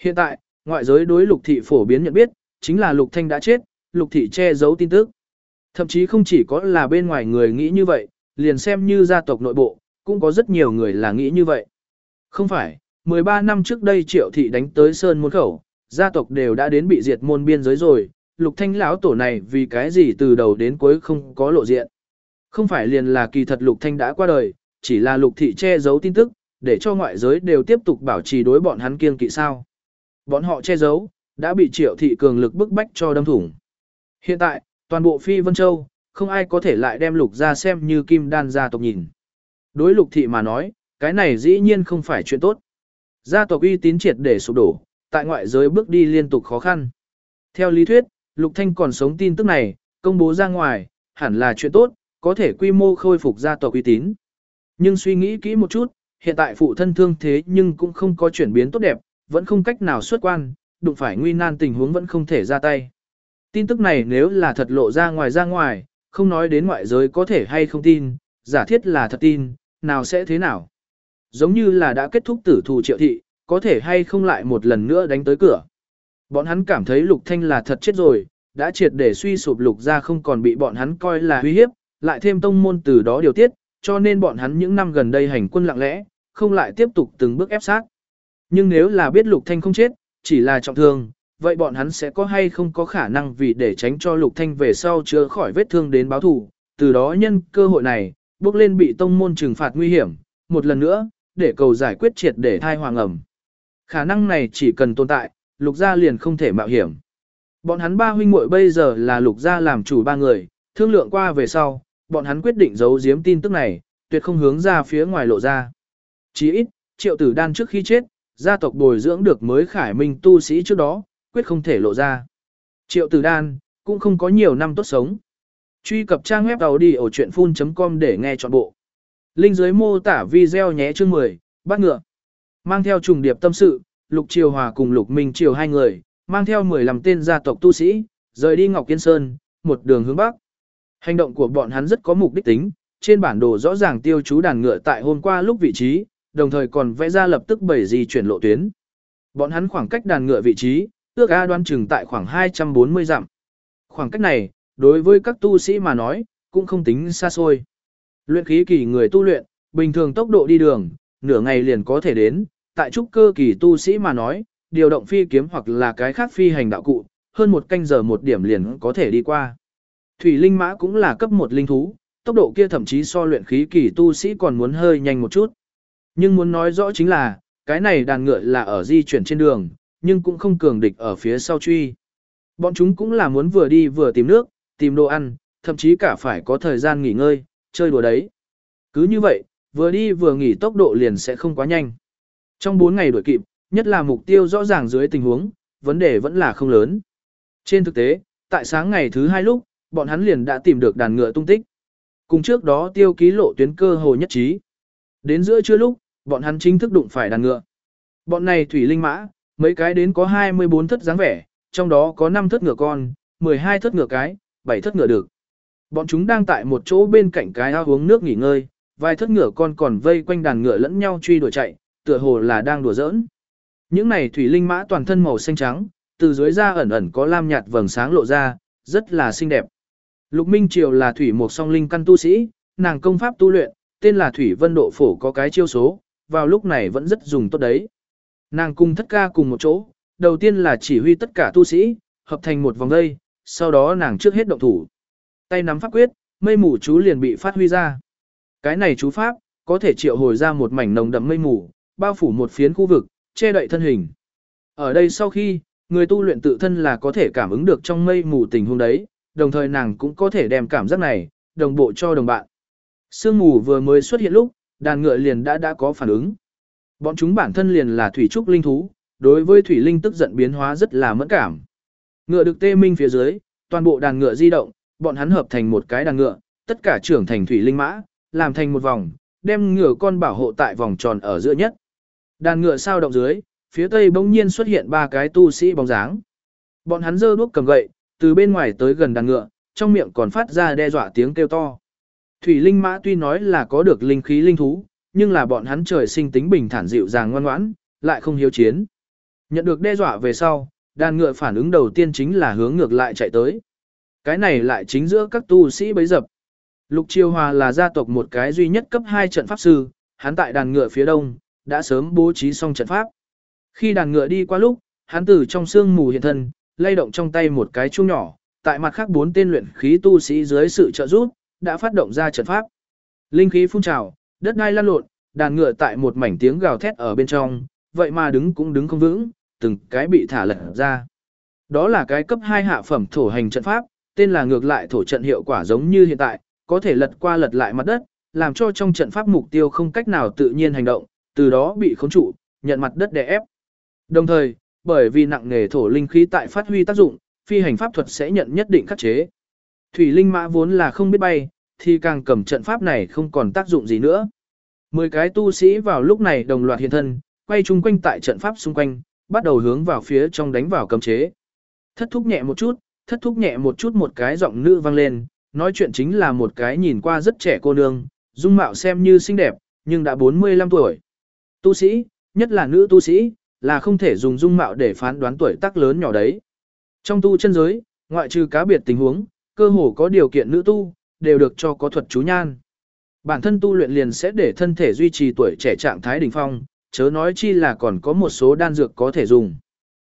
Hiện tại, ngoại giới đối lục thị phổ biến nhận biết, chính là lục thanh đã chết, lục thị che giấu tin tức. Thậm chí không chỉ có là bên ngoài người nghĩ như vậy, liền xem như gia tộc nội bộ, cũng có rất nhiều người là nghĩ như vậy. Không phải, 13 năm trước đây triệu thị đánh tới sơn môn khẩu, gia tộc đều đã đến bị diệt môn biên giới rồi, lục thanh lão tổ này vì cái gì từ đầu đến cuối không có lộ diện. Không phải liền là kỳ thật lục thanh đã qua đời, chỉ là lục thị che giấu tin tức, để cho ngoại giới đều tiếp tục bảo trì đối bọn hắn kiên kỵ sao. Bọn họ che giấu, đã bị triệu thị cường lực bức bách cho đâm thủng. Hiện tại, toàn bộ phi vân châu, không ai có thể lại đem lục ra xem như kim đan gia tộc nhìn. Đối lục thị mà nói, cái này dĩ nhiên không phải chuyện tốt. Gia tộc uy tín triệt để sụp đổ, tại ngoại giới bước đi liên tục khó khăn. Theo lý thuyết, Lục Thanh còn sống tin tức này, công bố ra ngoài, hẳn là chuyện tốt, có thể quy mô khôi phục gia tộc uy tín. Nhưng suy nghĩ kỹ một chút, hiện tại phụ thân thương thế nhưng cũng không có chuyển biến tốt đẹp, vẫn không cách nào xuất quan, đụng phải nguy nan tình huống vẫn không thể ra tay. Tin tức này nếu là thật lộ ra ngoài ra ngoài, không nói đến ngoại giới có thể hay không tin, giả thiết là thật tin, nào sẽ thế nào? Giống như là đã kết thúc tử thù triệu thị, có thể hay không lại một lần nữa đánh tới cửa. Bọn hắn cảm thấy lục thanh là thật chết rồi, đã triệt để suy sụp lục ra không còn bị bọn hắn coi là uy hiếp, lại thêm tông môn từ đó điều tiết, cho nên bọn hắn những năm gần đây hành quân lặng lẽ, không lại tiếp tục từng bước ép sát. Nhưng nếu là biết lục thanh không chết, chỉ là trọng thương, vậy bọn hắn sẽ có hay không có khả năng vì để tránh cho lục thanh về sau chữa khỏi vết thương đến báo thù, từ đó nhân cơ hội này, bước lên bị tông môn trừng phạt nguy hiểm, một lần nữa, để cầu giải quyết triệt để thai hoàng ẩm. Khả năng này chỉ cần tồn tại, lục gia liền không thể mạo hiểm. Bọn hắn ba huynh muội bây giờ là lục gia làm chủ ba người, thương lượng qua về sau, bọn hắn quyết định giấu giếm tin tức này, tuyệt không hướng ra phía ngoài lộ ra. Chỉ ít, triệu tử đan trước khi chết, gia tộc bồi dưỡng được mới khải minh tu sĩ trước đó, quyết không thể lộ ra. Triệu tử đan, cũng không có nhiều năm tốt sống. Truy cập trang web đầu đi ở chuyện full.com để nghe trọn bộ. Linh dưới mô tả video nhé chương 10, bắt ngựa. Mang theo trùng điệp tâm sự, Lục Triều Hòa cùng Lục Minh Triều hai người, mang theo 15 tên gia tộc tu sĩ, rời đi Ngọc Kiên Sơn, một đường hướng bắc. Hành động của bọn hắn rất có mục đích tính, trên bản đồ rõ ràng tiêu chú đàn ngựa tại hôm qua lúc vị trí, đồng thời còn vẽ ra lập tức bảy di chuyển lộ tuyến. Bọn hắn khoảng cách đàn ngựa vị trí, ước A đoán chừng tại khoảng 240 dặm. Khoảng cách này, đối với các tu sĩ mà nói, cũng không tính xa xôi. Luyện khí kỳ người tu luyện, bình thường tốc độ đi đường, nửa ngày liền có thể đến, tại trúc cơ kỳ tu sĩ mà nói, điều động phi kiếm hoặc là cái khác phi hành đạo cụ, hơn một canh giờ một điểm liền có thể đi qua. Thủy linh mã cũng là cấp một linh thú, tốc độ kia thậm chí so luyện khí kỳ tu sĩ còn muốn hơi nhanh một chút. Nhưng muốn nói rõ chính là, cái này đàn ngựa là ở di chuyển trên đường, nhưng cũng không cường địch ở phía sau truy. Bọn chúng cũng là muốn vừa đi vừa tìm nước, tìm đồ ăn, thậm chí cả phải có thời gian nghỉ ngơi, chơi đùa đấy. Cứ như vậy, vừa đi vừa nghỉ tốc độ liền sẽ không quá nhanh. Trong 4 ngày đuổi kịp, nhất là mục tiêu rõ ràng dưới tình huống, vấn đề vẫn là không lớn. Trên thực tế, tại sáng ngày thứ hai lúc, bọn hắn liền đã tìm được đàn ngựa tung tích. Cùng trước đó tiêu ký lộ tuyến cơ hồ nhất trí. Đến giữa trưa lúc, bọn hắn chính thức đụng phải đàn ngựa. Bọn này thủy linh mã, mấy cái đến có 24 thất dáng vẻ, trong đó có 5 thất ngựa con, 12 thất ngựa cái, 7 thất ngựa được. Bọn chúng đang tại một chỗ bên cạnh cái ao uống nước nghỉ ngơi, vài thất ngựa con còn vây quanh đàn ngựa lẫn nhau truy đuổi chạy, tựa hồ là đang đùa giỡn. Những này thủy linh mã toàn thân màu xanh trắng, từ dưới da ẩn ẩn có lam nhạt vầng sáng lộ ra, rất là xinh đẹp. Lục Minh Triều là thủy một song linh căn tu sĩ, nàng công pháp tu luyện, tên là Thủy Vân Độ Phổ có cái chiêu số, vào lúc này vẫn rất dùng tốt đấy. Nàng cùng thất ca cùng một chỗ, đầu tiên là chỉ huy tất cả tu sĩ, hợp thành một vòng dây, sau đó nàng trước hết động thủ. Tay nắm pháp quyết, mây mù chú liền bị phát huy ra. Cái này chú pháp, có thể triệu hồi ra một mảnh nồng đậm mây mù, bao phủ một phiến khu vực, che đậy thân hình. Ở đây sau khi, người tu luyện tự thân là có thể cảm ứng được trong mây mù tình huống đấy, đồng thời nàng cũng có thể đem cảm giác này, đồng bộ cho đồng bạn. Sương mù vừa mới xuất hiện lúc, đàn ngựa liền đã đã có phản ứng. Bọn chúng bản thân liền là thủy trúc linh thú, đối với thủy linh tức giận biến hóa rất là mẫn cảm. Ngựa được tê minh phía dưới, toàn bộ đàn ngựa di động, bọn hắn hợp thành một cái đàn ngựa, tất cả trưởng thành thủy linh mã, làm thành một vòng, đem ngựa con bảo hộ tại vòng tròn ở giữa nhất. Đàn ngựa sao động dưới, phía tây bỗng nhiên xuất hiện ba cái tu sĩ bóng dáng. Bọn hắn giơ đuốc cầm gậy, từ bên ngoài tới gần đàn ngựa, trong miệng còn phát ra đe dọa tiếng kêu to. Thủy linh mã tuy nói là có được linh khí linh thú, nhưng là bọn hắn trời sinh tính bình thản dịu dàng ngoan ngoãn, lại không hiếu chiến. Nhận được đe dọa về sau, đàn ngựa phản ứng đầu tiên chính là hướng ngược lại chạy tới. Cái này lại chính giữa các tu sĩ bấy dập. Lục Chiêu Hòa là gia tộc một cái duy nhất cấp 2 trận pháp sư, hắn tại đàn ngựa phía đông, đã sớm bố trí xong trận pháp. Khi đàn ngựa đi qua lúc, hắn từ trong xương mù hiện thân, lay động trong tay một cái chuông nhỏ, tại mặt khác bốn tên luyện khí tu sĩ dưới sự trợ giúp, đã phát động ra trận pháp. Linh khí phun trào, đất đai lan lộn, đàn ngựa tại một mảnh tiếng gào thét ở bên trong, vậy mà đứng cũng đứng không vững, từng cái bị thả lật ra. Đó là cái cấp 2 hạ phẩm thổ hành trận pháp, tên là ngược lại thổ trận hiệu quả giống như hiện tại, có thể lật qua lật lại mặt đất, làm cho trong trận pháp mục tiêu không cách nào tự nhiên hành động, từ đó bị khống trụ, nhận mặt đất đè ép. Đồng thời, bởi vì nặng nghề thổ linh khí tại phát huy tác dụng, phi hành pháp thuật sẽ nhận nhất định khắc chế. Thủy linh mã vốn là không biết bay, thì càng cầm trận pháp này không còn tác dụng gì nữa. Mười cái tu sĩ vào lúc này đồng loạt hiện thân, quay chung quanh tại trận pháp xung quanh, bắt đầu hướng vào phía trong đánh vào cấm chế. Thất thúc nhẹ một chút, thất thúc nhẹ một chút một cái giọng nữ vang lên, nói chuyện chính là một cái nhìn qua rất trẻ cô nương, dung mạo xem như xinh đẹp, nhưng đã 45 tuổi. Tu sĩ, nhất là nữ tu sĩ, là không thể dùng dung mạo để phán đoán tuổi tác lớn nhỏ đấy. Trong tu chân giới, ngoại trừ cá biệt tình huống, cơ hồ có điều kiện nữ tu, đều được cho có thuật chú nhan. Bản thân tu luyện liền sẽ để thân thể duy trì tuổi trẻ trạng thái đỉnh phong, chớ nói chi là còn có một số đan dược có thể dùng.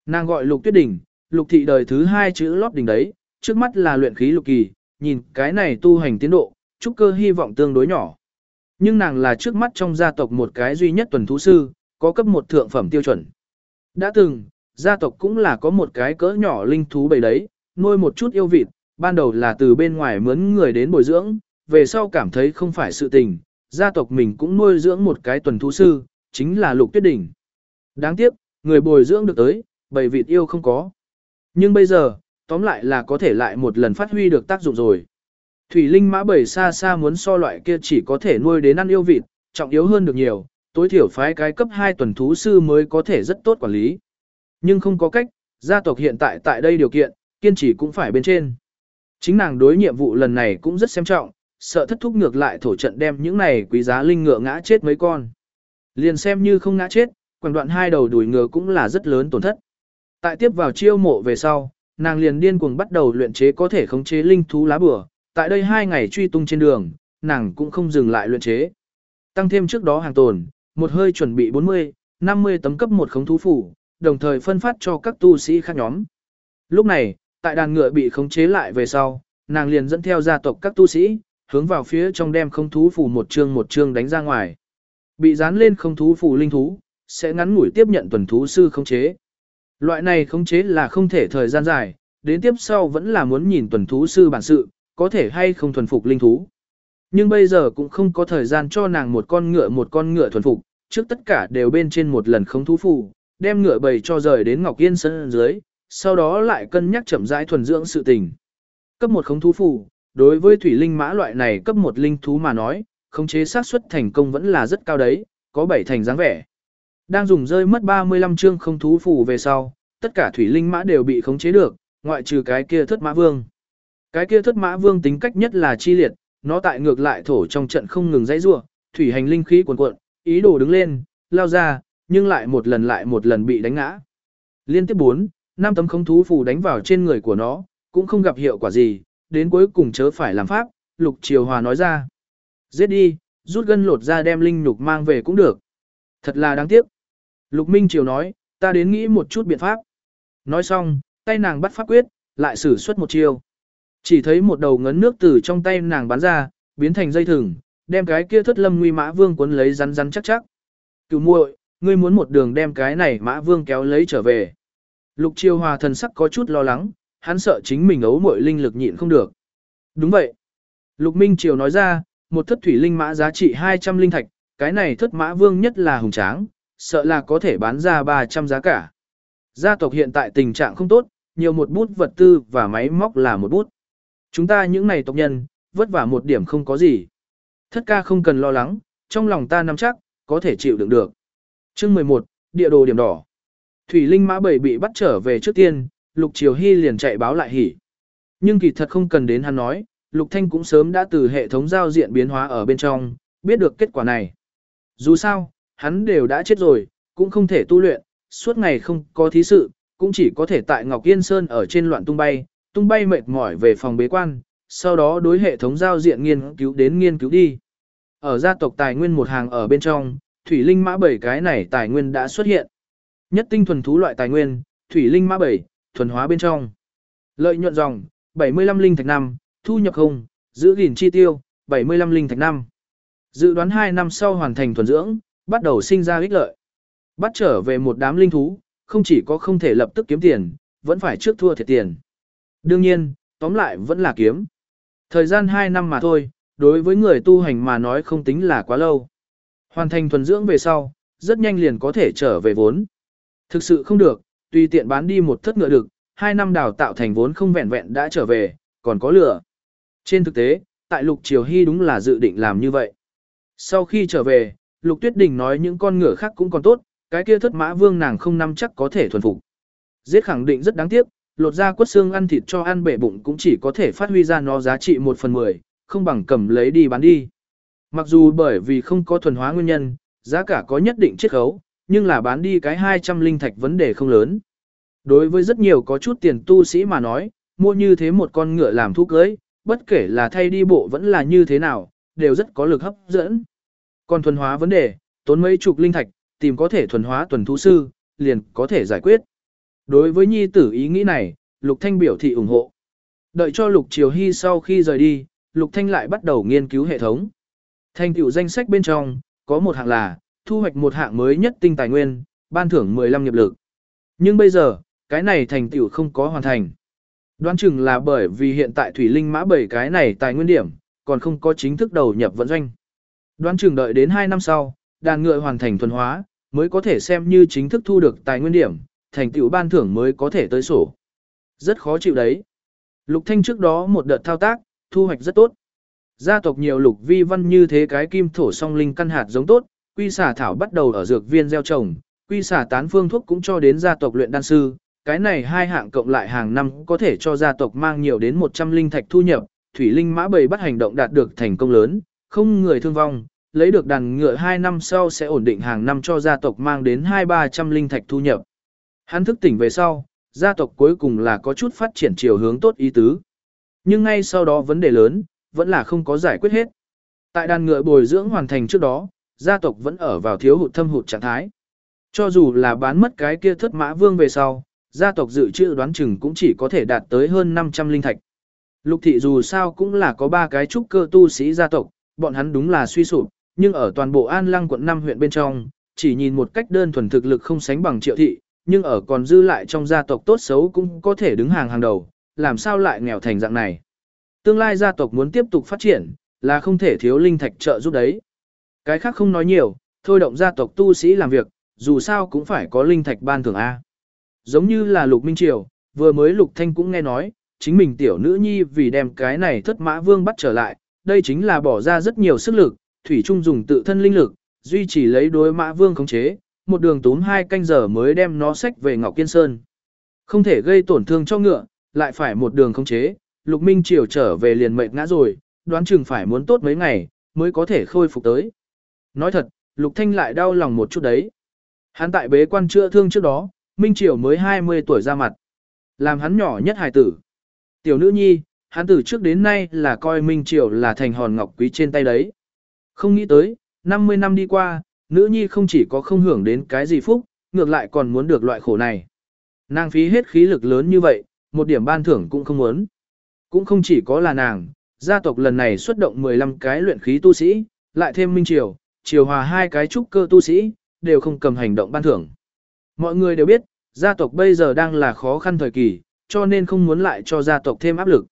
Nàng gọi lục tuyết đỉnh, lục thị đời thứ hai chữ lót đỉnh đấy, trước mắt là luyện khí lục kỳ, nhìn cái này tu hành tiến độ, trúc cơ hy vọng tương đối nhỏ. Nhưng nàng là trước mắt trong gia tộc một cái duy nhất tuần thú sư, có cấp một thượng phẩm tiêu chuẩn. Đã từng, gia tộc cũng là có một cái cỡ nhỏ linh thú bầy đấy, nuôi một chút yêu vịt, ban đầu là từ bên ngoài mướn người đến bồi dưỡng, về sau cảm thấy không phải sự tình, gia tộc mình cũng nuôi dưỡng một cái tuần thú sư, chính là Lục Tuyết Đỉnh. Đáng tiếc, người bồi dưỡng được tới, bầy vịt yêu không có. Nhưng bây giờ, tóm lại là có thể lại một lần phát huy được tác dụng rồi. Thủy linh mã bầy xa xa muốn so loại kia chỉ có thể nuôi đến ăn yêu vịt, trọng yếu hơn được nhiều, tối thiểu phái cái cấp 2 tuần thú sư mới có thể rất tốt quản lý. Nhưng không có cách, gia tộc hiện tại tại đây điều kiện, kiên trì cũng phải bên trên. Chính nàng đối nhiệm vụ lần này cũng rất xem trọng, sợ thất thúc ngược lại thổ trận đem những này quý giá linh ngựa ngã chết mấy con. Liền xem như không ngã chết, quảng đoạn hai đầu đuổi ngựa cũng là rất lớn tổn thất. Tại tiếp vào chiêu mộ về sau, nàng liền điên cuồng bắt đầu luyện chế có thể khống chế linh thú lá bửa. Tại đây hai ngày truy tung trên đường, nàng cũng không dừng lại luyện chế. Tăng thêm trước đó hàng tồn, một hơi chuẩn bị 40, 50 tấm cấp một khống thú phủ, đồng thời phân phát cho các tu sĩ khác nhóm. Lúc này, tại đàn ngựa bị khống chế lại về sau, nàng liền dẫn theo gia tộc các tu sĩ, hướng vào phía trong đem không thú phủ một chương một chương đánh ra ngoài. Bị dán lên không thú phủ linh thú, sẽ ngắn ngủi tiếp nhận tuần thú sư khống chế. Loại này khống chế là không thể thời gian dài, đến tiếp sau vẫn là muốn nhìn tuần thú sư bản sự, có thể hay không thuần phục linh thú. Nhưng bây giờ cũng không có thời gian cho nàng một con ngựa một con ngựa thuần phục, trước tất cả đều bên trên một lần không thú phù, đem ngựa bầy cho rời đến Ngọc Yên sân dưới, sau đó lại cân nhắc chậm rãi thuần dưỡng sự tình. Cấp một khống thú phù, đối với thủy linh mã loại này cấp một linh thú mà nói, khống chế xác suất thành công vẫn là rất cao đấy, có bảy thành dáng vẻ. Đang dùng rơi mất 35 chương không thú phù về sau, tất cả thủy linh mã đều bị khống chế được, ngoại trừ cái kia thất mã vương. Cái kia thất mã vương tính cách nhất là chi liệt, nó tại ngược lại thổ trong trận không ngừng dãy rủa, thủy hành linh khí cuồn cuộn, ý đồ đứng lên, lao ra, nhưng lại một lần lại một lần bị đánh ngã. Liên tiếp 4, năm tấm không thú phù đánh vào trên người của nó, cũng không gặp hiệu quả gì, đến cuối cùng chớ phải làm pháp, Lục Triều Hòa nói ra. Giết đi, rút gân lột ra đem linh nhục mang về cũng được. Thật là đáng tiếc. Lục Minh Triều nói, ta đến nghĩ một chút biện pháp. Nói xong, tay nàng bắt pháp quyết, lại sử xuất một chiêu. Chỉ thấy một đầu ngấn nước từ trong tay nàng bắn ra, biến thành dây thừng, đem cái kia thất lâm nguy mã vương cuốn lấy rắn rắn chắc chắc. Cửu muội, ngươi muốn một đường đem cái này mã vương kéo lấy trở về. Lục Triều Hòa thần sắc có chút lo lắng, hắn sợ chính mình ấu muội linh lực nhịn không được. Đúng vậy. Lục Minh Triều nói ra, một thất thủy linh mã giá trị 200 linh thạch, cái này thất mã vương nhất là hùng tráng, sợ là có thể bán ra 300 giá cả. Gia tộc hiện tại tình trạng không tốt, nhiều một bút vật tư và máy móc là một bút. Chúng ta những này tộc nhân, vất vả một điểm không có gì. Thất ca không cần lo lắng, trong lòng ta nắm chắc, có thể chịu đựng được. Chương 11, địa đồ điểm đỏ. Thủy Linh Mã Bảy bị bắt trở về trước tiên, Lục Triều Hy liền chạy báo lại hỉ. Nhưng kỳ thật không cần đến hắn nói, Lục Thanh cũng sớm đã từ hệ thống giao diện biến hóa ở bên trong, biết được kết quả này. Dù sao, hắn đều đã chết rồi, cũng không thể tu luyện, suốt ngày không có thí sự, cũng chỉ có thể tại Ngọc Yên Sơn ở trên loạn tung bay, tung bay mệt mỏi về phòng bế quan, sau đó đối hệ thống giao diện nghiên cứu đến nghiên cứu đi. Ở gia tộc tài nguyên một hàng ở bên trong, thủy linh mã bảy cái này tài nguyên đã xuất hiện. Nhất tinh thuần thú loại tài nguyên, thủy linh mã bảy, thuần hóa bên trong. Lợi nhuận dòng, 75 linh thạch năm, thu nhập không, giữ gìn chi tiêu, 75 linh thạch năm. Dự đoán 2 năm sau hoàn thành thuần dưỡng, bắt đầu sinh ra ích lợi. Bắt trở về một đám linh thú, không chỉ có không thể lập tức kiếm tiền, vẫn phải trước thua thiệt tiền. Đương nhiên, tóm lại vẫn là kiếm. Thời gian 2 năm mà thôi, đối với người tu hành mà nói không tính là quá lâu. Hoàn thành thuần dưỡng về sau, rất nhanh liền có thể trở về vốn. Thực sự không được, tùy tiện bán đi một thất ngựa được, hai năm đào tạo thành vốn không vẹn vẹn đã trở về, còn có lửa. Trên thực tế, tại Lục Triều Hy đúng là dự định làm như vậy. Sau khi trở về, Lục Tuyết Đình nói những con ngựa khác cũng còn tốt, cái kia thất mã vương nàng không nắm chắc có thể thuần phục. Giết khẳng định rất đáng tiếc, lột ra quất xương ăn thịt cho ăn bể bụng cũng chỉ có thể phát huy ra nó giá trị 1 phần 10, không bằng cầm lấy đi bán đi. Mặc dù bởi vì không có thuần hóa nguyên nhân, giá cả có nhất định chiết khấu, nhưng là bán đi cái 200 linh thạch vấn đề không lớn. Đối với rất nhiều có chút tiền tu sĩ mà nói, mua như thế một con ngựa làm thú cưới, bất kể là thay đi bộ vẫn là như thế nào, đều rất có lực hấp dẫn. Còn thuần hóa vấn đề, tốn mấy chục linh thạch, tìm có thể thuần hóa tuần thú sư, liền có thể giải quyết. Đối với nhi tử ý nghĩ này, Lục Thanh biểu thị ủng hộ. Đợi cho Lục Triều Hy sau khi rời đi, Lục Thanh lại bắt đầu nghiên cứu hệ thống. Thành tựu danh sách bên trong, có một hạng là, thu hoạch một hạng mới nhất tinh tài nguyên, ban thưởng 15 nghiệp lực. Nhưng bây giờ, cái này thành tựu không có hoàn thành. Đoán chừng là bởi vì hiện tại Thủy Linh mã bảy cái này tài nguyên điểm, còn không có chính thức đầu nhập vận doanh. Đoán chừng đợi đến 2 năm sau, đàn ngựa hoàn thành thuần hóa, mới có thể xem như chính thức thu được tài nguyên điểm, thành tựu ban thưởng mới có thể tới sổ. Rất khó chịu đấy. Lục Thanh trước đó một đợt thao tác, thu hoạch rất tốt. Gia tộc nhiều lục vi văn như thế cái kim thổ song linh căn hạt giống tốt, quy xả thảo bắt đầu ở dược viên gieo trồng, quy xả tán phương thuốc cũng cho đến gia tộc luyện đan sư, cái này hai hạng cộng lại hàng năm có thể cho gia tộc mang nhiều đến 100 linh thạch thu nhập, thủy linh mã bầy bắt hành động đạt được thành công lớn, không người thương vong, lấy được đàn ngựa 2 năm sau sẽ ổn định hàng năm cho gia tộc mang đến 2-300 linh thạch thu nhập. Hắn thức tỉnh về sau, gia tộc cuối cùng là có chút phát triển chiều hướng tốt ý tứ. Nhưng ngay sau đó vấn đề lớn, vẫn là không có giải quyết hết. Tại đàn ngựa bồi dưỡng hoàn thành trước đó, gia tộc vẫn ở vào thiếu hụt thâm hụt trạng thái. Cho dù là bán mất cái kia thất mã vương về sau, gia tộc dự trữ đoán chừng cũng chỉ có thể đạt tới hơn 500 linh thạch. Lục thị dù sao cũng là có ba cái trúc cơ tu sĩ gia tộc, bọn hắn đúng là suy sụp, nhưng ở toàn bộ An Lăng quận 5 huyện bên trong, chỉ nhìn một cách đơn thuần thực lực không sánh bằng triệu thị, nhưng ở còn dư lại trong gia tộc tốt xấu cũng có thể đứng hàng hàng đầu, làm sao lại nghèo thành dạng này. Tương lai gia tộc muốn tiếp tục phát triển, là không thể thiếu linh thạch trợ giúp đấy. Cái khác không nói nhiều, thôi động gia tộc tu sĩ làm việc, dù sao cũng phải có linh thạch ban thưởng A. Giống như là Lục Minh Triều, vừa mới Lục Thanh cũng nghe nói, chính mình tiểu nữ nhi vì đem cái này thất mã vương bắt trở lại, đây chính là bỏ ra rất nhiều sức lực, Thủy Trung dùng tự thân linh lực, duy trì lấy đối mã vương khống chế, một đường tốn hai canh giờ mới đem nó xách về Ngọc Kiên Sơn. Không thể gây tổn thương cho ngựa, lại phải một đường khống chế, Lục Minh Triều trở về liền mệt ngã rồi, đoán chừng phải muốn tốt mấy ngày, mới có thể khôi phục tới. Nói thật, Lục Thanh lại đau lòng một chút đấy. Hắn tại bế quan chữa thương trước đó, Minh Triều mới 20 tuổi ra mặt. Làm hắn nhỏ nhất hài tử. Tiểu nữ nhi, hắn từ trước đến nay là coi Minh Triều là thành hòn ngọc quý trên tay đấy. Không nghĩ tới, 50 năm đi qua, nữ nhi không chỉ có không hưởng đến cái gì phúc, ngược lại còn muốn được loại khổ này. Nàng phí hết khí lực lớn như vậy, một điểm ban thưởng cũng không muốn. Cũng không chỉ có là nàng, gia tộc lần này xuất động 15 cái luyện khí tu sĩ, lại thêm Minh Triều, Triều Hòa hai cái trúc cơ tu sĩ, đều không cầm hành động ban thưởng. Mọi người đều biết, gia tộc bây giờ đang là khó khăn thời kỳ, cho nên không muốn lại cho gia tộc thêm áp lực.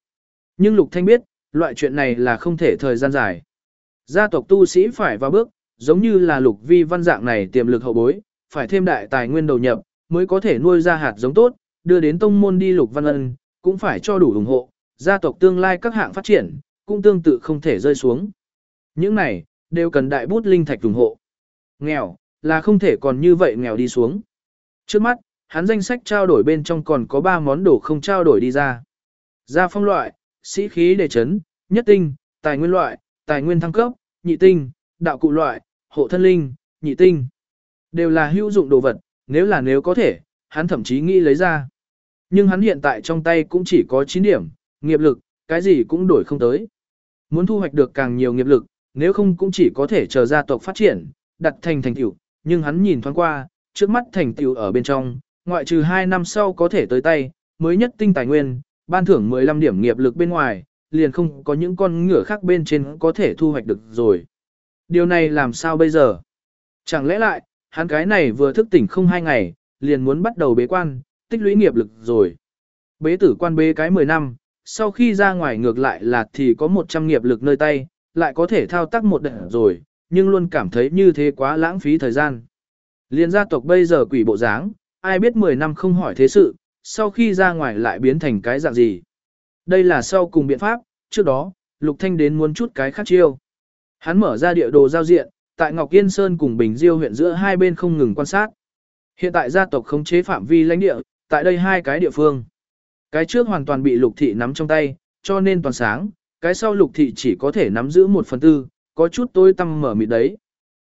Nhưng Lục Thanh biết, loại chuyện này là không thể thời gian dài. Gia tộc tu sĩ phải vào bước, giống như là Lục Vi văn dạng này tiềm lực hậu bối, phải thêm đại tài nguyên đầu nhập, mới có thể nuôi ra hạt giống tốt, đưa đến tông môn đi Lục Văn Ân, cũng phải cho đủ ủng hộ, gia tộc tương lai các hạng phát triển, cũng tương tự không thể rơi xuống. Những này, đều cần đại bút linh thạch ủng hộ. Nghèo, là không thể còn như vậy nghèo đi xuống. Trước mắt, hắn danh sách trao đổi bên trong còn có 3 món đồ không trao đổi đi ra. Gia phong loại, sĩ khí đề chấn, nhất tinh, tài nguyên loại, tài nguyên thăng cấp, nhị tinh, đạo cụ loại, hộ thân linh, nhị tinh. Đều là hữu dụng đồ vật, nếu là nếu có thể, hắn thậm chí nghĩ lấy ra. Nhưng hắn hiện tại trong tay cũng chỉ có 9 điểm, nghiệp lực, cái gì cũng đổi không tới. Muốn thu hoạch được càng nhiều nghiệp lực, nếu không cũng chỉ có thể chờ gia tộc phát triển, đặt thành thành tiểu, nhưng hắn nhìn thoáng qua, trước mắt thành tiểu ở bên trong, ngoại trừ 2 năm sau có thể tới tay, mới nhất tinh tài nguyên, ban thưởng 15 điểm nghiệp lực bên ngoài, liền không có những con ngựa khác bên trên có thể thu hoạch được rồi. Điều này làm sao bây giờ? Chẳng lẽ lại, hắn cái này vừa thức tỉnh không hai ngày, liền muốn bắt đầu bế quan, tích lũy nghiệp lực rồi. Bế tử quan bế cái 10 năm, sau khi ra ngoài ngược lại là thì có 100 nghiệp lực nơi tay, lại có thể thao tác một đợt rồi, nhưng luôn cảm thấy như thế quá lãng phí thời gian. Liên gia tộc bây giờ quỷ bộ dáng, ai biết 10 năm không hỏi thế sự, sau khi ra ngoài lại biến thành cái dạng gì. Đây là sau cùng biện pháp, trước đó, Lục Thanh đến muốn chút cái khác chiêu. Hắn mở ra địa đồ giao diện, tại Ngọc Yên Sơn cùng Bình Diêu huyện giữa hai bên không ngừng quan sát. Hiện tại gia tộc khống chế phạm vi lãnh địa, tại đây hai cái địa phương. Cái trước hoàn toàn bị Lục Thị nắm trong tay, cho nên toàn sáng, cái sau Lục Thị chỉ có thể nắm giữ một phần tư, có chút tối tăm mở mịt đấy.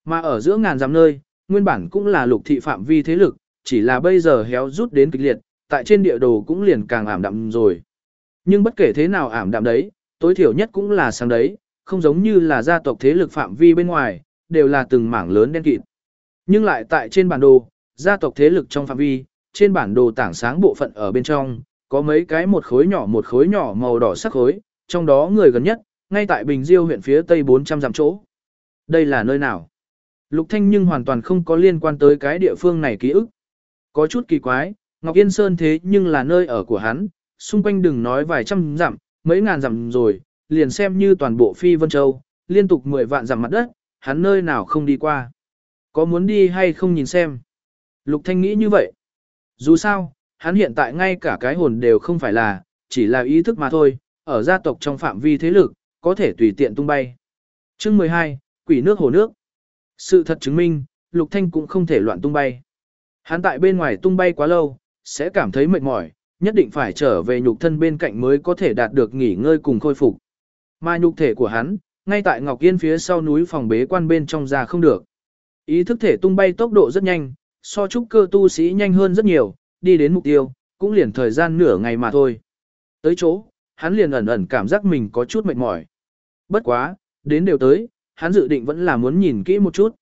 Mà ở giữa ngàn dặm nơi, nguyên bản cũng là Lục Thị phạm vi thế lực, chỉ là bây giờ héo rút đến kịch liệt, tại trên địa đồ cũng liền càng ảm đạm rồi. Nhưng bất kể thế nào ảm đạm đấy, tối thiểu nhất cũng là sáng đấy, không giống như là gia tộc thế lực phạm vi bên ngoài, đều là từng mảng lớn đen kịt. Nhưng lại tại trên bản đồ, gia tộc thế lực trong phạm vi, trên bản đồ tảng sáng bộ phận ở bên trong, có mấy cái một khối nhỏ một khối nhỏ màu đỏ sắc khối, trong đó người gần nhất, ngay tại Bình Diêu huyện phía tây 400 dặm chỗ. Đây là nơi nào? Lục Thanh nhưng hoàn toàn không có liên quan tới cái địa phương này ký ức. Có chút kỳ quái, Ngọc Yên Sơn thế nhưng là nơi ở của hắn, xung quanh đừng nói vài trăm dặm, mấy ngàn dặm rồi, liền xem như toàn bộ Phi Vân Châu, liên tục 10 vạn dặm mặt đất, hắn nơi nào không đi qua. Có muốn đi hay không nhìn xem? Lục Thanh nghĩ như vậy. Dù sao, hắn hiện tại ngay cả cái hồn đều không phải là, chỉ là ý thức mà thôi, ở gia tộc trong phạm vi thế lực, có thể tùy tiện tung bay. Chương 12, Quỷ nước hồ nước. Sự thật chứng minh, Lục Thanh cũng không thể loạn tung bay. Hắn tại bên ngoài tung bay quá lâu, sẽ cảm thấy mệt mỏi, nhất định phải trở về nhục thân bên cạnh mới có thể đạt được nghỉ ngơi cùng khôi phục. Mà nhục thể của hắn, ngay tại Ngọc Yên phía sau núi phòng bế quan bên trong ra không được. Ý thức thể tung bay tốc độ rất nhanh, so trúc cơ tu sĩ nhanh hơn rất nhiều, đi đến mục tiêu, cũng liền thời gian nửa ngày mà thôi. Tới chỗ, hắn liền ẩn ẩn cảm giác mình có chút mệt mỏi. Bất quá, đến đều tới, hắn dự định vẫn là muốn nhìn kỹ một chút.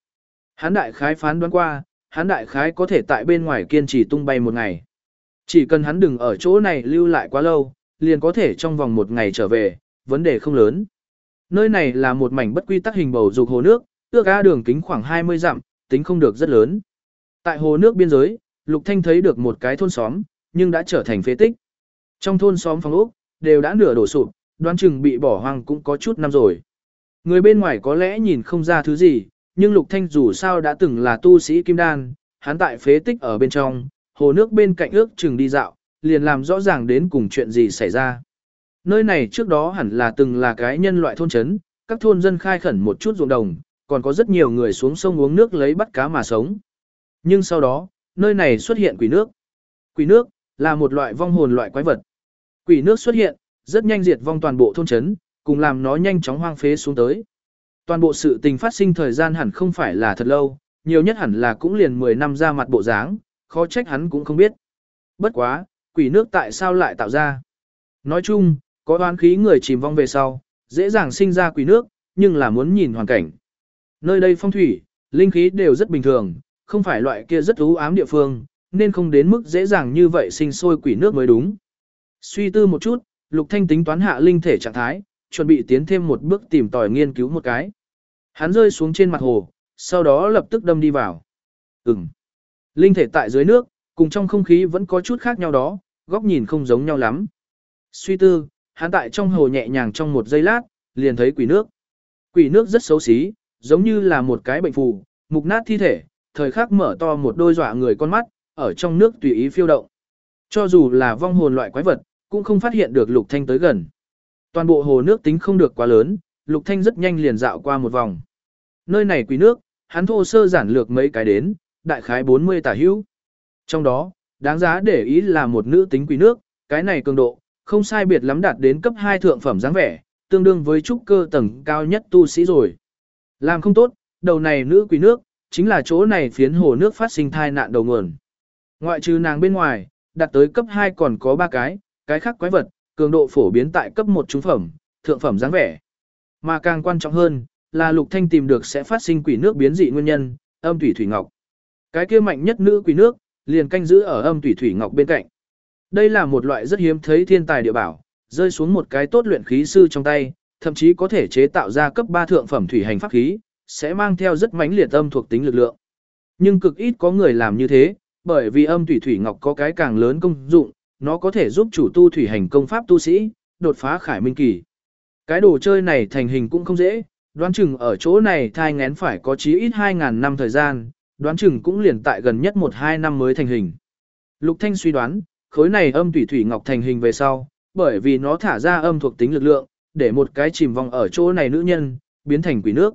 Hắn đại khái phán đoán qua, hắn đại khái có thể tại bên ngoài kiên trì tung bay một ngày. Chỉ cần hắn đừng ở chỗ này lưu lại quá lâu, liền có thể trong vòng một ngày trở về, vấn đề không lớn. Nơi này là một mảnh bất quy tắc hình bầu dục hồ nước, ước ga đường kính khoảng 20 dặm, tính không được rất lớn. Tại hồ nước biên giới, Lục Thanh thấy được một cái thôn xóm, nhưng đã trở thành phế tích. Trong thôn xóm phòng ốc, đều đã nửa đổ sụp, đoán chừng bị bỏ hoang cũng có chút năm rồi. Người bên ngoài có lẽ nhìn không ra thứ gì, nhưng Lục Thanh dù sao đã từng là tu sĩ kim đan, hắn tại phế tích ở bên trong, hồ nước bên cạnh ước chừng đi dạo, liền làm rõ ràng đến cùng chuyện gì xảy ra. Nơi này trước đó hẳn là từng là cái nhân loại thôn trấn, các thôn dân khai khẩn một chút ruộng đồng, còn có rất nhiều người xuống sông uống nước lấy bắt cá mà sống. Nhưng sau đó, nơi này xuất hiện quỷ nước. Quỷ nước là một loại vong hồn loại quái vật. Quỷ nước xuất hiện, rất nhanh diệt vong toàn bộ thôn trấn, cùng làm nó nhanh chóng hoang phế xuống tới. Toàn bộ sự tình phát sinh thời gian hẳn không phải là thật lâu, nhiều nhất hẳn là cũng liền 10 năm ra mặt bộ dáng, khó trách hắn cũng không biết. Bất quá, quỷ nước tại sao lại tạo ra? Nói chung, có đoán khí người chìm vong về sau, dễ dàng sinh ra quỷ nước, nhưng là muốn nhìn hoàn cảnh. Nơi đây phong thủy, linh khí đều rất bình thường, không phải loại kia rất u ám địa phương, nên không đến mức dễ dàng như vậy sinh sôi quỷ nước mới đúng. Suy tư một chút, Lục Thanh tính toán hạ linh thể trạng thái, chuẩn bị tiến thêm một bước tìm tòi nghiên cứu một cái. Hắn rơi xuống trên mặt hồ, sau đó lập tức đâm đi vào. Ừm. Linh thể tại dưới nước, cùng trong không khí vẫn có chút khác nhau đó, góc nhìn không giống nhau lắm. Suy tư, hắn tại trong hồ nhẹ nhàng trong một giây lát, liền thấy quỷ nước. Quỷ nước rất xấu xí, giống như là một cái bệnh phù, mục nát thi thể, thời khắc mở to một đôi dọa người con mắt, ở trong nước tùy ý phiêu động. Cho dù là vong hồn loại quái vật, cũng không phát hiện được Lục Thanh tới gần. Toàn bộ hồ nước tính không được quá lớn, Lục Thanh rất nhanh liền dạo qua một vòng. Nơi này quý nước, hắn thô sơ giản lược mấy cái đến, đại khái 40 tả hữu. Trong đó, đáng giá để ý là một nữ tính quý nước, cái này cường độ, không sai biệt lắm đạt đến cấp 2 thượng phẩm dáng vẻ, tương đương với trúc cơ tầng cao nhất tu sĩ rồi. Làm không tốt, đầu này nữ quý nước, chính là chỗ này phiến hồ nước phát sinh thai nạn đầu nguồn. Ngoại trừ nàng bên ngoài, đạt tới cấp 2 còn có 3 cái, cái khác quái vật, cường độ phổ biến tại cấp 1 trung phẩm, thượng phẩm dáng vẻ. Mà càng quan trọng hơn, là Lục Thanh tìm được sẽ phát sinh quỷ nước biến dị nguyên nhân, âm thủy thủy ngọc. Cái kia mạnh nhất nữ quỷ nước, liền canh giữ ở âm thủy thủy ngọc bên cạnh. Đây là một loại rất hiếm thấy thiên tài địa bảo, rơi xuống một cái tốt luyện khí sư trong tay, thậm chí có thể chế tạo ra cấp 3 thượng phẩm thủy hành pháp khí, sẽ mang theo rất mãnh liệt âm thuộc tính lực lượng. Nhưng cực ít có người làm như thế, bởi vì âm thủy thủy ngọc có cái càng lớn công dụng, nó có thể giúp chủ tu thủy hành công pháp tu sĩ, đột phá khải minh kỳ. Cái đồ chơi này thành hình cũng không dễ, đoán chừng ở chỗ này thai ngén phải có chí ít 2.000 năm thời gian, đoán chừng cũng liền tại gần nhất 1-2 năm mới thành hình. Lục Thanh suy đoán, khối này âm thủy thủy ngọc thành hình về sau, bởi vì nó thả ra âm thuộc tính lực lượng, để một cái chìm vong ở chỗ này nữ nhân, biến thành quỷ nước.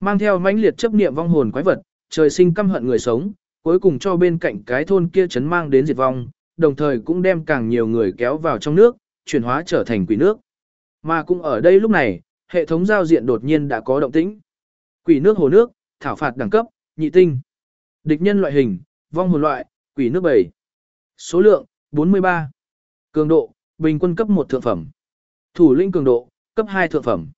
Mang theo mãnh liệt chấp niệm vong hồn quái vật, trời sinh căm hận người sống, cuối cùng cho bên cạnh cái thôn kia chấn mang đến diệt vong, đồng thời cũng đem càng nhiều người kéo vào trong nước, chuyển hóa trở thành quỷ nước. Mà cũng ở đây lúc này, hệ thống giao diện đột nhiên đã có động tĩnh. Quỷ nước hồ nước, thảo phạt đẳng cấp, nhị tinh. Địch nhân loại hình, vong hồn loại, quỷ nước 7. Số lượng, 43. Cường độ, bình quân cấp 1 thượng phẩm. Thủ lĩnh cường độ, cấp 2 thượng phẩm.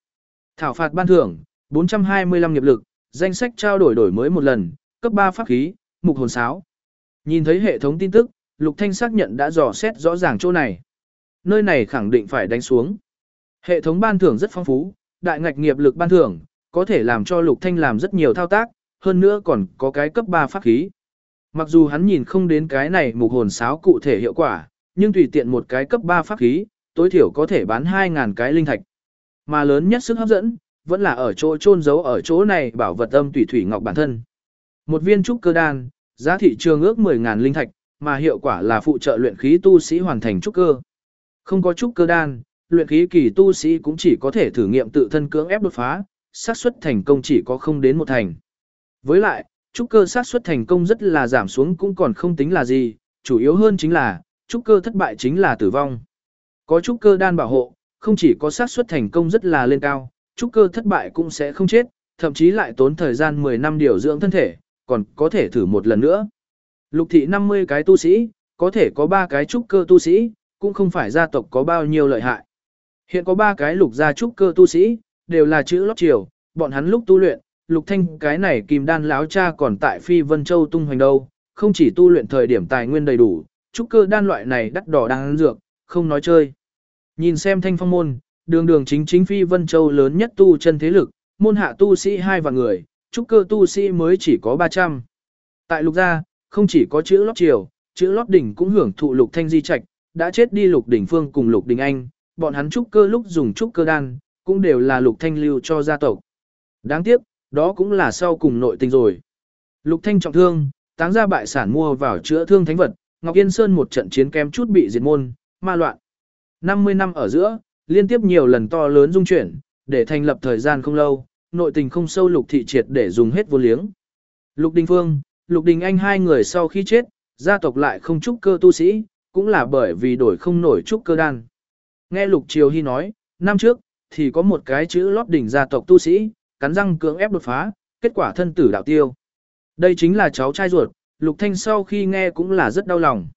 Thảo phạt ban thưởng, 425 nghiệp lực, danh sách trao đổi đổi mới một lần, cấp 3 pháp khí, mục hồn sáo. Nhìn thấy hệ thống tin tức, Lục Thanh xác nhận đã dò xét rõ ràng chỗ này. Nơi này khẳng định phải đánh xuống. Hệ thống ban thưởng rất phong phú, đại ngạch nghiệp lực ban thưởng, có thể làm cho Lục Thanh làm rất nhiều thao tác, hơn nữa còn có cái cấp 3 pháp khí. Mặc dù hắn nhìn không đến cái này mục hồn sáo cụ thể hiệu quả, nhưng tùy tiện một cái cấp 3 pháp khí, tối thiểu có thể bán 2.000 cái linh thạch. Mà lớn nhất sức hấp dẫn, vẫn là ở chỗ trôn giấu ở chỗ này bảo vật âm tùy thủy ngọc bản thân. Một viên trúc cơ đan, giá thị trường ước 10.000 linh thạch, mà hiệu quả là phụ trợ luyện khí tu sĩ hoàn thành trúc cơ. Không có trúc cơ đan, luyện khí kỳ tu sĩ cũng chỉ có thể thử nghiệm tự thân cưỡng ép đột phá, xác suất thành công chỉ có không đến một thành. Với lại, trúc cơ xác suất thành công rất là giảm xuống cũng còn không tính là gì, chủ yếu hơn chính là, trúc cơ thất bại chính là tử vong. Có trúc cơ đan bảo hộ, không chỉ có xác suất thành công rất là lên cao, trúc cơ thất bại cũng sẽ không chết, thậm chí lại tốn thời gian 10 năm điều dưỡng thân thể, còn có thể thử một lần nữa. Lục thị 50 cái tu sĩ, có thể có 3 cái trúc cơ tu sĩ, cũng không phải gia tộc có bao nhiêu lợi hại. Hiện có 3 cái lục gia trúc cơ tu sĩ, đều là chữ lót triều, bọn hắn lúc tu luyện, lục thanh cái này kim đan láo cha còn tại phi vân châu tung hoành đâu, không chỉ tu luyện thời điểm tài nguyên đầy đủ, trúc cơ đan loại này đắt đỏ đang dược, không nói chơi. Nhìn xem thanh phong môn, đường đường chính chính phi vân châu lớn nhất tu chân thế lực, môn hạ tu sĩ hai vạn người, trúc cơ tu sĩ mới chỉ có 300. Tại lục gia, không chỉ có chữ lót triều, chữ lót đỉnh cũng hưởng thụ lục thanh di trạch, đã chết đi lục đỉnh phương cùng lục đỉnh anh, bọn hắn trúc cơ lúc dùng trúc cơ đan, cũng đều là lục thanh lưu cho gia tộc. Đáng tiếc, đó cũng là sau cùng nội tình rồi. Lục thanh trọng thương, táng ra bại sản mua vào chữa thương thánh vật, Ngọc Yên Sơn một trận chiến kém chút bị diệt môn, ma loạn. 50 năm ở giữa, liên tiếp nhiều lần to lớn dung chuyển, để thành lập thời gian không lâu, nội tình không sâu lục thị triệt để dùng hết vô liếng. Lục Đình Phương, Lục Đình Anh hai người sau khi chết, gia tộc lại không trúc cơ tu sĩ, cũng là bởi vì đổi không nổi trúc cơ đan. Nghe Lục Triều Hy nói, năm trước, thì có một cái chữ lót đỉnh gia tộc tu sĩ, cắn răng cưỡng ép đột phá, kết quả thân tử đạo tiêu. Đây chính là cháu trai ruột, Lục Thanh sau khi nghe cũng là rất đau lòng.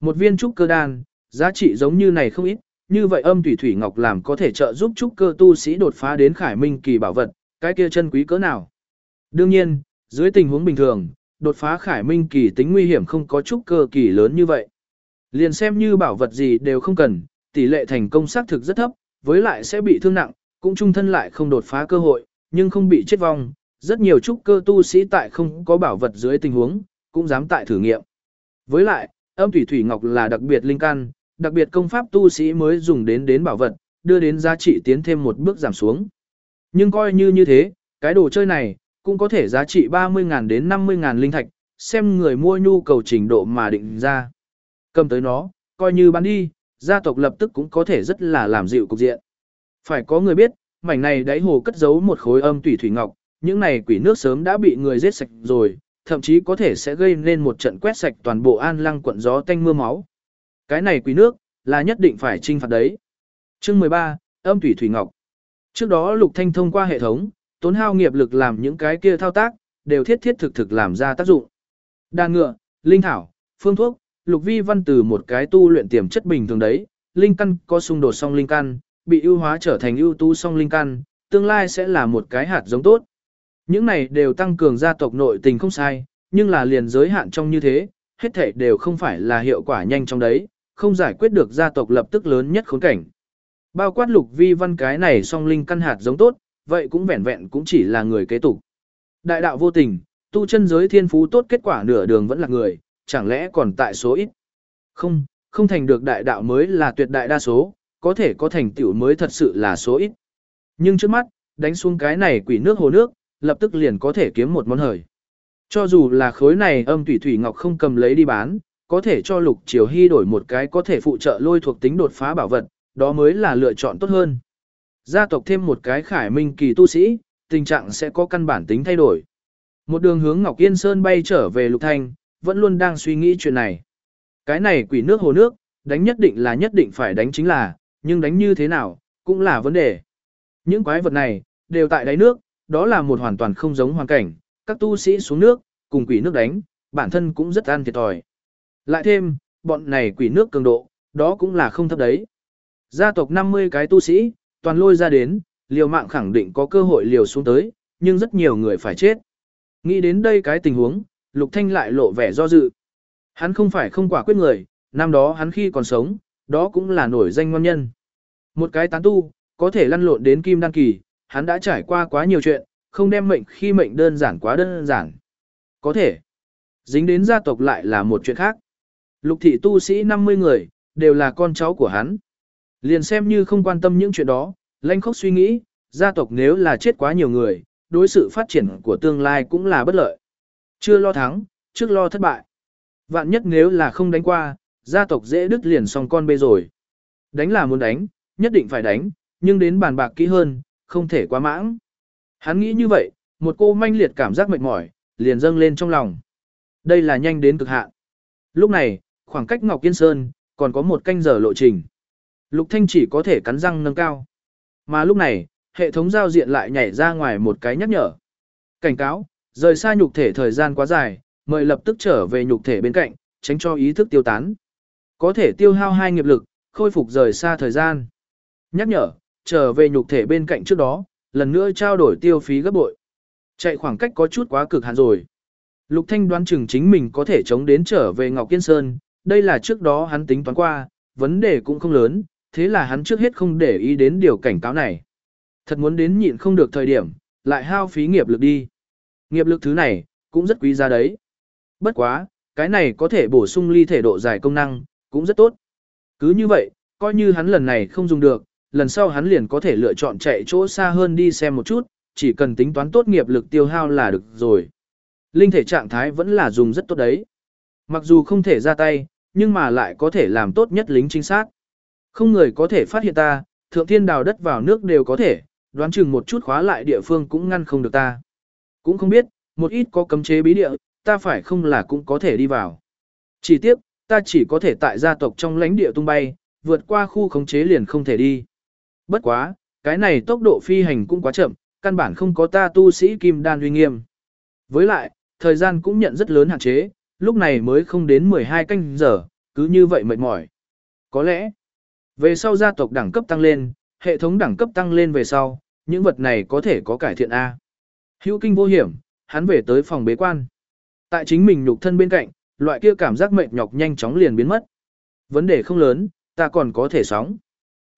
Một viên trúc cơ đan, giá trị giống như này không ít, như vậy âm thủy thủy ngọc làm có thể trợ giúp trúc cơ tu sĩ đột phá đến khải minh kỳ bảo vật, cái kia chân quý cỡ nào. Đương nhiên, dưới tình huống bình thường, đột phá khải minh kỳ tính nguy hiểm không có chút cơ kỳ lớn như vậy. Liền xem như bảo vật gì đều không cần, tỷ lệ thành công xác thực rất thấp, với lại sẽ bị thương nặng, cũng trung thân lại không đột phá cơ hội, nhưng không bị chết vong. Rất nhiều trúc cơ tu sĩ tại không có bảo vật dưới tình huống, cũng dám tại thử nghiệm. Với lại, âm thủy thủy ngọc là đặc biệt linh căn, đặc biệt công pháp tu sĩ mới dùng đến đến bảo vật, đưa đến giá trị tiến thêm một bước giảm xuống. Nhưng coi như như thế, cái đồ chơi này, cũng có thể giá trị 30.000 đến 50.000 linh thạch, xem người mua nhu cầu trình độ mà định ra. Cầm tới nó, coi như bán đi, gia tộc lập tức cũng có thể rất là làm dịu cục diện. Phải có người biết, mảnh này đáy hồ cất giấu một khối âm tủy thủy ngọc, những này quỷ nước sớm đã bị người giết sạch rồi, thậm chí có thể sẽ gây nên một trận quét sạch toàn bộ an lăng quận gió tanh mưa máu. Cái này quỷ nước, là nhất định phải trinh phạt đấy. Chương 13, âm tủy thủy ngọc. Trước đó Lục Thanh thông qua hệ thống, tốn hao nghiệp lực làm những cái kia thao tác, đều thiết thiết thực thực làm ra tác dụng. Đàn ngựa, linh thảo, phương thuốc, Lục Vi văn từ một cái tu luyện tiềm chất bình thường đấy, linh căn có xung đột song linh căn, bị ưu hóa trở thành ưu tú song linh căn, tương lai sẽ là một cái hạt giống tốt. Những này đều tăng cường gia tộc nội tình không sai, nhưng là liền giới hạn trong như thế, hết thảy đều không phải là hiệu quả nhanh trong đấy, không giải quyết được gia tộc lập tức lớn nhất khốn cảnh. Bao quát lục vi văn cái này song linh căn hạt giống tốt, vậy cũng vẹn vẹn cũng chỉ là người kế tục. Đại đạo vô tình, tu chân giới thiên phú tốt kết quả nửa đường vẫn là người, chẳng lẽ còn tại số ít. Không, không thành được đại đạo mới là tuyệt đại đa số, có thể có thành tựu mới thật sự là số ít. Nhưng trước mắt, đánh xuống cái này quỷ nước hồ nước, lập tức liền có thể kiếm một món hời. Cho dù là khối này âm thủy thủy ngọc không cầm lấy đi bán, có thể cho lục triều hy đổi một cái có thể phụ trợ lôi thuộc tính đột phá bảo vật, đó mới là lựa chọn tốt hơn. Gia tộc thêm một cái khải minh kỳ tu sĩ, tình trạng sẽ có căn bản tính thay đổi. Một đường hướng Ngọc Yên Sơn bay trở về Lục Thanh, vẫn luôn đang suy nghĩ chuyện này. Cái này quỷ nước hồ nước, đánh nhất định là nhất định phải đánh chính là, nhưng đánh như thế nào, cũng là vấn đề. Những quái vật này, đều tại đáy nước, đó là một hoàn toàn không giống hoàn cảnh, các tu sĩ xuống nước, cùng quỷ nước đánh, bản thân cũng rất an thiệt thòi. Lại thêm, bọn này quỷ nước cường độ, đó cũng là không thấp đấy. Gia tộc 50 cái tu sĩ, toàn lôi ra đến, liều mạng khẳng định có cơ hội liều xuống tới, nhưng rất nhiều người phải chết. Nghĩ đến đây cái tình huống, Lục Thanh lại lộ vẻ do dự. Hắn không phải không quả quyết người, năm đó hắn khi còn sống, đó cũng là nổi danh ngon nhân. Một cái tán tu, có thể lăn lộn đến kim đăng kỳ, hắn đã trải qua quá nhiều chuyện, không đem mệnh khi mệnh đơn giản quá đơn giản. Có thể, dính đến gia tộc lại là một chuyện khác. Lục thị tu sĩ 50 người, đều là con cháu của hắn. Liền xem như không quan tâm những chuyện đó, lãnh khốc suy nghĩ, gia tộc nếu là chết quá nhiều người, đối sự phát triển của tương lai cũng là bất lợi. Chưa lo thắng, trước lo thất bại. Vạn nhất nếu là không đánh qua, gia tộc dễ đứt liền xong con bê rồi. Đánh là muốn đánh, nhất định phải đánh, nhưng đến bàn bạc kỹ hơn, không thể quá mãng. Hắn nghĩ như vậy, một cô manh liệt cảm giác mệt mỏi, liền dâng lên trong lòng. Đây là nhanh đến cực hạn. Lúc này, khoảng cách Ngọc Kiên Sơn, còn có một canh giờ lộ trình. Lục Thanh chỉ có thể cắn răng nâng cao. Mà lúc này, hệ thống giao diện lại nhảy ra ngoài một cái nhắc nhở. Cảnh cáo, rời xa nhục thể thời gian quá dài, mời lập tức trở về nhục thể bên cạnh, tránh cho ý thức tiêu tán. Có thể tiêu hao hai nghiệp lực, khôi phục rời xa thời gian. Nhắc nhở, trở về nhục thể bên cạnh trước đó, lần nữa trao đổi tiêu phí gấp bội. Chạy khoảng cách có chút quá cực hạn rồi. Lục Thanh đoán chừng chính mình có thể chống đến trở về Ngọc Kiên Sơn, đây là trước đó hắn tính toán qua, vấn đề cũng không lớn, thế là hắn trước hết không để ý đến điều cảnh cáo này. Thật muốn đến nhịn không được thời điểm, lại hao phí nghiệp lực đi. Nghiệp lực thứ này, cũng rất quý giá đấy. Bất quá, cái này có thể bổ sung ly thể độ dài công năng, cũng rất tốt. Cứ như vậy, coi như hắn lần này không dùng được, lần sau hắn liền có thể lựa chọn chạy chỗ xa hơn đi xem một chút, chỉ cần tính toán tốt nghiệp lực tiêu hao là được rồi. Linh thể trạng thái vẫn là dùng rất tốt đấy. Mặc dù không thể ra tay, nhưng mà lại có thể làm tốt nhất lính chính xác. Không người có thể phát hiện ta, thượng thiên đào đất vào nước đều có thể, đoán chừng một chút khóa lại địa phương cũng ngăn không được ta. Cũng không biết, một ít có cấm chế bí địa, ta phải không là cũng có thể đi vào. Chỉ tiếc, ta chỉ có thể tại gia tộc trong lãnh địa tung bay, vượt qua khu khống chế liền không thể đi. Bất quá, cái này tốc độ phi hành cũng quá chậm, căn bản không có ta tu sĩ kim đan uy nghiêm. Với lại, thời gian cũng nhận rất lớn hạn chế, lúc này mới không đến 12 canh giờ, cứ như vậy mệt mỏi. Có lẽ, về sau gia tộc đẳng cấp tăng lên, hệ thống đẳng cấp tăng lên về sau, những vật này có thể có cải thiện A. Hữu kinh vô hiểm, hắn về tới phòng bế quan. Tại chính mình nhục thân bên cạnh, loại kia cảm giác mệt nhọc nhanh chóng liền biến mất. Vấn đề không lớn, ta còn có thể sống.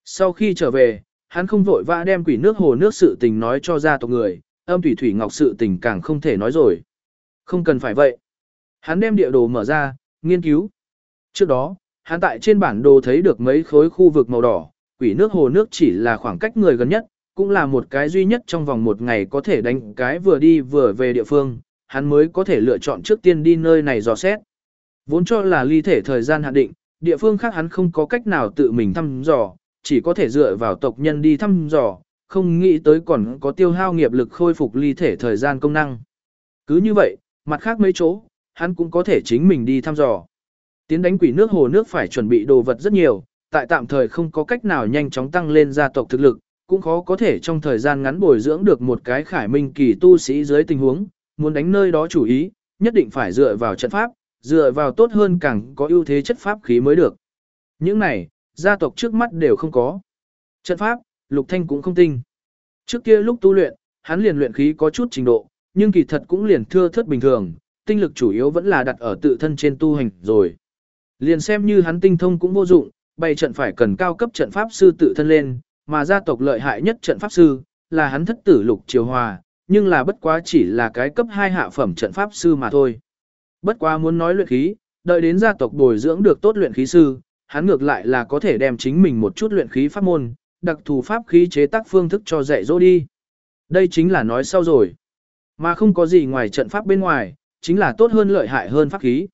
Sau khi trở về, hắn không vội vã đem quỷ nước hồ nước sự tình nói cho gia tộc người, âm thủy thủy ngọc sự tình càng không thể nói rồi. Không cần phải vậy. Hắn đem địa đồ mở ra, nghiên cứu. Trước đó, hắn tại trên bản đồ thấy được mấy khối khu vực màu đỏ, quỷ nước hồ nước chỉ là khoảng cách người gần nhất, cũng là một cái duy nhất trong vòng một ngày có thể đánh cái vừa đi vừa về địa phương, hắn mới có thể lựa chọn trước tiên đi nơi này dò xét. Vốn cho là ly thể thời gian hạn định, địa phương khác hắn không có cách nào tự mình thăm dò, chỉ có thể dựa vào tộc nhân đi thăm dò, không nghĩ tới còn có tiêu hao nghiệp lực khôi phục ly thể thời gian công năng. Cứ như vậy, mặt khác mấy chỗ, hắn cũng có thể chính mình đi thăm dò. Tiến đánh quỷ nước hồ nước phải chuẩn bị đồ vật rất nhiều, tại tạm thời không có cách nào nhanh chóng tăng lên gia tộc thực lực, cũng khó có thể trong thời gian ngắn bồi dưỡng được một cái khải minh kỳ tu sĩ dưới tình huống, muốn đánh nơi đó chủ ý, nhất định phải dựa vào trận pháp, dựa vào tốt hơn càng có ưu thế chất pháp khí mới được. Những này, gia tộc trước mắt đều không có. Trận pháp, Lục Thanh cũng không tinh. Trước kia lúc tu luyện, hắn liền luyện khí có chút trình độ, nhưng kỳ thật cũng liền thưa thớt bình thường, tinh lực chủ yếu vẫn là đặt ở tự thân trên tu hành rồi. Liền xem như hắn tinh thông cũng vô dụng, bày trận phải cần cao cấp trận pháp sư tự thân lên, mà gia tộc lợi hại nhất trận pháp sư, là hắn thất tử lục triều hòa, nhưng là bất quá chỉ là cái cấp 2 hạ phẩm trận pháp sư mà thôi. Bất quá muốn nói luyện khí, đợi đến gia tộc bồi dưỡng được tốt luyện khí sư, hắn ngược lại là có thể đem chính mình một chút luyện khí pháp môn, đặc thù pháp khí chế tác phương thức cho dạy dỗ đi. Đây chính là nói sau rồi. Mà không có gì ngoài trận pháp bên ngoài, chính là tốt hơn lợi hại hơn pháp khí.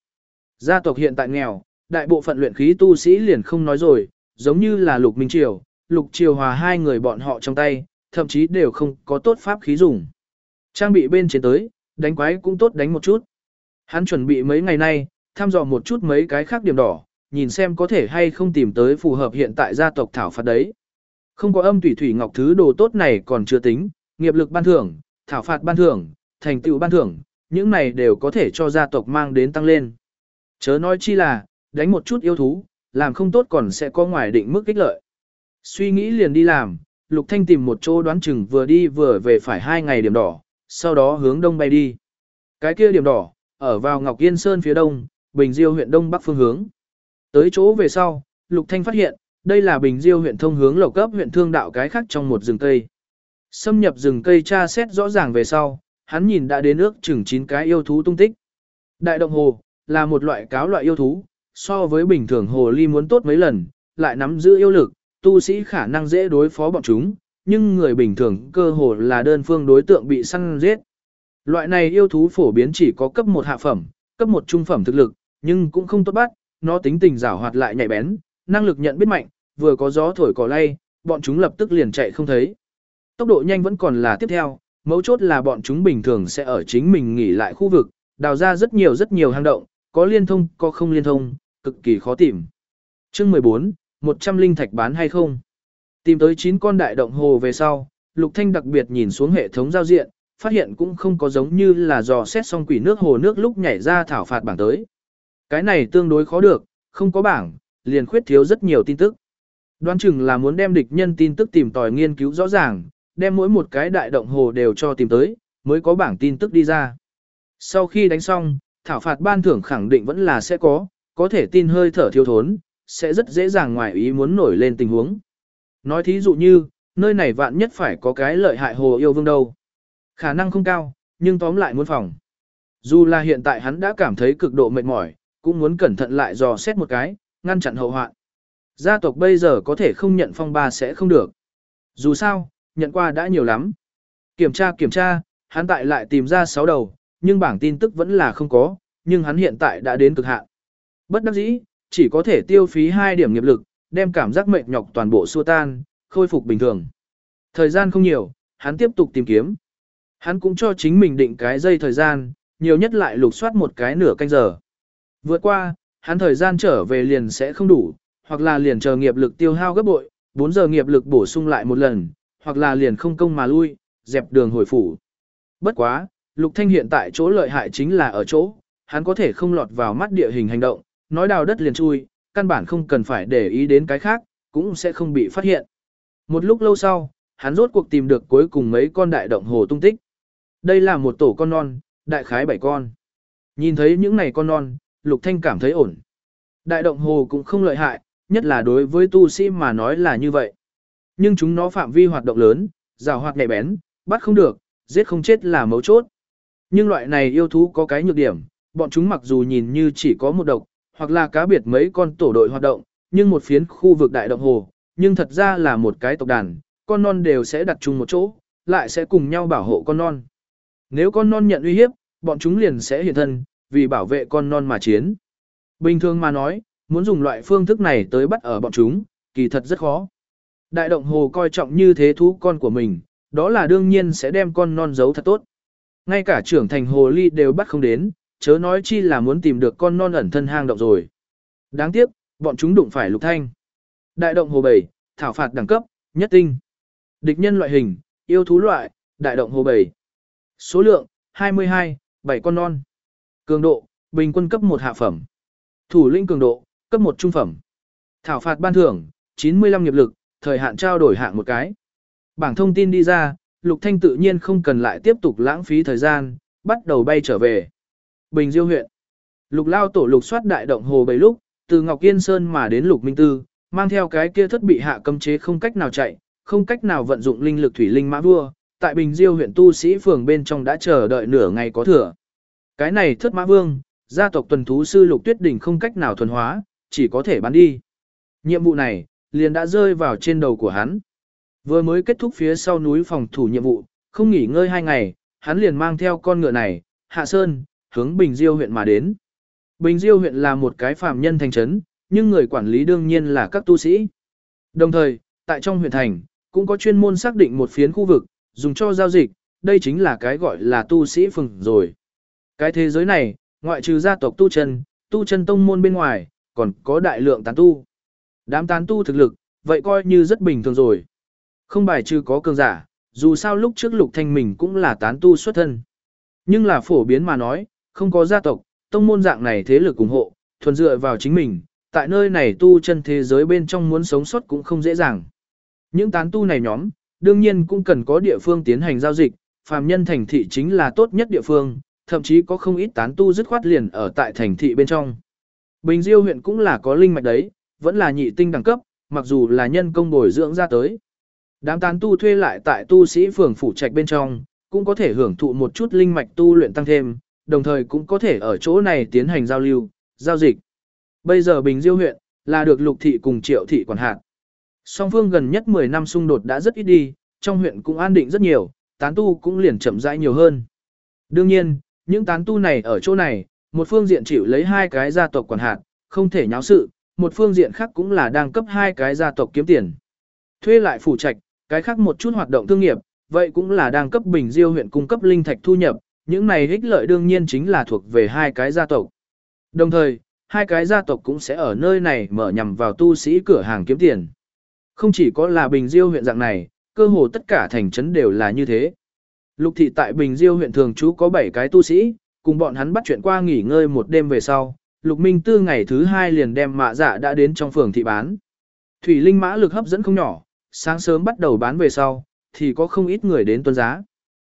Gia tộc hiện tại nghèo, đại bộ phận luyện khí tu sĩ liền không nói rồi, giống như là Lục Minh Triều, Lục Triều Hòa hai người bọn họ trong tay, thậm chí đều không có tốt pháp khí dùng. Trang bị bên trên tới, đánh quái cũng tốt đánh một chút. Hắn chuẩn bị mấy ngày nay, thăm dò một chút mấy cái khác điểm đỏ, nhìn xem có thể hay không tìm tới phù hợp hiện tại gia tộc thảo phạt đấy. Không có âm thủy thủy ngọc thứ đồ tốt này còn chưa tính, nghiệp lực ban thưởng, thảo phạt ban thưởng, thành tựu ban thưởng, những này đều có thể cho gia tộc mang đến tăng lên. Chớ nói chi là, đánh một chút yêu thú, làm không tốt còn sẽ có ngoài định mức kích lợi. Suy nghĩ liền đi làm, Lục Thanh tìm một chỗ đoán chừng vừa đi vừa về phải hai ngày điểm đỏ, sau đó hướng đông bay đi. Cái kia điểm đỏ, ở vào Ngọc Yên Sơn phía đông, Bình Diêu huyện đông bắc phương hướng. Tới chỗ về sau, Lục Thanh phát hiện, đây là Bình Diêu huyện thông hướng lộc cấp huyện thương đạo cái khác trong một rừng cây. Xâm nhập rừng cây tra xét rõ ràng về sau, hắn nhìn đã đến ước chừng 9 cái yêu thú tung tích. Đại động hồ, là một loại cáo loại yêu thú, so với bình thường hồ ly muốn tốt mấy lần, lại nắm giữ yêu lực, tu sĩ khả năng dễ đối phó bọn chúng, nhưng người bình thường cơ hồ là đơn phương đối tượng bị săn giết. Loại này yêu thú phổ biến chỉ có cấp 1 hạ phẩm, cấp 1 trung phẩm thực lực, nhưng cũng không tốt bắt, nó tính tình giảo hoạt lại nhạy bén, năng lực nhận biết mạnh, vừa có gió thổi cỏ lay, bọn chúng lập tức liền chạy không thấy. Tốc độ nhanh vẫn còn là tiếp theo, mấu chốt là bọn chúng bình thường sẽ ở chính mình nghỉ lại khu vực, đào ra rất nhiều rất nhiều hang động, có liên thông, có không liên thông, cực kỳ khó tìm. Chương 14, 100 linh thạch bán hay không? Tìm tới 9 con đại động hồ về sau, Lục Thanh đặc biệt nhìn xuống hệ thống giao diện, phát hiện cũng không có giống như là dò xét xong quỷ nước hồ nước lúc nhảy ra thảo phạt bảng tới. Cái này tương đối khó được, không có bảng, liền khuyết thiếu rất nhiều tin tức. Đoán chừng là muốn đem địch nhân tin tức tìm tòi nghiên cứu rõ ràng, đem mỗi một cái đại động hồ đều cho tìm tới, mới có bảng tin tức đi ra. Sau khi đánh xong, thảo phạt ban thưởng khẳng định vẫn là sẽ có, có thể tin hơi thở thiếu thốn, sẽ rất dễ dàng ngoài ý muốn nổi lên tình huống. Nói thí dụ như, nơi này vạn nhất phải có cái lợi hại hồ yêu vương đâu. Khả năng không cao, nhưng tóm lại muốn phòng. Dù là hiện tại hắn đã cảm thấy cực độ mệt mỏi, cũng muốn cẩn thận lại dò xét một cái, ngăn chặn hậu hoạn. Gia tộc bây giờ có thể không nhận phong ba sẽ không được. Dù sao, nhận qua đã nhiều lắm. Kiểm tra kiểm tra, hắn tại lại tìm ra sáu đầu, nhưng bảng tin tức vẫn là không có, nhưng hắn hiện tại đã đến cực hạn. Bất đắc dĩ, chỉ có thể tiêu phí 2 điểm nghiệp lực, đem cảm giác mệt nhọc toàn bộ xua tan, khôi phục bình thường. Thời gian không nhiều, hắn tiếp tục tìm kiếm. Hắn cũng cho chính mình định cái dây thời gian, nhiều nhất lại lục soát một cái nửa canh giờ. Vượt qua, hắn thời gian trở về liền sẽ không đủ, hoặc là liền chờ nghiệp lực tiêu hao gấp bội, 4 giờ nghiệp lực bổ sung lại một lần, hoặc là liền không công mà lui, dẹp đường hồi phủ. Bất quá, Lục Thanh hiện tại chỗ lợi hại chính là ở chỗ, hắn có thể không lọt vào mắt địa hình hành động, nói đào đất liền chui, căn bản không cần phải để ý đến cái khác, cũng sẽ không bị phát hiện. Một lúc lâu sau, hắn rốt cuộc tìm được cuối cùng mấy con đại động hồ tung tích. Đây là một tổ con non, đại khái bảy con. Nhìn thấy những này con non, Lục Thanh cảm thấy ổn. Đại động hồ cũng không lợi hại, nhất là đối với tu sĩ mà nói là như vậy. Nhưng chúng nó phạm vi hoạt động lớn, rào hoạt nhạy bén, bắt không được, giết không chết là mấu chốt. Nhưng loại này yêu thú có cái nhược điểm, bọn chúng mặc dù nhìn như chỉ có một độc, hoặc là cá biệt mấy con tổ đội hoạt động, nhưng một phiến khu vực đại động hồ, nhưng thật ra là một cái tộc đàn, con non đều sẽ đặt chung một chỗ, lại sẽ cùng nhau bảo hộ con non. Nếu con non nhận uy hiếp, bọn chúng liền sẽ hiện thân, vì bảo vệ con non mà chiến. Bình thường mà nói, muốn dùng loại phương thức này tới bắt ở bọn chúng, kỳ thật rất khó. Đại động hồ coi trọng như thế thú con của mình, đó là đương nhiên sẽ đem con non giấu thật tốt. Ngay cả trưởng thành hồ ly đều bắt không đến, chớ nói chi là muốn tìm được con non ẩn thân hang động rồi. Đáng tiếc, bọn chúng đụng phải lục thanh. Đại động hồ bảy, thảo phạt đẳng cấp, nhất tinh. Địch nhân loại hình, yêu thú loại, đại động hồ bảy. Số lượng, 22, 7 con non. Cường độ, bình quân cấp 1 hạ phẩm. Thủ lĩnh cường độ, cấp 1 trung phẩm. Thảo phạt ban thưởng, 95 nghiệp lực, thời hạn trao đổi hạng một cái. Bảng thông tin đi ra, Lục Thanh tự nhiên không cần lại tiếp tục lãng phí thời gian, bắt đầu bay trở về. Bình Diêu huyện. Lục Lao tổ lục soát đại động hồ bảy lúc, từ Ngọc Yên Sơn mà đến Lục Minh Tư, mang theo cái kia thất bị hạ cấm chế không cách nào chạy, không cách nào vận dụng linh lực thủy linh mã vua, tại Bình Diêu huyện tu sĩ phường bên trong đã chờ đợi nửa ngày có thừa. Cái này thất mã vương, gia tộc tuần thú sư Lục Tuyết đỉnh không cách nào thuần hóa, chỉ có thể bán đi. Nhiệm vụ này, liền đã rơi vào trên đầu của hắn. Vừa mới kết thúc phía sau núi phòng thủ nhiệm vụ, không nghỉ ngơi hai ngày, hắn liền mang theo con ngựa này, hạ sơn, hướng Bình Diêu huyện mà đến. Bình Diêu huyện là một cái phạm nhân thành trấn, nhưng người quản lý đương nhiên là các tu sĩ. Đồng thời, tại trong huyện thành, cũng có chuyên môn xác định một phiến khu vực, dùng cho giao dịch, đây chính là cái gọi là tu sĩ phường rồi. Cái thế giới này, ngoại trừ gia tộc tu chân, tu chân tông môn bên ngoài, còn có đại lượng tán tu. Đám tán tu thực lực, vậy coi như rất bình thường rồi. Không bài trừ có cường giả, dù sao lúc trước lục thanh mình cũng là tán tu xuất thân. Nhưng là phổ biến mà nói, không có gia tộc, tông môn dạng này thế lực ủng hộ, thuần dựa vào chính mình, tại nơi này tu chân thế giới bên trong muốn sống sót cũng không dễ dàng. Những tán tu này nhóm, đương nhiên cũng cần có địa phương tiến hành giao dịch, phàm nhân thành thị chính là tốt nhất địa phương, thậm chí có không ít tán tu dứt khoát liền ở tại thành thị bên trong. Bình Diêu huyện cũng là có linh mạch đấy, vẫn là nhị tinh đẳng cấp, mặc dù là nhân công bồi dưỡng ra tới. Đám tán tu thuê lại tại tu sĩ phường phủ trạch bên trong, cũng có thể hưởng thụ một chút linh mạch tu luyện tăng thêm, đồng thời cũng có thể ở chỗ này tiến hành giao lưu, giao dịch. Bây giờ Bình Diêu huyện là được Lục thị cùng Triệu thị quản hạt. Song phương gần nhất 10 năm xung đột đã rất ít đi, trong huyện cũng an định rất nhiều, tán tu cũng liền chậm rãi nhiều hơn. Đương nhiên, những tán tu này ở chỗ này, một phương diện chịu lấy hai cái gia tộc quản hạt, không thể nháo sự, một phương diện khác cũng là đang cấp hai cái gia tộc kiếm tiền. Thuê lại phủ trạch, cái khác một chút hoạt động thương nghiệp, vậy cũng là đang cấp Bình Diêu huyện cung cấp linh thạch thu nhập, những này ích lợi đương nhiên chính là thuộc về hai cái gia tộc. Đồng thời, hai cái gia tộc cũng sẽ ở nơi này mở nhằm vào tu sĩ cửa hàng kiếm tiền. Không chỉ có là Bình Diêu huyện dạng này, cơ hồ tất cả thành trấn đều là như thế. Lục thị tại Bình Diêu huyện thường trú có 7 cái tu sĩ, cùng bọn hắn bắt chuyện qua nghỉ ngơi một đêm về sau, Lục Minh Tư ngày thứ hai liền đem mạ dạ đã đến trong phường thị bán. Thủy linh mã lực hấp dẫn không nhỏ, sáng sớm bắt đầu bán về sau, thì có không ít người đến tuân giá.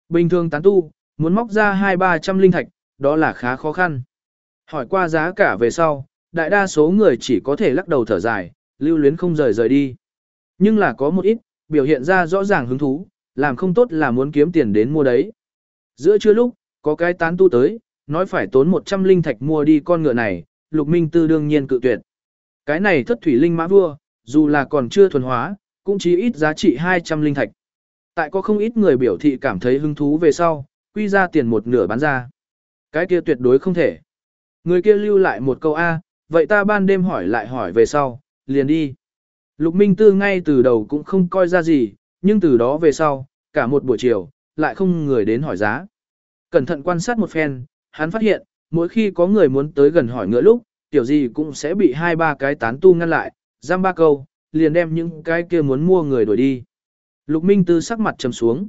Bình thường tán tu, muốn móc ra hai ba trăm linh thạch, đó là khá khó khăn. Hỏi qua giá cả về sau, đại đa số người chỉ có thể lắc đầu thở dài, lưu luyến không rời rời đi. Nhưng là có một ít, biểu hiện ra rõ ràng hứng thú, làm không tốt là muốn kiếm tiền đến mua đấy. Giữa trưa lúc, có cái tán tu tới, nói phải tốn 100 linh thạch mua đi con ngựa này, Lục Minh Tư đương nhiên cự tuyệt. Cái này thất thủy linh mã vua, dù là còn chưa thuần hóa, cũng chỉ ít giá trị 200 linh thạch. Tại có không ít người biểu thị cảm thấy hứng thú về sau, quy ra tiền một nửa bán ra. Cái kia tuyệt đối không thể. Người kia lưu lại một câu A, vậy ta ban đêm hỏi lại hỏi về sau, liền đi. Lục Minh Tư ngay từ đầu cũng không coi ra gì, nhưng từ đó về sau, cả một buổi chiều, lại không người đến hỏi giá. Cẩn thận quan sát một phen, hắn phát hiện, mỗi khi có người muốn tới gần hỏi ngựa lúc, tiểu gì cũng sẽ bị hai ba cái tán tu ngăn lại, giam ba câu, liền đem những cái kia muốn mua người đuổi đi. Lục Minh Tư sắc mặt trầm xuống.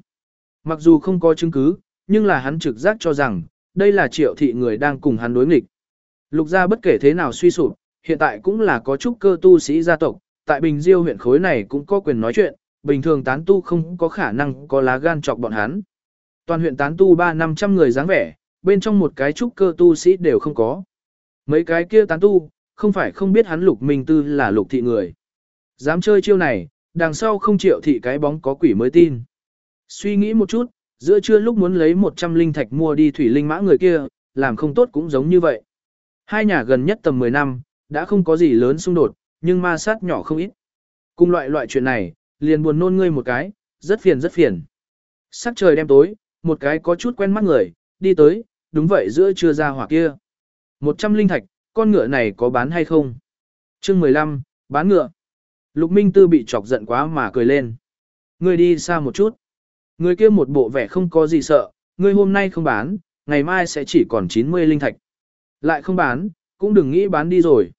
Mặc dù không có chứng cứ, nhưng là hắn trực giác cho rằng, đây là triệu thị người đang cùng hắn đối nghịch. Lục gia bất kể thế nào suy sụp, hiện tại cũng là có chút cơ tu sĩ gia tộc, tại Bình Diêu huyện khối này cũng có quyền nói chuyện, bình thường tán tu không có khả năng có lá gan chọc bọn hắn. Toàn huyện tán tu 3-500 người dáng vẻ, bên trong một cái trúc cơ tu sĩ đều không có. Mấy cái kia tán tu, không phải không biết hắn lục minh tư là lục thị người. Dám chơi chiêu này, đằng sau không chịu thị cái bóng có quỷ mới tin. Suy nghĩ một chút, giữa trưa lúc muốn lấy 100 linh thạch mua đi thủy linh mã người kia, làm không tốt cũng giống như vậy. Hai nhà gần nhất tầm 10 năm, đã không có gì lớn xung đột, nhưng ma sát nhỏ không ít. Cùng loại loại chuyện này, liền buồn nôn ngươi một cái, rất phiền rất phiền. Sắc trời đêm tối, một cái có chút quen mắt người, đi tới, đúng vậy giữa trưa ra hỏa kia. 100 linh thạch, con ngựa này có bán hay không? Chương 15, bán ngựa. Lục Minh Tư bị chọc giận quá mà cười lên. Ngươi đi xa một chút. Người kia một bộ vẻ không có gì sợ, ngươi hôm nay không bán, ngày mai sẽ chỉ còn 90 linh thạch. Lại không bán, cũng đừng nghĩ bán đi rồi.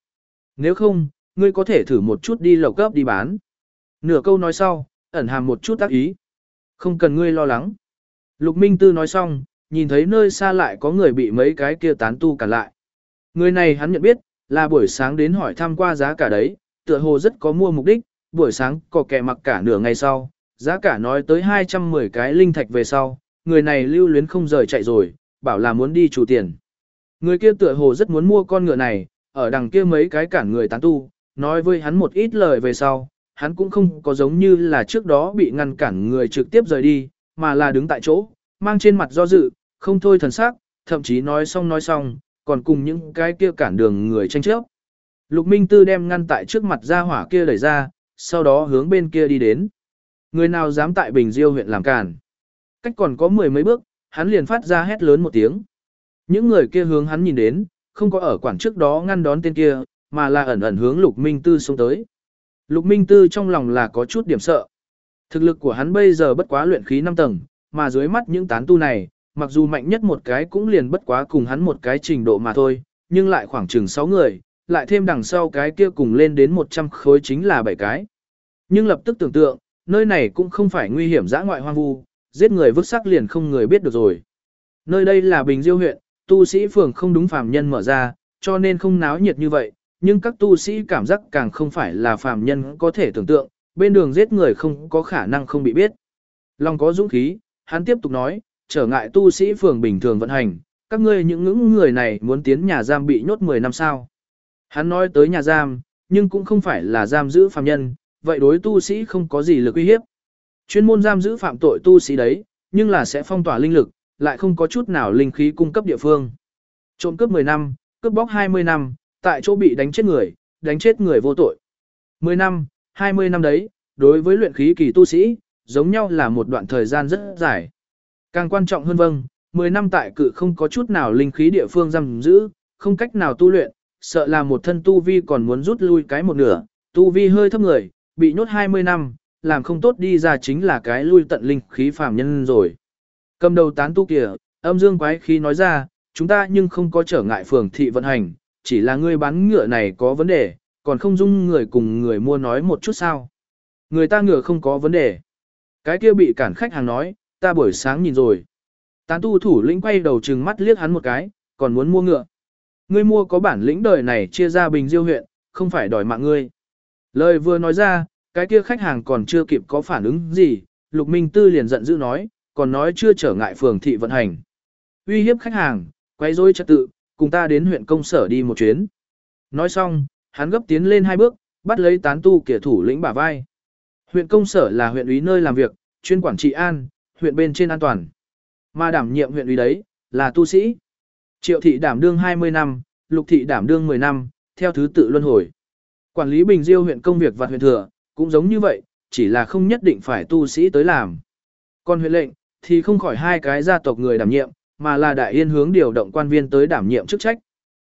Nếu không, ngươi có thể thử một chút đi lầu cấp đi bán. Nửa câu nói sau, ẩn hàm một chút tác ý. Không cần ngươi lo lắng. Lục Minh Tư nói xong, nhìn thấy nơi xa lại có người bị mấy cái kia tán tu cản lại. Người này hắn nhận biết, là buổi sáng đến hỏi thăm qua giá cả đấy, tựa hồ rất có mua mục đích, buổi sáng có kẻ mặc cả nửa ngày sau, giá cả nói tới 210 cái linh thạch về sau, người này lưu luyến không rời chạy rồi, bảo là muốn đi chủ tiền. Người kia tựa hồ rất muốn mua con ngựa này, ở đằng kia mấy cái cản người tán tu, nói với hắn một ít lời về sau, hắn cũng không có giống như là trước đó bị ngăn cản người trực tiếp rời đi, mà là đứng tại chỗ, mang trên mặt do dự, không thôi thần sắc, thậm chí nói xong nói xong, còn cùng những cái kia cản đường người tranh chấp. Lục Minh Tư đem ngăn tại trước mặt ra hỏa kia đẩy ra, sau đó hướng bên kia đi đến. Người nào dám tại Bình Diêu huyện làm cản. Cách còn có mười mấy bước, hắn liền phát ra hét lớn một tiếng. Những người kia hướng hắn nhìn đến, không có ở quản trước đó ngăn đón tên kia, mà là ẩn ẩn hướng Lục Minh Tư xuống tới. Lục Minh Tư trong lòng là có chút điểm sợ. Thực lực của hắn bây giờ bất quá luyện khí 5 tầng, mà dưới mắt những tán tu này, mặc dù mạnh nhất một cái cũng liền bất quá cùng hắn một cái trình độ mà thôi, nhưng lại khoảng chừng 6 người, lại thêm đằng sau cái kia cùng lên đến 100 khối chính là 7 cái. Nhưng lập tức tưởng tượng, nơi này cũng không phải nguy hiểm dã ngoại hoang vu, giết người vứt xác liền không người biết được rồi. Nơi đây là Bình Diêu huyện, tu sĩ phường không đúng phàm nhân mở ra, cho nên không náo nhiệt như vậy, nhưng các tu sĩ cảm giác càng không phải là phàm nhân có thể tưởng tượng, bên đường giết người không có khả năng không bị biết. Long có dũng khí, hắn tiếp tục nói, trở ngại tu sĩ phường bình thường vận hành, các ngươi những ngưỡng người này muốn tiến nhà giam bị nhốt 10 năm sao. Hắn nói tới nhà giam, nhưng cũng không phải là giam giữ phàm nhân, vậy đối tu sĩ không có gì lực uy hiếp. Chuyên môn giam giữ phạm tội tu sĩ đấy, nhưng là sẽ phong tỏa linh lực, lại không có chút nào linh khí cung cấp địa phương. Trộm cướp 10 năm, cướp bóc 20 năm, tại chỗ bị đánh chết người, đánh chết người vô tội. 10 năm, 20 năm đấy, đối với luyện khí kỳ tu sĩ, giống nhau là một đoạn thời gian rất dài. Càng quan trọng hơn vâng, 10 năm tại cự không có chút nào linh khí địa phương giam giữ, không cách nào tu luyện, sợ là một thân tu vi còn muốn rút lui cái một nửa, tu vi hơi thấp người, bị nhốt 20 năm, làm không tốt đi ra chính là cái lui tận linh khí phàm nhân rồi. Cầm đầu tán tu kìa, âm dương quái khí nói ra, chúng ta nhưng không có trở ngại phường thị vận hành, chỉ là ngươi bán ngựa này có vấn đề, còn không dung người cùng người mua nói một chút sao. Người ta ngựa không có vấn đề. Cái kia bị cản khách hàng nói, ta buổi sáng nhìn rồi. Tán tu thủ lĩnh quay đầu trừng mắt liếc hắn một cái, còn muốn mua ngựa. Ngươi mua có bản lĩnh đời này chia ra bình diêu huyện, không phải đòi mạng ngươi. Lời vừa nói ra, cái kia khách hàng còn chưa kịp có phản ứng gì, Lục Minh Tư liền giận dữ nói, còn nói chưa trở ngại phường thị vận hành. Uy hiếp khách hàng, quay rối trật tự, cùng ta đến huyện công sở đi một chuyến. Nói xong, hắn gấp tiến lên hai bước, bắt lấy tán tu kẻ thủ lĩnh bả vai. Huyện công sở là huyện ủy nơi làm việc, chuyên quản trị an, huyện bên trên an toàn. Mà đảm nhiệm huyện ủy đấy, là tu sĩ. Triệu thị đảm đương 20 năm, lục thị đảm đương 10 năm, theo thứ tự luân hồi. Quản lý Bình Diêu huyện công việc và huyện thừa, cũng giống như vậy, chỉ là không nhất định phải tu sĩ tới làm. Còn huyện lệnh, thì không khỏi hai cái gia tộc người đảm nhiệm, mà là đại yên hướng điều động quan viên tới đảm nhiệm chức trách.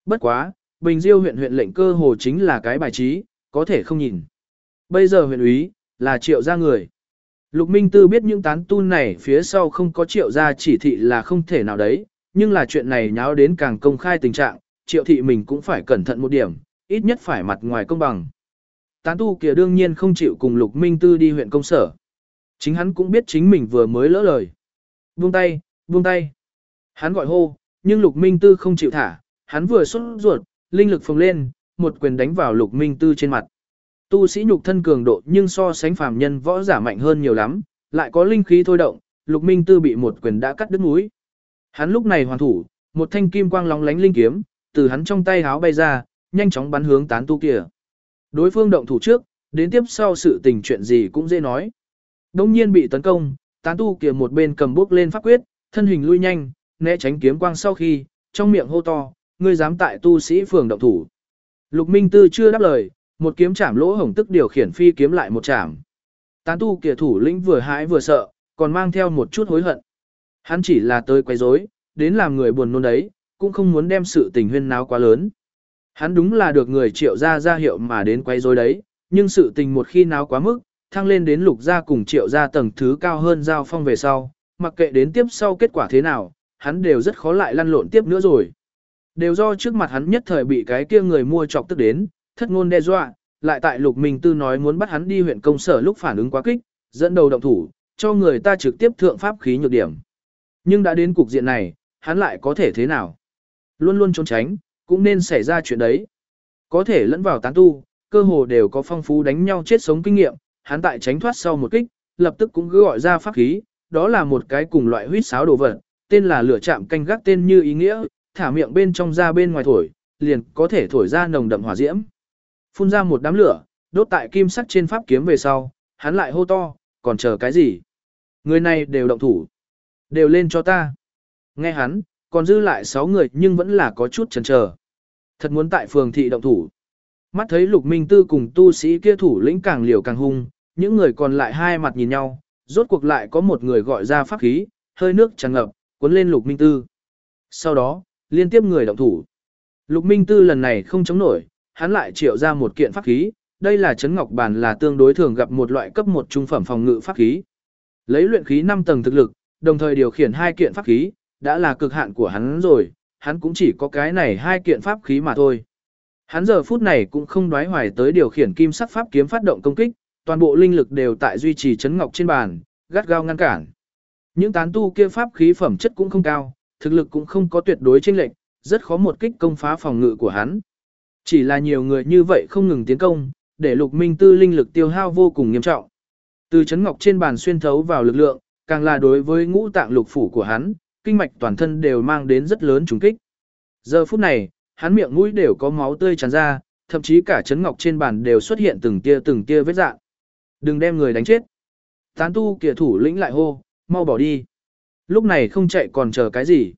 Bất quá, Bình Diêu huyện huyện lệnh cơ hồ chính là cái bài trí, có thể không nhìn. Bây giờ huyện úy, là triệu gia người. Lục Minh Tư biết những tán tu này phía sau không có triệu gia chỉ thị là không thể nào đấy, nhưng là chuyện này nháo đến càng công khai tình trạng, triệu thị mình cũng phải cẩn thận một điểm, ít nhất phải mặt ngoài công bằng. Tán tu kia đương nhiên không chịu cùng Lục Minh Tư đi huyện công sở. Chính hắn cũng biết chính mình vừa mới lỡ lời. Buông tay, buông tay. Hắn gọi hô, nhưng Lục Minh Tư không chịu thả, hắn vừa xuất ruột, linh lực phồng lên, một quyền đánh vào Lục Minh Tư trên mặt. Tu sĩ nhục thân cường độ nhưng so sánh phàm nhân võ giả mạnh hơn nhiều lắm, lại có linh khí thôi động, Lục Minh Tư bị một quyền đã cắt đứt mũi. Hắn lúc này hoàn thủ, một thanh kim quang lóng lánh linh kiếm, từ hắn trong tay háo bay ra, nhanh chóng bắn hướng tán tu kia. Đối phương động thủ trước, đến tiếp sau sự tình chuyện gì cũng dễ nói. Đông nhiên bị tấn công, tán tu kia một bên cầm bước lên pháp quyết, thân hình lui nhanh, né tránh kiếm quang sau khi, trong miệng hô to, ngươi dám tại tu sĩ phường động thủ. Lục Minh Tư chưa đáp lời, một kiếm chạm lỗ hổng tức điều khiển phi kiếm lại một chạm. Tán tu kia thủ lĩnh vừa hãi vừa sợ, còn mang theo một chút hối hận. Hắn chỉ là tới quấy rối, đến làm người buồn nôn đấy, cũng không muốn đem sự tình huyên náo quá lớn. Hắn đúng là được người triệu gia ra hiệu mà đến quay rối đấy, nhưng sự tình một khi náo quá mức, thăng lên đến lục gia cùng triệu gia tầng thứ cao hơn giao phong về sau, mặc kệ đến tiếp sau kết quả thế nào, hắn đều rất khó lại lăn lộn tiếp nữa rồi. Đều do trước mặt hắn nhất thời bị cái kia người mua chọc tức đến, thất ngôn đe dọa, lại tại lục minh tư nói muốn bắt hắn đi huyện công sở lúc phản ứng quá kích, dẫn đầu động thủ, cho người ta trực tiếp thượng pháp khí nhược điểm. Nhưng đã đến cục diện này, hắn lại có thể thế nào? Luôn luôn trốn tránh, cũng nên xảy ra chuyện đấy. Có thể lẫn vào tán tu, cơ hồ đều có phong phú đánh nhau chết sống kinh nghiệm, hắn tại tránh thoát sau một kích, lập tức cũng gọi ra pháp khí, đó là một cái cùng loại huyết sáo đồ vật, tên là lửa chạm canh gác tên như ý nghĩa, thả miệng bên trong ra bên ngoài thổi, liền có thể thổi ra nồng đậm hỏa diễm. Phun ra một đám lửa, đốt tại kim sắt trên pháp kiếm về sau, hắn lại hô to, còn chờ cái gì? Người này đều động thủ. Đều lên cho ta. Nghe hắn, còn dư lại 6 người nhưng vẫn là có chút chần chờ. Thật muốn tại phường thị động thủ. Mắt thấy lục minh tư cùng tu sĩ kia thủ lĩnh càng liều càng hung, những người còn lại hai mặt nhìn nhau, rốt cuộc lại có một người gọi ra pháp khí, hơi nước tràn ngập, cuốn lên lục minh tư. Sau đó, liên tiếp người động thủ. Lục minh tư lần này không chống nổi, hắn lại triệu ra một kiện pháp khí, đây là chấn ngọc bản là tương đối thường gặp một loại cấp một trung phẩm phòng ngự pháp khí. Lấy luyện khí 5 tầng thực lực, đồng thời điều khiển hai kiện pháp khí, đã là cực hạn của hắn rồi, hắn cũng chỉ có cái này hai kiện pháp khí mà thôi. Hắn giờ phút này cũng không đoái hoài tới điều khiển kim sắc pháp kiếm phát động công kích, toàn bộ linh lực đều tại duy trì chấn ngọc trên bàn, gắt gao ngăn cản. Những tán tu kia pháp khí phẩm chất cũng không cao, thực lực cũng không có tuyệt đối chênh lệch, rất khó một kích công phá phòng ngự của hắn. Chỉ là nhiều người như vậy không ngừng tiến công, để Lục Minh Tư linh lực tiêu hao vô cùng nghiêm trọng. Từ chấn ngọc trên bàn xuyên thấu vào lực lượng, càng là đối với ngũ tạng lục phủ của hắn, kinh mạch toàn thân đều mang đến rất lớn trùng kích. Giờ phút này, hắn miệng mũi đều có máu tươi tràn ra, thậm chí cả chấn ngọc trên bàn đều xuất hiện từng tia từng tia vết dạng. Đừng đem người đánh chết. Tán tu kia thủ lĩnh lại hô, mau bỏ đi. Lúc này không chạy còn chờ cái gì.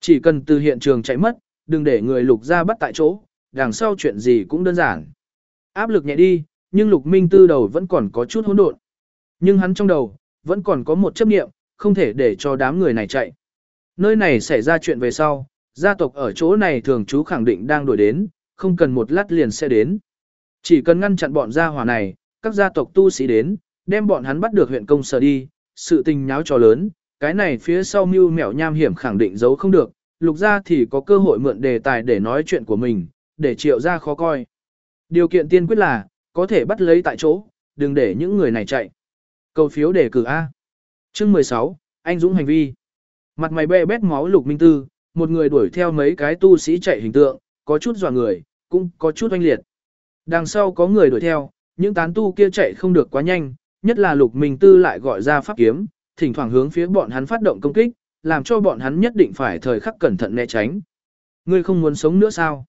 Chỉ cần từ hiện trường chạy mất, đừng để người lục ra bắt tại chỗ, đằng sau chuyện gì cũng đơn giản. Áp lực nhẹ đi, nhưng lục minh tư đầu vẫn còn có chút hỗn độn. Nhưng hắn trong đầu, vẫn còn có một chấp niệm, không thể để cho đám người này chạy. Nơi này xảy ra chuyện về sau, gia tộc ở chỗ này thường chú khẳng định đang đổi đến, không cần một lát liền sẽ đến. Chỉ cần ngăn chặn bọn gia hỏa này, các gia tộc tu sĩ đến, đem bọn hắn bắt được huyện công sở đi, sự tình nháo trò lớn, cái này phía sau mưu mẹo nham hiểm khẳng định giấu không được, lục gia thì có cơ hội mượn đề tài để nói chuyện của mình, để triệu gia khó coi. Điều kiện tiên quyết là, có thể bắt lấy tại chỗ, đừng để những người này chạy. Cầu phiếu đề cử A. Chương 16, anh Dũng hành vi. Mặt mày bê bét máu lục minh tư, một người đuổi theo mấy cái tu sĩ chạy hình tượng, có chút dọa người, cũng có chút oanh liệt. Đằng sau có người đuổi theo, những tán tu kia chạy không được quá nhanh, nhất là lục minh tư lại gọi ra pháp kiếm, thỉnh thoảng hướng phía bọn hắn phát động công kích, làm cho bọn hắn nhất định phải thời khắc cẩn thận né tránh. Ngươi không muốn sống nữa sao?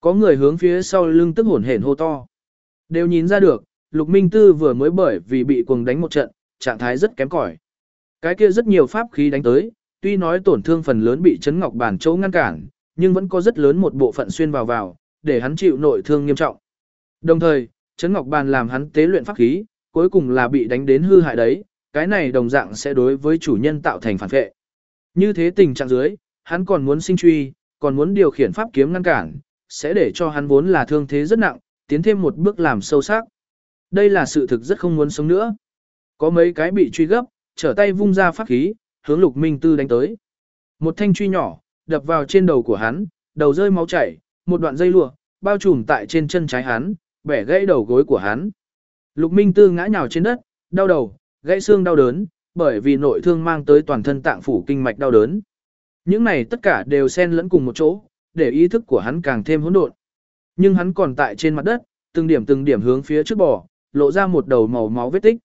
Có người hướng phía sau lưng tức hổn hển hô to. Đều nhìn ra được, Lục Minh Tư vừa mới bởi vì bị cuồng đánh một trận, trạng thái rất kém cỏi. Cái kia rất nhiều pháp khí đánh tới, tuy nói tổn thương phần lớn bị chấn ngọc bản chỗ ngăn cản, nhưng vẫn có rất lớn một bộ phận xuyên vào vào, để hắn chịu nội thương nghiêm trọng. Đồng thời, chấn ngọc bàn làm hắn tế luyện pháp khí, cuối cùng là bị đánh đến hư hại đấy, cái này đồng dạng sẽ đối với chủ nhân tạo thành phản vệ. Như thế tình trạng dưới, hắn còn muốn sinh truy, còn muốn điều khiển pháp kiếm ngăn cản, sẽ để cho hắn vốn là thương thế rất nặng, tiến thêm một bước làm sâu sắc. Đây là sự thực rất không muốn sống nữa. Có mấy cái bị truy gấp, trở tay vung ra pháp khí, hướng Lục Minh Tư đánh tới. Một thanh truy nhỏ, đập vào trên đầu của hắn, đầu rơi máu chảy, một đoạn dây lụa, bao trùm tại trên chân trái hắn, bẻ gãy đầu gối của hắn. Lục Minh Tư ngã nhào trên đất, đau đầu, gãy xương đau đớn, bởi vì nội thương mang tới toàn thân tạng phủ kinh mạch đau đớn. Những này tất cả đều xen lẫn cùng một chỗ, để ý thức của hắn càng thêm hỗn độn. Nhưng hắn còn tại trên mặt đất, từng điểm từng điểm hướng phía trước bò, lộ ra một đầu màu máu vết tích.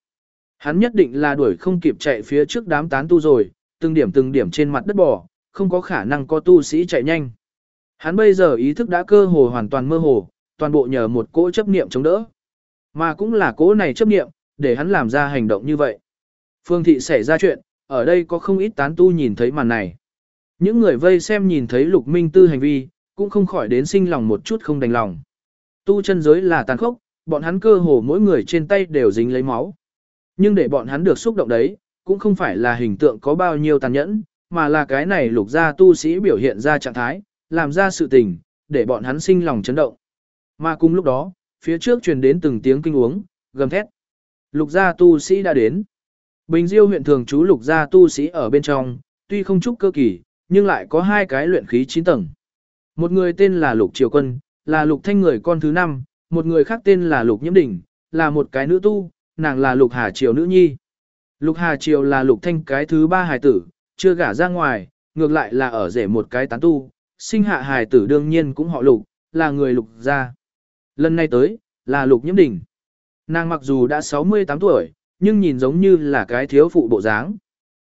Hắn nhất định là đuổi không kịp chạy phía trước đám tán tu rồi, từng điểm từng điểm trên mặt đất bỏ, không có khả năng có tu sĩ chạy nhanh. Hắn bây giờ ý thức đã cơ hồ hoàn toàn mơ hồ, toàn bộ nhờ một cỗ chấp niệm chống đỡ. Mà cũng là cỗ này chấp niệm, để hắn làm ra hành động như vậy. Phương thị xảy ra chuyện, ở đây có không ít tán tu nhìn thấy màn này. Những người vây xem nhìn thấy lục minh tư hành vi, cũng không khỏi đến sinh lòng một chút không đành lòng. Tu chân giới là tàn khốc, bọn hắn cơ hồ mỗi người trên tay đều dính lấy máu. Nhưng để bọn hắn được xúc động đấy, cũng không phải là hình tượng có bao nhiêu tàn nhẫn, mà là cái này lục gia tu sĩ biểu hiện ra trạng thái, làm ra sự tình, để bọn hắn sinh lòng chấn động. Mà cùng lúc đó, phía trước truyền đến từng tiếng kinh uống, gầm thét. Lục gia tu sĩ đã đến. Bình Diêu huyện thường trú lục gia tu sĩ ở bên trong, tuy không chúc cơ kỳ, nhưng lại có hai cái luyện khí 9 tầng. Một người tên là Lục Triều Quân, là Lục Thanh người con thứ năm, một người khác tên là Lục Nhiễm Đỉnh, là một cái nữ tu, nàng là Lục Hà Triều nữ nhi. Lục Hà Triều là Lục Thanh cái thứ ba hài tử, chưa gả ra ngoài, ngược lại là ở rể một cái tán tu, sinh hạ hài tử đương nhiên cũng họ Lục, là người Lục gia. Lần này tới, là Lục Nhiễm Đỉnh. Nàng mặc dù đã 68 tuổi, nhưng nhìn giống như là cái thiếu phụ bộ dáng.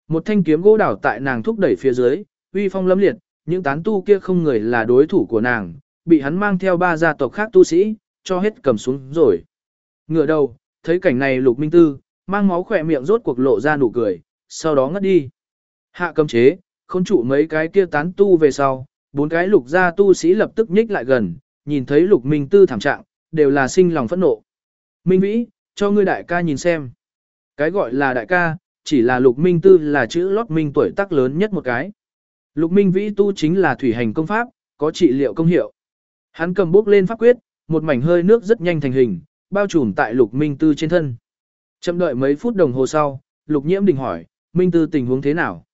Một thanh kiếm gỗ đảo tại nàng thúc đẩy phía dưới, uy phong lâm liệt, những tán tu kia không người là đối thủ của nàng, bị hắn mang theo ba gia tộc khác tu sĩ, cho hết cầm xuống rồi. Ngựa đầu, thấy cảnh này lục minh tư, mang máu khỏe miệng rốt cuộc lộ ra nụ cười, sau đó ngất đi. Hạ cầm chế, khốn trụ mấy cái kia tán tu về sau, bốn cái lục gia tu sĩ lập tức nhích lại gần, nhìn thấy lục minh tư thảm trạng, đều là sinh lòng phẫn nộ. Minh vĩ, cho ngươi đại ca nhìn xem. Cái gọi là đại ca, chỉ là lục minh tư là chữ lót minh tuổi tác lớn nhất một cái. Lục minh vĩ tu chính là thủy hành công pháp, có trị liệu công hiệu. Hắn cầm bốc lên pháp quyết, một mảnh hơi nước rất nhanh thành hình, bao trùm tại lục minh tư trên thân. Chậm đợi mấy phút đồng hồ sau, lục nhiễm đình hỏi, minh tư tình huống thế nào?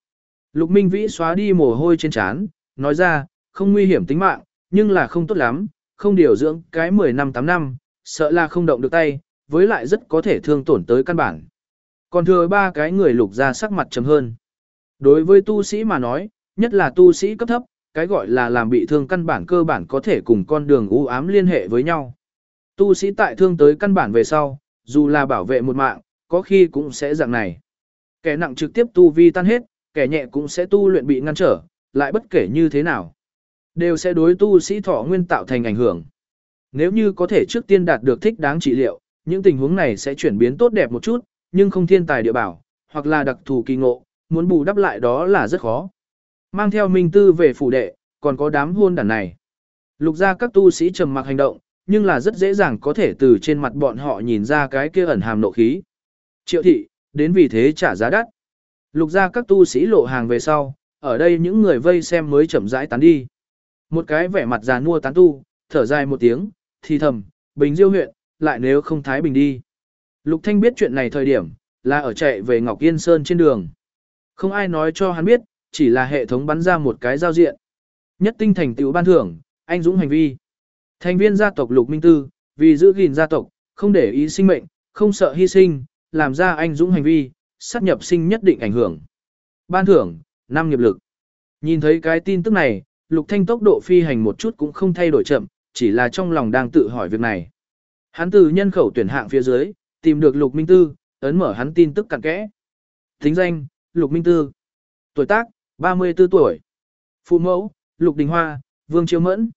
Lục minh vĩ xóa đi mồ hôi trên trán, nói ra, không nguy hiểm tính mạng, nhưng là không tốt lắm, không điều dưỡng cái 10 năm 8 năm, sợ là không động được tay, với lại rất có thể thương tổn tới căn bản. Còn thừa ba cái người lục ra sắc mặt trầm hơn. Đối với tu sĩ mà nói, nhất là tu sĩ cấp thấp, cái gọi là làm bị thương căn bản cơ bản có thể cùng con đường u ám liên hệ với nhau. Tu sĩ tại thương tới căn bản về sau, dù là bảo vệ một mạng, có khi cũng sẽ dạng này. Kẻ nặng trực tiếp tu vi tan hết, kẻ nhẹ cũng sẽ tu luyện bị ngăn trở, lại bất kể như thế nào. Đều sẽ đối tu sĩ thọ nguyên tạo thành ảnh hưởng. Nếu như có thể trước tiên đạt được thích đáng trị liệu, những tình huống này sẽ chuyển biến tốt đẹp một chút, nhưng không thiên tài địa bảo, hoặc là đặc thù kỳ ngộ, muốn bù đắp lại đó là rất khó. Mang theo Minh Tư về phủ đệ, còn có đám hôn đàn này. Lục ra các tu sĩ trầm mặc hành động, nhưng là rất dễ dàng có thể từ trên mặt bọn họ nhìn ra cái kia ẩn hàm nộ khí. Triệu thị, đến vì thế trả giá đắt. Lục ra các tu sĩ lộ hàng về sau, ở đây những người vây xem mới chậm rãi tán đi. Một cái vẻ mặt già nua tán tu, thở dài một tiếng, thì thầm, Bình Diêu huyện, lại nếu không Thái Bình đi. Lục Thanh biết chuyện này thời điểm, là ở chạy về Ngọc Yên Sơn trên đường. Không ai nói cho hắn biết, chỉ là hệ thống bắn ra một cái giao diện. Nhất tinh thành tựu ban thưởng, anh dũng hành vi. Thành viên gia tộc Lục Minh Tư, vì giữ gìn gia tộc, không để ý sinh mệnh, không sợ hy sinh, làm ra anh dũng hành vi, sát nhập sinh nhất định ảnh hưởng. Ban thưởng, năm nghiệp lực. Nhìn thấy cái tin tức này, Lục Thanh tốc độ phi hành một chút cũng không thay đổi chậm, chỉ là trong lòng đang tự hỏi việc này. Hắn từ nhân khẩu tuyển hạng phía dưới, tìm được Lục Minh Tư, ấn mở hắn tin tức cặn kẽ. Thính danh, Lục Minh Tư. Tuổi tác, 34 tuổi. Phụ mẫu, Lục Đình Hoa, Vương Chiêu Mẫn.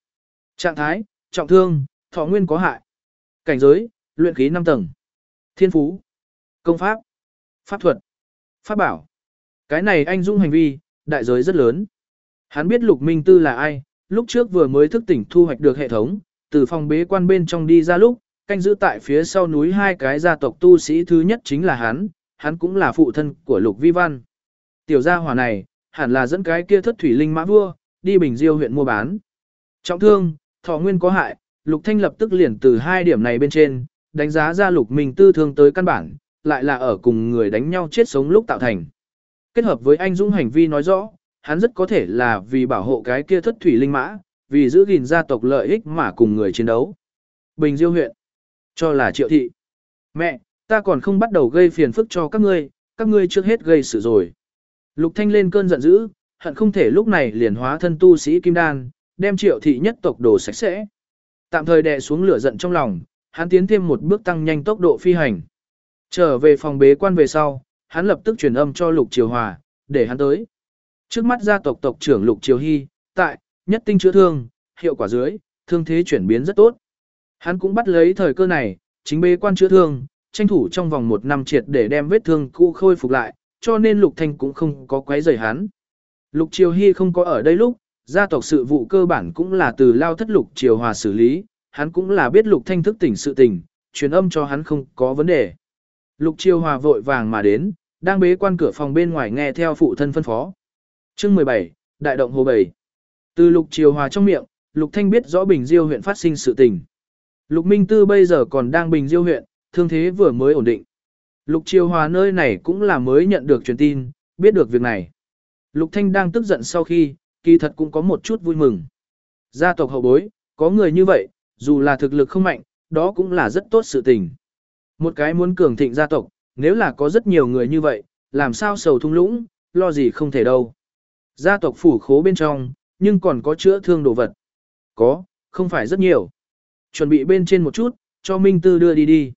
Trạng thái, trọng thương, thọ nguyên có hại. Cảnh giới, luyện khí 5 tầng. Thiên phú, công pháp, pháp thuật, pháp bảo. Cái này anh dung hành vi, đại giới rất lớn. Hắn biết Lục Minh Tư là ai, lúc trước vừa mới thức tỉnh thu hoạch được hệ thống, từ phòng bế quan bên trong đi ra lúc, canh giữ tại phía sau núi hai cái gia tộc tu sĩ thứ nhất chính là hắn, hắn cũng là phụ thân của Lục Vi Văn. Tiểu gia hỏa này, hẳn là dẫn cái kia thất thủy linh mã vua, đi Bình Diêu huyện mua bán. Trọng thương, thọ nguyên có hại, Lục Thanh lập tức liền từ hai điểm này bên trên, đánh giá ra Lục Minh Tư thương tới căn bản, lại là ở cùng người đánh nhau chết sống lúc tạo thành. Kết hợp với anh dũng hành vi nói rõ, hắn rất có thể là vì bảo hộ cái kia thất thủy linh mã, vì giữ gìn gia tộc lợi ích mà cùng người chiến đấu. Bình Diêu huyện, cho là triệu thị. Mẹ, ta còn không bắt đầu gây phiền phức cho các ngươi, các ngươi trước hết gây sự rồi. Lục Thanh lên cơn giận dữ, hận không thể lúc này liền hóa thân tu sĩ kim đan, đem triệu thị nhất tộc đồ sạch sẽ. Tạm thời đè xuống lửa giận trong lòng, hắn tiến thêm một bước tăng nhanh tốc độ phi hành. Trở về phòng bế quan về sau, hắn lập tức truyền âm cho Lục Triều Hòa, để hắn tới. Trước mắt gia tộc tộc trưởng Lục Triều Hy, tại, nhất tinh chữa thương, hiệu quả dưới, thương thế chuyển biến rất tốt. Hắn cũng bắt lấy thời cơ này, chính bế quan chữa thương, tranh thủ trong vòng một năm triệt để đem vết thương cũ khôi phục lại, cho nên Lục Thanh cũng không có quấy rầy hắn. Lục Triều Hy không có ở đây lúc, gia tộc sự vụ cơ bản cũng là từ lao thất Lục Triều Hòa xử lý, hắn cũng là biết Lục Thanh thức tỉnh sự tình, truyền âm cho hắn không có vấn đề. Lục Triều Hòa vội vàng mà đến, đang bế quan cửa phòng bên ngoài nghe theo phụ thân phân phó. Chương 17, Đại động Hồ Bảy. Từ Lục Triều Hòa trong miệng, Lục Thanh biết rõ Bình Diêu huyện phát sinh sự tình. Lục Minh Tư bây giờ còn đang Bình Diêu huyện, thương thế vừa mới ổn định. Lục Triều Hòa nơi này cũng là mới nhận được truyền tin, biết được việc này. Lục Thanh đang tức giận sau khi, kỳ thật cũng có một chút vui mừng. Gia tộc hậu bối, có người như vậy, dù là thực lực không mạnh, đó cũng là rất tốt sự tình. Một cái muốn cường thịnh gia tộc, nếu là có rất nhiều người như vậy, làm sao sầu thung lũng, lo gì không thể đâu. Gia tộc phủ khố bên trong, nhưng còn có chữa thương đồ vật. Có, không phải rất nhiều. Chuẩn bị bên trên một chút, cho Minh Tư đưa đi đi.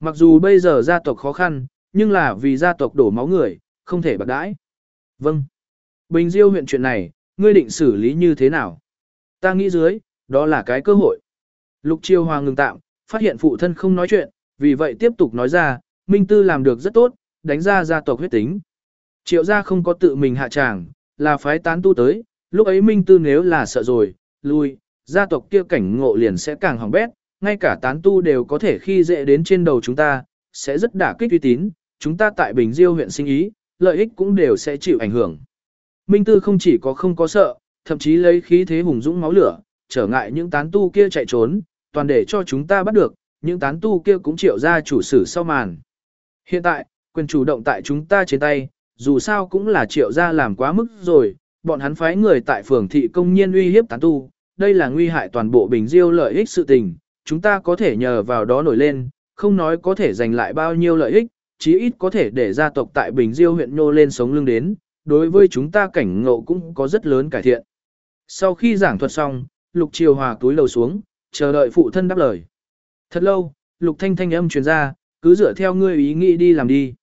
Mặc dù bây giờ gia tộc khó khăn, nhưng là vì gia tộc đổ máu người, không thể bạc đãi. Vâng. Bình Diêu huyện chuyện này, ngươi định xử lý như thế nào? Ta nghĩ dưới, đó là cái cơ hội. Lục Chiêu Hoàng ngừng tạm, phát hiện phụ thân không nói chuyện, vì vậy tiếp tục nói ra, Minh Tư làm được rất tốt, đánh ra gia tộc huyết tính. Triệu gia không có tự mình hạ tràng, là phái tán tu tới, lúc ấy Minh Tư nếu là sợ rồi, lui, gia tộc kia cảnh ngộ liền sẽ càng hỏng bét, ngay cả tán tu đều có thể khi dễ đến trên đầu chúng ta, sẽ rất đả kích uy tín, chúng ta tại Bình Diêu huyện sinh ý, lợi ích cũng đều sẽ chịu ảnh hưởng. Minh Tư không chỉ có không có sợ, thậm chí lấy khí thế hùng dũng máu lửa, trở ngại những tán tu kia chạy trốn, toàn để cho chúng ta bắt được, những tán tu kia cũng triệu ra chủ sử sau màn. Hiện tại, quyền chủ động tại chúng ta trên tay, dù sao cũng là triệu ra làm quá mức rồi, bọn hắn phái người tại phường thị công nhiên uy hiếp tán tu, đây là nguy hại toàn bộ Bình Diêu lợi ích sự tình, chúng ta có thể nhờ vào đó nổi lên, không nói có thể giành lại bao nhiêu lợi ích, chí ít có thể để gia tộc tại Bình Diêu huyện nhô lên sống lưng đến, đối với chúng ta cảnh ngộ cũng có rất lớn cải thiện. Sau khi giảng thuật xong, Lục Triều Hòa túi lầu xuống, chờ đợi phụ thân đáp lời. Thật lâu, Lục Thanh thanh âm truyền ra, cứ dựa theo ngươi ý nghĩ đi làm đi.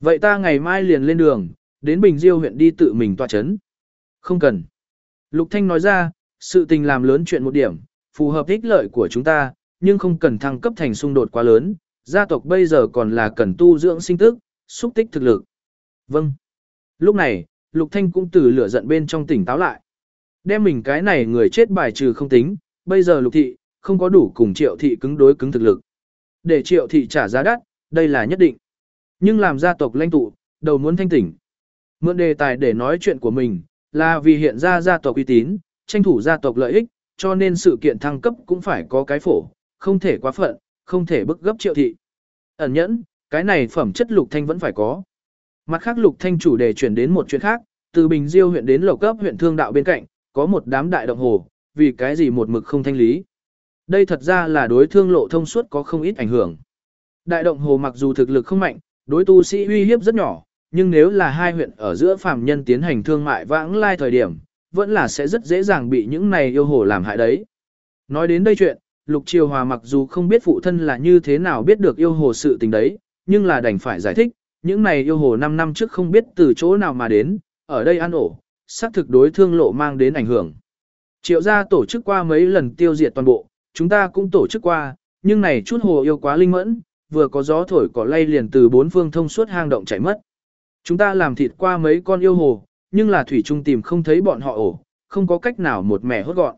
Vậy ta ngày mai liền lên đường, đến Bình Diêu huyện đi tự mình tòa chấn. Không cần. Lục Thanh nói ra, sự tình làm lớn chuyện một điểm, phù hợp ích lợi của chúng ta, nhưng không cần thăng cấp thành xung đột quá lớn, gia tộc bây giờ còn là cần tu dưỡng sinh tức, xúc tích thực lực. Vâng. Lúc này, Lục Thanh cũng từ lửa giận bên trong tỉnh táo lại. Đem mình cái này người chết bài trừ không tính, bây giờ Lục Thị, không có đủ cùng triệu thị cứng đối cứng thực lực. Để triệu thị trả giá đắt, đây là nhất định. Nhưng làm gia tộc lãnh tụ, đầu muốn thanh tỉnh. Mượn đề tài để nói chuyện của mình, là vì hiện ra gia tộc uy tín, tranh thủ gia tộc lợi ích, cho nên sự kiện thăng cấp cũng phải có cái phổ, không thể quá phận, không thể bức gấp triệu thị. Ẩn nhẫn, cái này phẩm chất lục thanh vẫn phải có. Mặt khác lục thanh chủ đề chuyển đến một chuyện khác, từ Bình Diêu huyện đến lộc cấp huyện thương đạo bên cạnh, có một đám đại động hồ, vì cái gì một mực không thanh lý. Đây thật ra là đối thương lộ thông suốt có không ít ảnh hưởng. Đại động hồ mặc dù thực lực không mạnh, đối tu sĩ uy hiếp rất nhỏ, nhưng nếu là hai huyện ở giữa phàm nhân tiến hành thương mại vãng lai thời điểm, vẫn là sẽ rất dễ dàng bị những này yêu hồ làm hại đấy. Nói đến đây chuyện, Lục Triều Hòa mặc dù không biết phụ thân là như thế nào biết được yêu hồ sự tình đấy, nhưng là đành phải giải thích, những này yêu hồ 5 năm trước không biết từ chỗ nào mà đến, ở đây ăn ổ, xác thực đối thương lộ mang đến ảnh hưởng. Triệu gia tổ chức qua mấy lần tiêu diệt toàn bộ, chúng ta cũng tổ chức qua, nhưng này chút hồ yêu quá linh mẫn, vừa có gió thổi cỏ lay liền từ bốn phương thông suốt hang động chảy mất. Chúng ta làm thịt qua mấy con yêu hồ, nhưng là thủy trung tìm không thấy bọn họ ổ, không có cách nào một mẻ hốt gọn.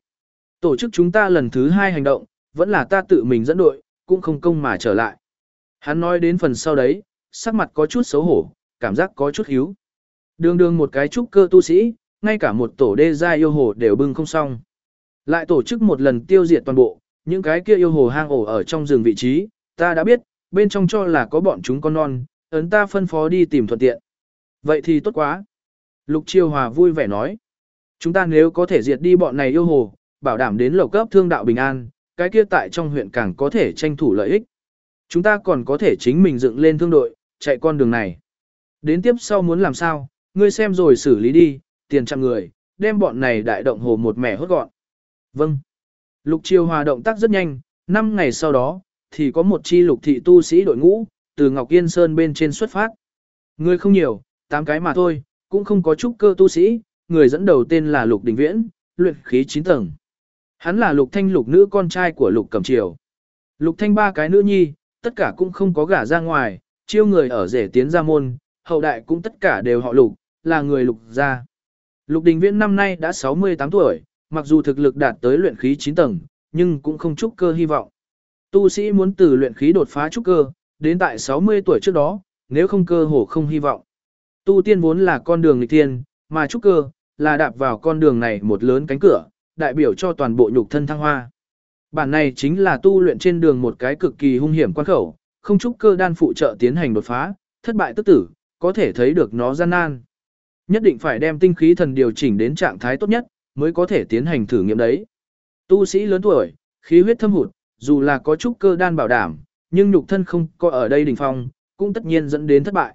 Tổ chức chúng ta lần thứ hai hành động, vẫn là ta tự mình dẫn đội, cũng không công mà trở lại. Hắn nói đến phần sau đấy, sắc mặt có chút xấu hổ, cảm giác có chút hiếu. Đường đường một cái trúc cơ tu sĩ, ngay cả một tổ đê gia yêu hồ đều bưng không xong. Lại tổ chức một lần tiêu diệt toàn bộ, những cái kia yêu hồ hang ổ ở trong rừng vị trí, ta đã biết, bên trong cho là có bọn chúng con non, ấn ta phân phó đi tìm thuận tiện. Vậy thì tốt quá. Lục Chiêu Hòa vui vẻ nói. Chúng ta nếu có thể diệt đi bọn này yêu hồ, bảo đảm đến lầu cấp thương đạo bình an, cái kia tại trong huyện càng có thể tranh thủ lợi ích. Chúng ta còn có thể chính mình dựng lên thương đội, chạy con đường này. Đến tiếp sau muốn làm sao, ngươi xem rồi xử lý đi, tiền trăm người, đem bọn này đại động hồ một mẻ hốt gọn. Vâng. Lục triều Hòa động tác rất nhanh, 5 ngày sau đó, thì có một chi lục thị tu sĩ đội ngũ, từ Ngọc Yên Sơn bên trên xuất phát. Người không nhiều, 8 cái mà thôi, cũng không có trúc cơ tu sĩ, người dẫn đầu tên là Lục Đình Viễn, luyện khí 9 tầng. Hắn là Lục Thanh Lục nữ con trai của Lục Cẩm Triều. Lục Thanh ba cái nữ nhi, tất cả cũng không có gả ra ngoài, chiêu người ở rể tiến ra môn, hậu đại cũng tất cả đều họ Lục, là người Lục gia. Lục Đình Viễn năm nay đã 68 tuổi, mặc dù thực lực đạt tới luyện khí 9 tầng, nhưng cũng không trúc cơ hy vọng. Tu sĩ muốn từ luyện khí đột phá trúc cơ, đến tại 60 tuổi trước đó, nếu không cơ hồ không hy vọng. Tu tiên vốn là con đường lịch tiên, mà trúc cơ là đạp vào con đường này một lớn cánh cửa, đại biểu cho toàn bộ nhục thân thăng hoa. Bản này chính là tu luyện trên đường một cái cực kỳ hung hiểm quan khẩu, không trúc cơ đan phụ trợ tiến hành đột phá, thất bại tức tử, có thể thấy được nó gian nan. Nhất định phải đem tinh khí thần điều chỉnh đến trạng thái tốt nhất, mới có thể tiến hành thử nghiệm đấy. Tu sĩ lớn tuổi, khí huyết thâm hụt, dù là có trúc cơ đan bảo đảm, nhưng nhục thân không có ở đây đỉnh phong, cũng tất nhiên dẫn đến thất bại.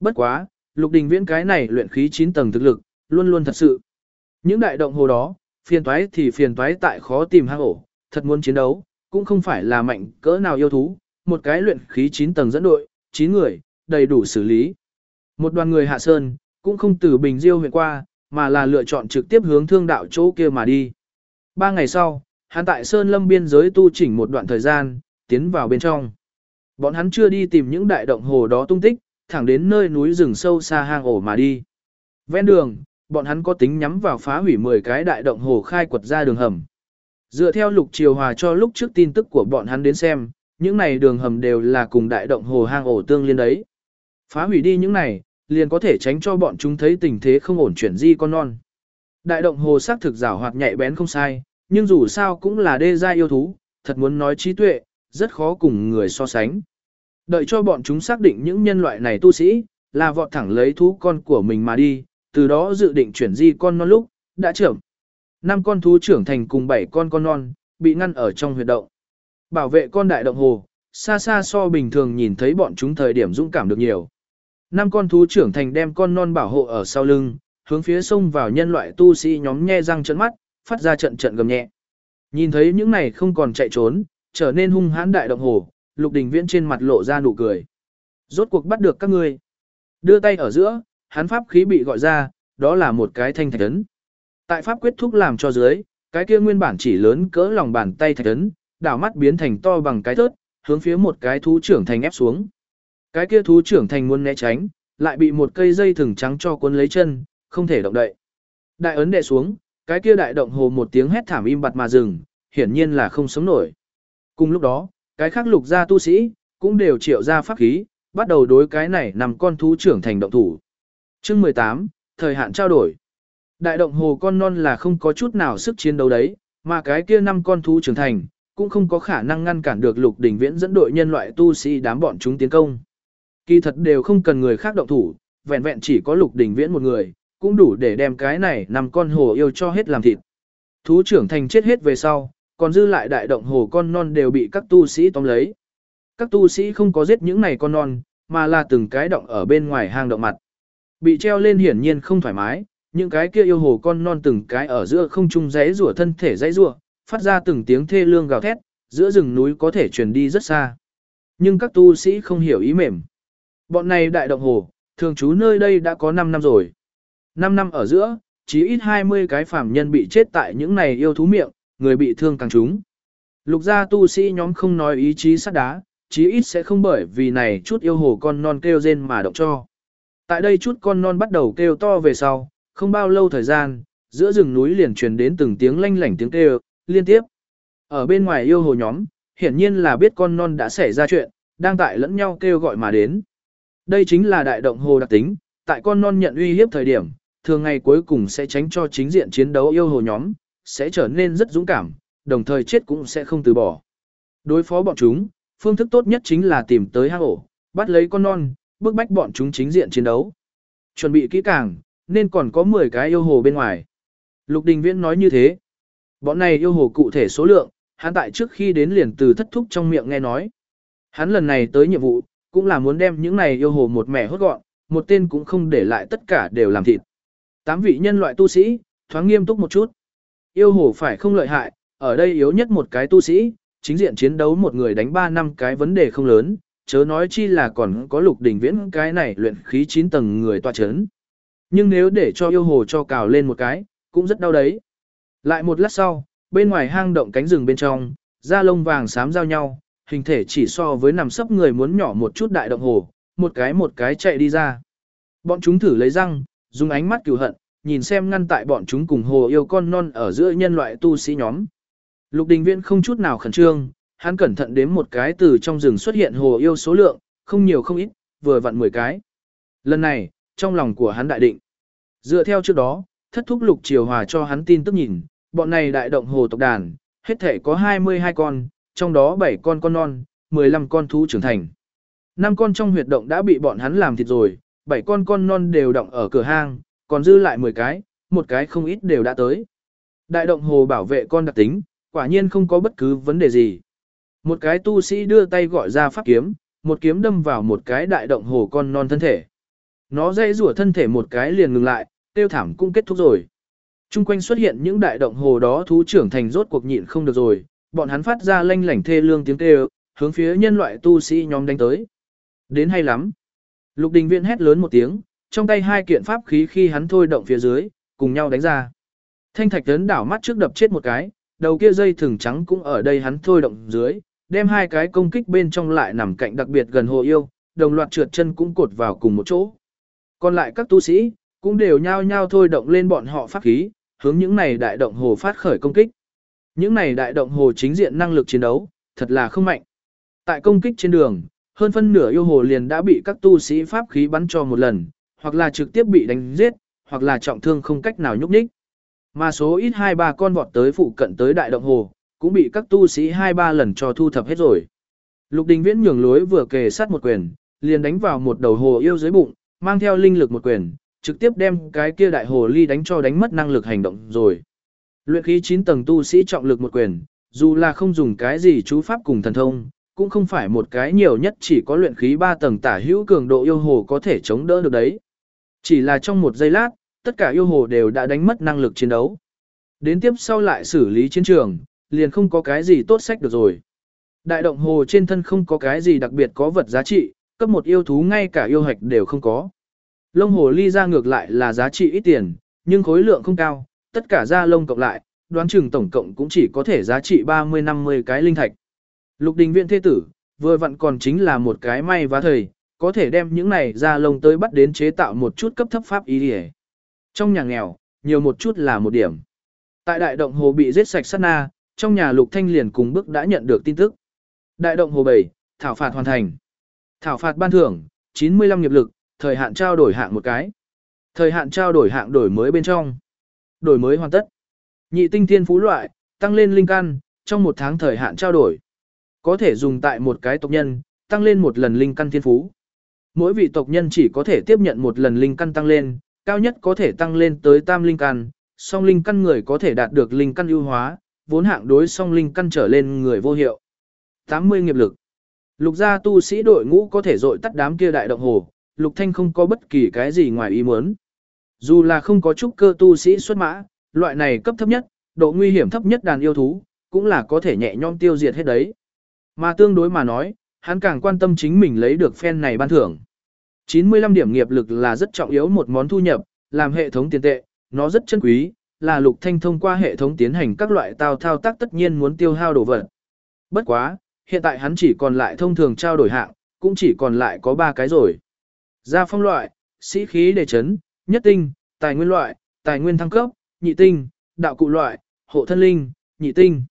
Bất quá, lục đình viễn cái này luyện khí 9 tầng thực lực, luôn luôn thật sự. Những đại động hồ đó, phiền toái thì phiền toái tại khó tìm hang ổ, thật muốn chiến đấu, cũng không phải là mạnh cỡ nào yêu thú, một cái luyện khí 9 tầng dẫn đội, 9 người, đầy đủ xử lý. Một đoàn người hạ sơn, cũng không từ Bình Diêu huyện qua, mà là lựa chọn trực tiếp hướng thương đạo chỗ kia mà đi. Ba ngày sau, hắn tại Sơn Lâm biên giới tu chỉnh một đoạn thời gian, tiến vào bên trong. Bọn hắn chưa đi tìm những đại động hồ đó tung tích, thẳng đến nơi núi rừng sâu xa hang ổ mà đi. Ven đường, bọn hắn có tính nhắm vào phá hủy 10 cái đại động hồ khai quật ra đường hầm. Dựa theo lục triều hòa cho lúc trước tin tức của bọn hắn đến xem, những này đường hầm đều là cùng đại động hồ hang ổ tương liên đấy. Phá hủy đi những này, liền có thể tránh cho bọn chúng thấy tình thế không ổn chuyển di con non. Đại động hồ xác thực rảo hoạt nhạy bén không sai, nhưng dù sao cũng là đê gia yêu thú, thật muốn nói trí tuệ, rất khó cùng người so sánh. Đợi cho bọn chúng xác định những nhân loại này tu sĩ, là vọt thẳng lấy thú con của mình mà đi, từ đó dự định chuyển di con non lúc, đã trưởng. năm con thú trưởng thành cùng bảy con con non, bị ngăn ở trong huyệt động. Bảo vệ con đại động hồ, xa xa so bình thường nhìn thấy bọn chúng thời điểm dũng cảm được nhiều. Năm con thú trưởng thành đem con non bảo hộ ở sau lưng, hướng phía sông vào nhân loại tu sĩ nhóm nhe răng trận mắt, phát ra trận trận gầm nhẹ. Nhìn thấy những này không còn chạy trốn, trở nên hung hãn đại động hồ, Lục Đình Viễn trên mặt lộ ra nụ cười. Rốt cuộc bắt được các ngươi. Đưa tay ở giữa, hắn pháp khí bị gọi ra, đó là một cái thanh thạch ấn. Tại pháp quyết thúc làm cho dưới, cái kia nguyên bản chỉ lớn cỡ lòng bàn tay thạch ấn, đảo mắt biến thành to bằng cái thớt, hướng phía một cái thú trưởng thành ép xuống. Cái kia thú trưởng thành muốn né tránh, lại bị một cây dây thừng trắng cho cuốn lấy chân, không thể động đậy. Đại ấn đè xuống, cái kia đại động hồ một tiếng hét thảm im bặt mà dừng, hiển nhiên là không sống nổi. Cùng lúc đó, cái khác lục gia tu sĩ, cũng đều triệu ra pháp khí, bắt đầu đối cái này nằm con thú trưởng thành động thủ. chương 18, thời hạn trao đổi. Đại động hồ con non là không có chút nào sức chiến đấu đấy, mà cái kia năm con thú trưởng thành, cũng không có khả năng ngăn cản được lục đỉnh viễn dẫn đội nhân loại tu sĩ đám bọn chúng tiến công. Kỳ thật đều không cần người khác động thủ, vẹn vẹn chỉ có lục đỉnh viễn một người, cũng đủ để đem cái này nằm con hồ yêu cho hết làm thịt. Thú trưởng thành chết hết về sau, còn dư lại đại động hồ con non đều bị các tu sĩ tóm lấy. Các tu sĩ không có giết những này con non, mà là từng cái động ở bên ngoài hang động mặt. Bị treo lên hiển nhiên không thoải mái, những cái kia yêu hồ con non từng cái ở giữa không trung giấy rủa thân thể giấy rủa, phát ra từng tiếng thê lương gào thét, giữa rừng núi có thể truyền đi rất xa. Nhưng các tu sĩ không hiểu ý mềm. Bọn này đại động hồ, thường trú nơi đây đã có 5 năm rồi. 5 năm ở giữa, chỉ ít 20 cái phàm nhân bị chết tại những này yêu thú miệng, người bị thương càng chúng. Lục gia tu sĩ nhóm không nói ý chí sắt đá, chí ít sẽ không bởi vì này chút yêu hồ con non kêu rên mà động cho. Tại đây chút con non bắt đầu kêu to về sau, không bao lâu thời gian, giữa rừng núi liền truyền đến từng tiếng lanh lảnh tiếng kêu, liên tiếp. Ở bên ngoài yêu hồ nhóm, hiển nhiên là biết con non đã xảy ra chuyện, đang tại lẫn nhau kêu gọi mà đến. Đây chính là đại động hồ đặc tính, tại con non nhận uy hiếp thời điểm, thường ngày cuối cùng sẽ tránh cho chính diện chiến đấu yêu hồ nhóm, sẽ trở nên rất dũng cảm, đồng thời chết cũng sẽ không từ bỏ. Đối phó bọn chúng, phương thức tốt nhất chính là tìm tới hang ổ, bắt lấy con non, bước bách bọn chúng chính diện chiến đấu. Chuẩn bị kỹ càng, nên còn có 10 cái yêu hồ bên ngoài. Lục Đình Viễn nói như thế. Bọn này yêu hồ cụ thể số lượng, hắn tại trước khi đến liền từ thất thúc trong miệng nghe nói. Hắn lần này tới nhiệm vụ, cũng là muốn đem những này yêu hồ một mẻ hốt gọn, một tên cũng không để lại tất cả đều làm thịt. Tám vị nhân loại tu sĩ, thoáng nghiêm túc một chút. Yêu hồ phải không lợi hại, ở đây yếu nhất một cái tu sĩ, chính diện chiến đấu một người đánh 3 năm cái vấn đề không lớn, chớ nói chi là còn có lục đỉnh viễn cái này luyện khí 9 tầng người tòa chấn. Nhưng nếu để cho yêu hồ cho cào lên một cái, cũng rất đau đấy. Lại một lát sau, bên ngoài hang động cánh rừng bên trong, da lông vàng xám giao nhau, hình thể chỉ so với nằm sấp người muốn nhỏ một chút đại động hồ, một cái một cái chạy đi ra. Bọn chúng thử lấy răng, dùng ánh mắt cừu hận, nhìn xem ngăn tại bọn chúng cùng hồ yêu con non ở giữa nhân loại tu sĩ nhóm. Lục Đình Viễn không chút nào khẩn trương, hắn cẩn thận đếm một cái từ trong rừng xuất hiện hồ yêu số lượng, không nhiều không ít, vừa vặn 10 cái. Lần này, trong lòng của hắn đại định. Dựa theo trước đó, thất thúc lục triều hòa cho hắn tin tức nhìn, bọn này đại động hồ tộc đàn, hết thể có 22 con, trong đó 7 con con non, 15 con thú trưởng thành. 5 con trong huyệt động đã bị bọn hắn làm thịt rồi, 7 con con non đều động ở cửa hang, còn dư lại 10 cái, một cái không ít đều đã tới. Đại động hồ bảo vệ con đặc tính, quả nhiên không có bất cứ vấn đề gì. Một cái tu sĩ đưa tay gọi ra pháp kiếm, một kiếm đâm vào một cái đại động hồ con non thân thể. Nó dây rủa thân thể một cái liền ngừng lại, tiêu thảm cũng kết thúc rồi. Trung quanh xuất hiện những đại động hồ đó thú trưởng thành rốt cuộc nhịn không được rồi, bọn hắn phát ra lanh lảnh thê lương tiếng kêu, hướng phía nhân loại tu sĩ nhóm đánh tới. Đến hay lắm. Lục đình viện hét lớn một tiếng, trong tay hai kiện pháp khí khi hắn thôi động phía dưới, cùng nhau đánh ra. Thanh thạch tấn đảo mắt trước đập chết một cái, đầu kia dây thừng trắng cũng ở đây hắn thôi động dưới, đem hai cái công kích bên trong lại nằm cạnh đặc biệt gần hồ yêu, đồng loạt trượt chân cũng cột vào cùng một chỗ. Còn lại các tu sĩ, cũng đều nhao nhao thôi động lên bọn họ pháp khí, hướng những này đại động hồ phát khởi công kích. Những này đại động hồ chính diện năng lực chiến đấu, thật là không mạnh. Tại công kích trên đường, hơn phân nửa yêu hồ liền đã bị các tu sĩ pháp khí bắn cho một lần, hoặc là trực tiếp bị đánh giết, hoặc là trọng thương không cách nào nhúc nhích. Mà số ít hai ba con vọt tới phụ cận tới đại động hồ, cũng bị các tu sĩ hai ba lần cho thu thập hết rồi. Lục Đình Viễn nhường lối vừa kề sát một quyền, liền đánh vào một đầu hồ yêu dưới bụng, mang theo linh lực một quyền, trực tiếp đem cái kia đại hồ ly đánh cho đánh mất năng lực hành động rồi. Luyện khí 9 tầng tu sĩ trọng lực một quyền, dù là không dùng cái gì chú pháp cùng thần thông, cũng không phải một cái nhiều nhất chỉ có luyện khí 3 tầng tả hữu cường độ yêu hồ có thể chống đỡ được đấy. Chỉ là trong một giây lát, tất cả yêu hồ đều đã đánh mất năng lực chiến đấu. Đến tiếp sau lại xử lý chiến trường, liền không có cái gì tốt sách được rồi. Đại động hồ trên thân không có cái gì đặc biệt có vật giá trị, cấp một yêu thú ngay cả yêu hạch đều không có. Lông hồ ly ra ngược lại là giá trị ít tiền, nhưng khối lượng không cao, tất cả da lông cộng lại, đoán chừng tổng cộng cũng chỉ có thể giá trị 30-50 cái linh thạch. Lục đình viện thế tử, vừa vặn còn chính là một cái may vá thời, có thể đem những này da lông tới bắt đến chế tạo một chút cấp thấp pháp ý đi Trong nhà nghèo, nhiều một chút là một điểm. Tại đại động hồ bị giết sạch sát na, trong nhà lục thanh liền cùng bước đã nhận được tin tức. Đại động hồ 7, thảo phạt hoàn thành. Thảo phạt ban thưởng, 95 nghiệp lực, thời hạn trao đổi hạng một cái. Thời hạn trao đổi hạng đổi mới bên trong. Đổi mới hoàn tất. Nhị tinh thiên phú loại, tăng lên linh căn, trong một tháng thời hạn trao đổi. Có thể dùng tại một cái tộc nhân, tăng lên một lần linh căn thiên phú. Mỗi vị tộc nhân chỉ có thể tiếp nhận một lần linh căn tăng lên, cao nhất có thể tăng lên tới tam linh căn, song linh căn người có thể đạt được linh căn ưu hóa, vốn hạng đối song linh căn trở lên người vô hiệu. 80 nghiệp lực. Lục gia tu sĩ đội ngũ có thể dội tắt đám kia đại động hồ, Lục Thanh không có bất kỳ cái gì ngoài ý muốn. Dù là không có trúc cơ tu sĩ xuất mã, loại này cấp thấp nhất, độ nguy hiểm thấp nhất đàn yêu thú, cũng là có thể nhẹ nhõm tiêu diệt hết đấy. Mà tương đối mà nói, hắn càng quan tâm chính mình lấy được phen này ban thưởng. 95 điểm nghiệp lực là rất trọng yếu một món thu nhập, làm hệ thống tiền tệ, nó rất chân quý, là Lục Thanh thông qua hệ thống tiến hành các loại tao thao tác tất nhiên muốn tiêu hao đồ vật. Bất quá, hiện tại hắn chỉ còn lại thông thường trao đổi hạng, cũng chỉ còn lại có 3 cái rồi. Gia phong loại, sĩ khí đề chấn, nhất tinh, tài nguyên loại, tài nguyên thăng cấp, nhị tinh, đạo cụ loại, hộ thân linh, nhị tinh.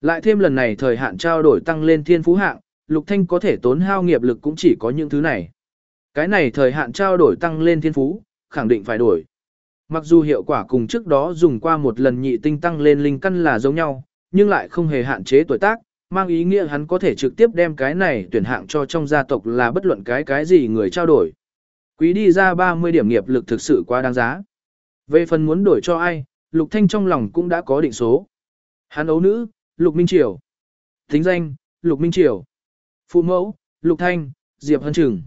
Lại thêm lần này thời hạn trao đổi tăng lên thiên phú hạng, Lục Thanh có thể tốn hao nghiệp lực cũng chỉ có những thứ này. Cái này thời hạn trao đổi tăng lên thiên phú, khẳng định phải đổi. Mặc dù hiệu quả cùng trước đó dùng qua một lần nhị tinh tăng lên linh căn là giống nhau, nhưng lại không hề hạn chế tuổi tác, mang ý nghĩa hắn có thể trực tiếp đem cái này tuyển hạng cho trong gia tộc là bất luận cái cái gì người trao đổi. Quý đi ra 30 điểm nghiệp lực thực sự quá đáng giá. Về phần muốn đổi cho ai, Lục Thanh trong lòng cũng đã có định số. Hán ấu nữ, Lục Minh Triều. Tính danh, Lục Minh Triều. Phụ mẫu, Lục Thanh, Diệp Hân Trừng.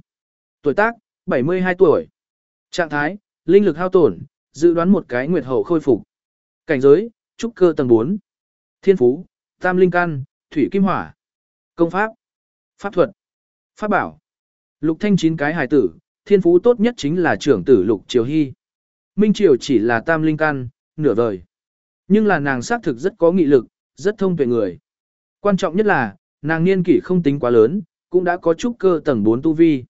Tuổi tác, 72 tuổi. Trạng thái, linh lực hao tổn, dự đoán một cái nguyệt hậu khôi phục. Cảnh giới, trúc cơ tầng 4. Thiên phú, tam linh căn, thủy kim hỏa. Công pháp, pháp thuật, pháp bảo. Lục Thanh chín cái hài tử, thiên phú tốt nhất chính là trưởng tử Lục Triều Hy. Minh Triều chỉ là tam linh căn, nửa vời. Nhưng là nàng xác thực rất có nghị lực, rất thông tuệ người. Quan trọng nhất là, nàng niên kỷ không tính quá lớn, cũng đã có chút cơ tầng 4 tu vi.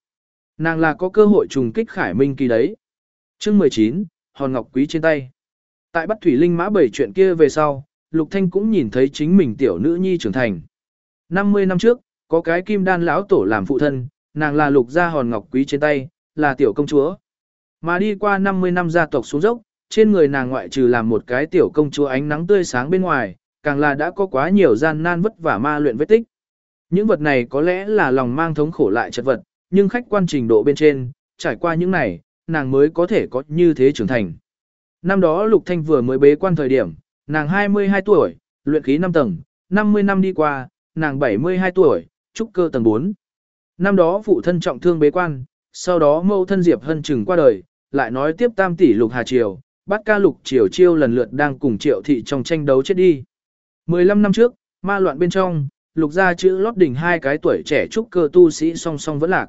Nàng là có cơ hội trùng kích khải minh kỳ đấy. chương 19, hòn ngọc quý trên tay. Tại bắt thủy linh mã bảy chuyện kia về sau, Lục Thanh cũng nhìn thấy chính mình tiểu nữ nhi trưởng thành. 50 năm trước, có cái kim đan lão tổ làm phụ thân, nàng là lục gia hòn ngọc quý trên tay, là tiểu công chúa. Mà đi qua 50 năm gia tộc xuống dốc, trên người nàng ngoại trừ làm một cái tiểu công chúa ánh nắng tươi sáng bên ngoài, càng là đã có quá nhiều gian nan vất vả ma luyện vết tích. Những vật này có lẽ là lòng mang thống khổ lại chật vật, nhưng khách quan trình độ bên trên, trải qua những này, nàng mới có thể có như thế trưởng thành. Năm đó Lục Thanh vừa mới bế quan thời điểm, nàng 22 tuổi, luyện khí 5 tầng, 50 năm đi qua, nàng 72 tuổi, trúc cơ tầng 4. Năm đó phụ thân trọng thương bế quan, sau đó mâu thân Diệp Hân Trừng qua đời, lại nói tiếp tam tỷ Lục Hà Triều, bắt ca Lục Triều Chiêu lần lượt đang cùng Triệu Thị trong tranh đấu chết đi. 15 năm trước, ma loạn bên trong, Lục gia chữ lót đỉnh hai cái tuổi trẻ trúc cơ tu sĩ song song vẫn lạc.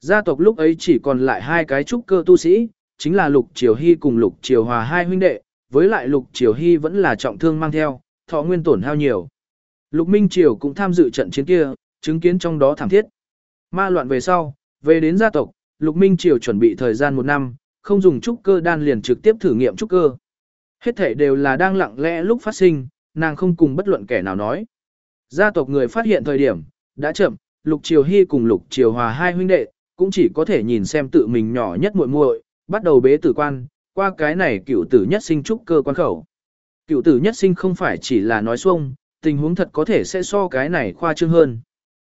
Gia tộc lúc ấy chỉ còn lại hai cái trúc cơ tu sĩ, chính là Lục Triều Hy cùng Lục Triều Hòa hai huynh đệ, với lại Lục Triều Hy vẫn là trọng thương mang theo, thọ nguyên tổn hao nhiều. Lục Minh Triều cũng tham dự trận chiến kia, chứng kiến trong đó thảm thiết. Ma loạn về sau, về đến gia tộc, Lục Minh Triều chuẩn bị thời gian một năm, không dùng trúc cơ đan liền trực tiếp thử nghiệm trúc cơ. Hết thể đều là đang lặng lẽ lúc phát sinh, nàng không cùng bất luận kẻ nào nói. Gia tộc người phát hiện thời điểm, đã chậm, Lục Triều Hy cùng Lục Triều Hòa hai huynh đệ, cũng chỉ có thể nhìn xem tự mình nhỏ nhất muội muội, bắt đầu bế tử quan, qua cái này cựu tử nhất sinh trúc cơ quan khẩu. Cựu tử nhất sinh không phải chỉ là nói xuông, tình huống thật có thể sẽ so cái này khoa trương hơn.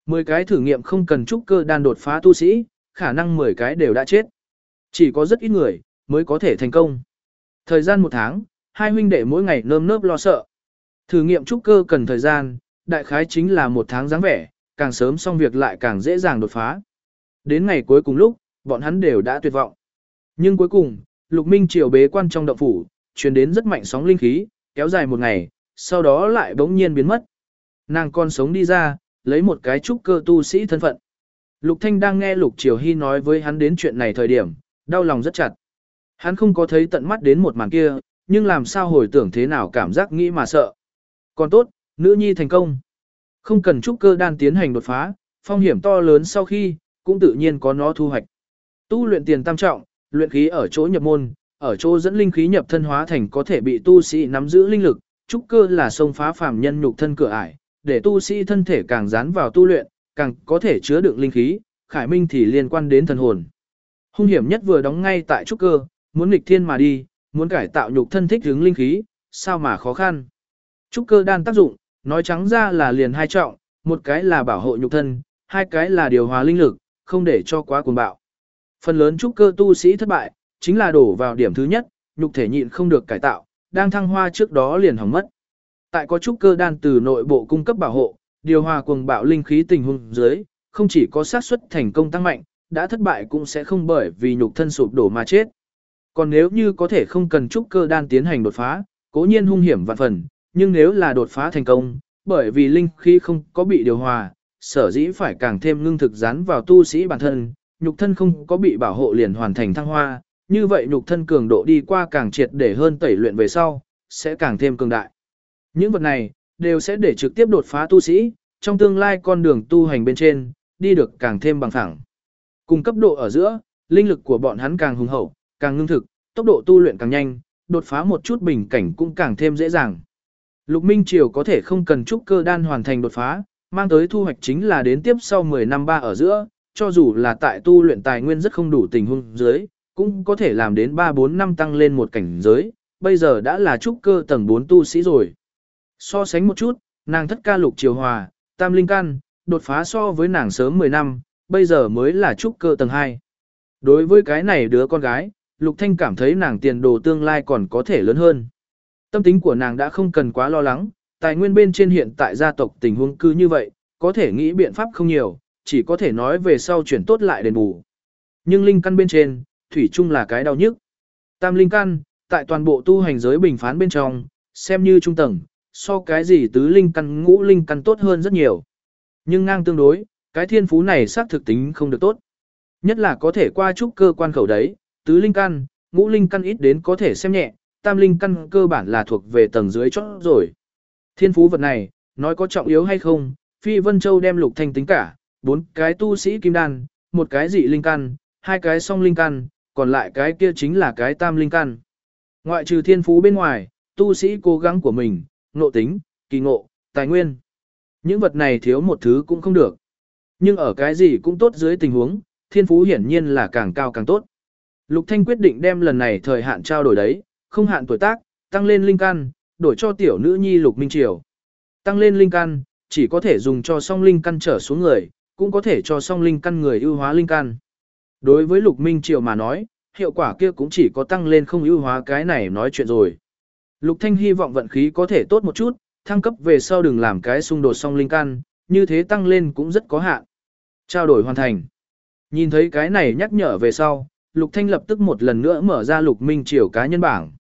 Mười cái thử nghiệm không cần trúc cơ đan đột phá tu sĩ, khả năng mười cái đều đã chết. Chỉ có rất ít người, mới có thể thành công. Thời gian một tháng, hai huynh đệ mỗi ngày nơm nớp lo sợ. Thử nghiệm trúc cơ cần thời gian, đại khái chính là một tháng dáng vẻ, càng sớm xong việc lại càng dễ dàng đột phá. Đến ngày cuối cùng lúc, bọn hắn đều đã tuyệt vọng. Nhưng cuối cùng, Lục Minh triều bế quan trong động phủ, truyền đến rất mạnh sóng linh khí, kéo dài một ngày, sau đó lại bỗng nhiên biến mất. Nàng con sống đi ra, lấy một cái trúc cơ tu sĩ thân phận. Lục Thanh đang nghe Lục Triều Hy nói với hắn đến chuyện này thời điểm, đau lòng rất chặt. Hắn không có thấy tận mắt đến một màn kia, nhưng làm sao hồi tưởng thế nào cảm giác nghĩ mà sợ. Còn tốt, nữ nhi thành công. Không cần trúc cơ đan tiến hành đột phá, phong hiểm to lớn sau khi, cũng tự nhiên có nó thu hoạch. Tu luyện tiền tam trọng, luyện khí ở chỗ nhập môn, ở chỗ dẫn linh khí nhập thân hóa thành có thể bị tu sĩ nắm giữ linh lực, trúc cơ là xông phá phàm nhân nhục thân cửa ải, để tu sĩ thân thể càng dán vào tu luyện, càng có thể chứa đựng linh khí, khải minh thì liên quan đến thần hồn. Hung hiểm nhất vừa đóng ngay tại trúc cơ, muốn nghịch thiên mà đi, muốn cải tạo nhục thân thích ứng linh khí, sao mà khó khăn. Trúc cơ đan tác dụng, nói trắng ra là liền hai trọng, một cái là bảo hộ nhục thân, hai cái là điều hòa linh lực, không để cho quá cuồng bạo. Phần lớn trúc cơ tu sĩ thất bại, chính là đổ vào điểm thứ nhất, nhục thể nhịn không được cải tạo, đang thăng hoa trước đó liền hỏng mất. Tại có trúc cơ đan từ nội bộ cung cấp bảo hộ, điều hòa cuồng bạo linh khí tình huống dưới, không chỉ có xác suất thành công tăng mạnh, đã thất bại cũng sẽ không bởi vì nhục thân sụp đổ mà chết. Còn nếu như có thể không cần trúc cơ đan tiến hành đột phá, cố nhiên hung hiểm vạn phần, nhưng nếu là đột phá thành công, bởi vì linh khí không có bị điều hòa, sở dĩ phải càng thêm ngưng thực dán vào tu sĩ bản thân, nhục thân không có bị bảo hộ liền hoàn thành thăng hoa, như vậy nhục thân cường độ đi qua càng triệt để hơn tẩy luyện về sau, sẽ càng thêm cường đại. Những vật này, đều sẽ để trực tiếp đột phá tu sĩ, trong tương lai con đường tu hành bên trên, đi được càng thêm bằng thẳng. Cùng cấp độ ở giữa, linh lực của bọn hắn càng hùng hậu, càng ngưng thực, tốc độ tu luyện càng nhanh, đột phá một chút bình cảnh cũng càng thêm dễ dàng. Lục Minh Triều có thể không cần trúc cơ đan hoàn thành đột phá, mang tới thu hoạch chính là đến tiếp sau 10 năm ba ở giữa, cho dù là tại tu luyện tài nguyên rất không đủ tình huống dưới, cũng có thể làm đến 3-4 năm tăng lên một cảnh giới, bây giờ đã là trúc cơ tầng 4 tu sĩ rồi. So sánh một chút, nàng thất ca lục triều hòa, tam linh căn, đột phá so với nàng sớm 10 năm, bây giờ mới là trúc cơ tầng 2. Đối với cái này đứa con gái, Lục Thanh cảm thấy nàng tiền đồ tương lai còn có thể lớn hơn. Tâm tính của nàng đã không cần quá lo lắng, tài nguyên bên trên hiện tại gia tộc tình huống cư như vậy, có thể nghĩ biện pháp không nhiều, chỉ có thể nói về sau chuyển tốt lại đền bù. Nhưng linh căn bên trên, thủy chung là cái đau nhức. Tam linh căn, tại toàn bộ tu hành giới bình phán bên trong, xem như trung tầng, so cái gì tứ linh căn ngũ linh căn tốt hơn rất nhiều. Nhưng ngang tương đối, cái thiên phú này xác thực tính không được tốt. Nhất là có thể qua trúc cơ quan khẩu đấy, tứ linh căn, ngũ linh căn ít đến có thể xem nhẹ, tam linh căn cơ bản là thuộc về tầng dưới chót rồi. Thiên phú vật này, nói có trọng yếu hay không, Phi Vân Châu đem lục thanh tính cả, bốn cái tu sĩ kim đan, một cái dị linh căn, hai cái song linh căn, còn lại cái kia chính là cái tam linh căn. Ngoại trừ thiên phú bên ngoài, tu sĩ cố gắng của mình, ngộ tính, kỳ ngộ, tài nguyên. Những vật này thiếu một thứ cũng không được. Nhưng ở cái gì cũng tốt dưới tình huống, thiên phú hiển nhiên là càng cao càng tốt. Lục Thanh quyết định đem lần này thời hạn trao đổi đấy, không hạn tuổi tác, tăng lên linh căn, đổi cho tiểu nữ nhi Lục Minh Triều. Tăng lên linh căn, chỉ có thể dùng cho song linh căn trở xuống người, cũng có thể cho song linh căn người ưu hóa linh căn. Đối với Lục Minh Triều mà nói, hiệu quả kia cũng chỉ có tăng lên không ưu hóa cái này nói chuyện rồi. Lục Thanh hy vọng vận khí có thể tốt một chút, thăng cấp về sau đừng làm cái xung đột song linh căn, như thế tăng lên cũng rất có hạn. Trao đổi hoàn thành. Nhìn thấy cái này nhắc nhở về sau, Lục Thanh lập tức một lần nữa mở ra Lục Minh Triều cá nhân bảng.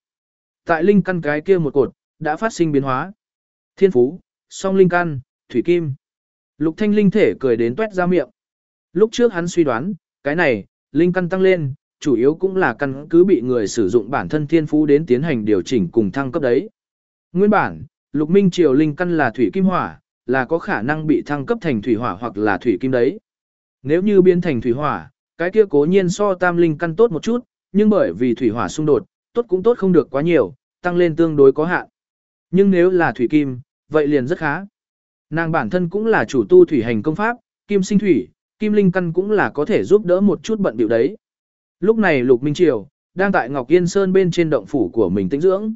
Tại linh căn cái kia một cột, đã phát sinh biến hóa. Thiên phú, song linh căn, thủy kim. Lục Thanh linh thể cười đến tuét ra miệng. Lúc trước hắn suy đoán, cái này, linh căn tăng lên, chủ yếu cũng là căn cứ bị người sử dụng bản thân thiên phú đến tiến hành điều chỉnh cùng thăng cấp đấy. Nguyên bản, Lục Minh Triều linh căn là thủy kim hỏa, là có khả năng bị thăng cấp thành thủy hỏa hoặc là thủy kim đấy. Nếu như biến thành thủy hỏa, cái kia cố nhiên so tam linh căn tốt một chút, nhưng bởi vì thủy hỏa xung đột, tốt cũng tốt không được quá nhiều, tăng lên tương đối có hạn. Nhưng nếu là thủy kim, vậy liền rất khá. Nàng bản thân cũng là chủ tu thủy hành công pháp, kim sinh thủy, kim linh căn cũng là có thể giúp đỡ một chút bận biểu đấy. Lúc này Lục Minh Triều, đang tại Ngọc Yên Sơn bên trên động phủ của mình tĩnh dưỡng.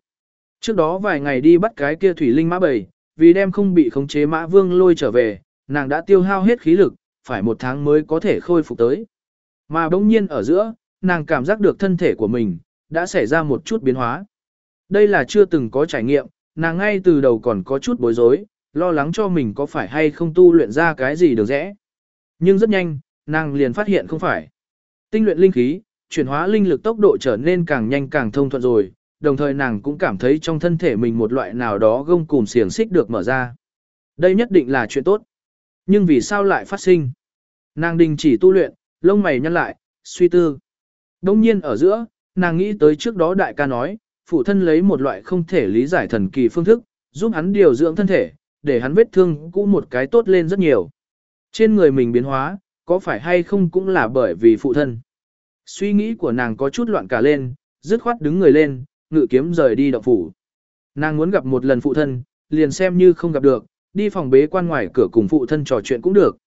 Trước đó vài ngày đi bắt cái kia thủy linh mã bầy, vì đem không bị khống chế mã vương lôi trở về, nàng đã tiêu hao hết khí lực, phải một tháng mới có thể khôi phục tới. Mà bỗng nhiên ở giữa, nàng cảm giác được thân thể của mình, đã xảy ra một chút biến hóa. Đây là chưa từng có trải nghiệm, nàng ngay từ đầu còn có chút bối rối, lo lắng cho mình có phải hay không tu luyện ra cái gì được rẽ. Nhưng rất nhanh, nàng liền phát hiện không phải. Tinh luyện linh khí, chuyển hóa linh lực tốc độ trở nên càng nhanh càng thông thuận rồi, đồng thời nàng cũng cảm thấy trong thân thể mình một loại nào đó gông cùm xiềng xích được mở ra. Đây nhất định là chuyện tốt. Nhưng vì sao lại phát sinh? Nàng đình chỉ tu luyện, lông mày nhăn lại, suy tư. Đông nhiên ở giữa, nàng nghĩ tới trước đó đại ca nói, phụ thân lấy một loại không thể lý giải thần kỳ phương thức, giúp hắn điều dưỡng thân thể, để hắn vết thương cũ một cái tốt lên rất nhiều. Trên người mình biến hóa, có phải hay không cũng là bởi vì phụ thân. Suy nghĩ của nàng có chút loạn cả lên, dứt khoát đứng người lên, ngự kiếm rời đi động phủ. Nàng muốn gặp một lần phụ thân, liền xem như không gặp được, đi phòng bế quan ngoài cửa cùng phụ thân trò chuyện cũng được.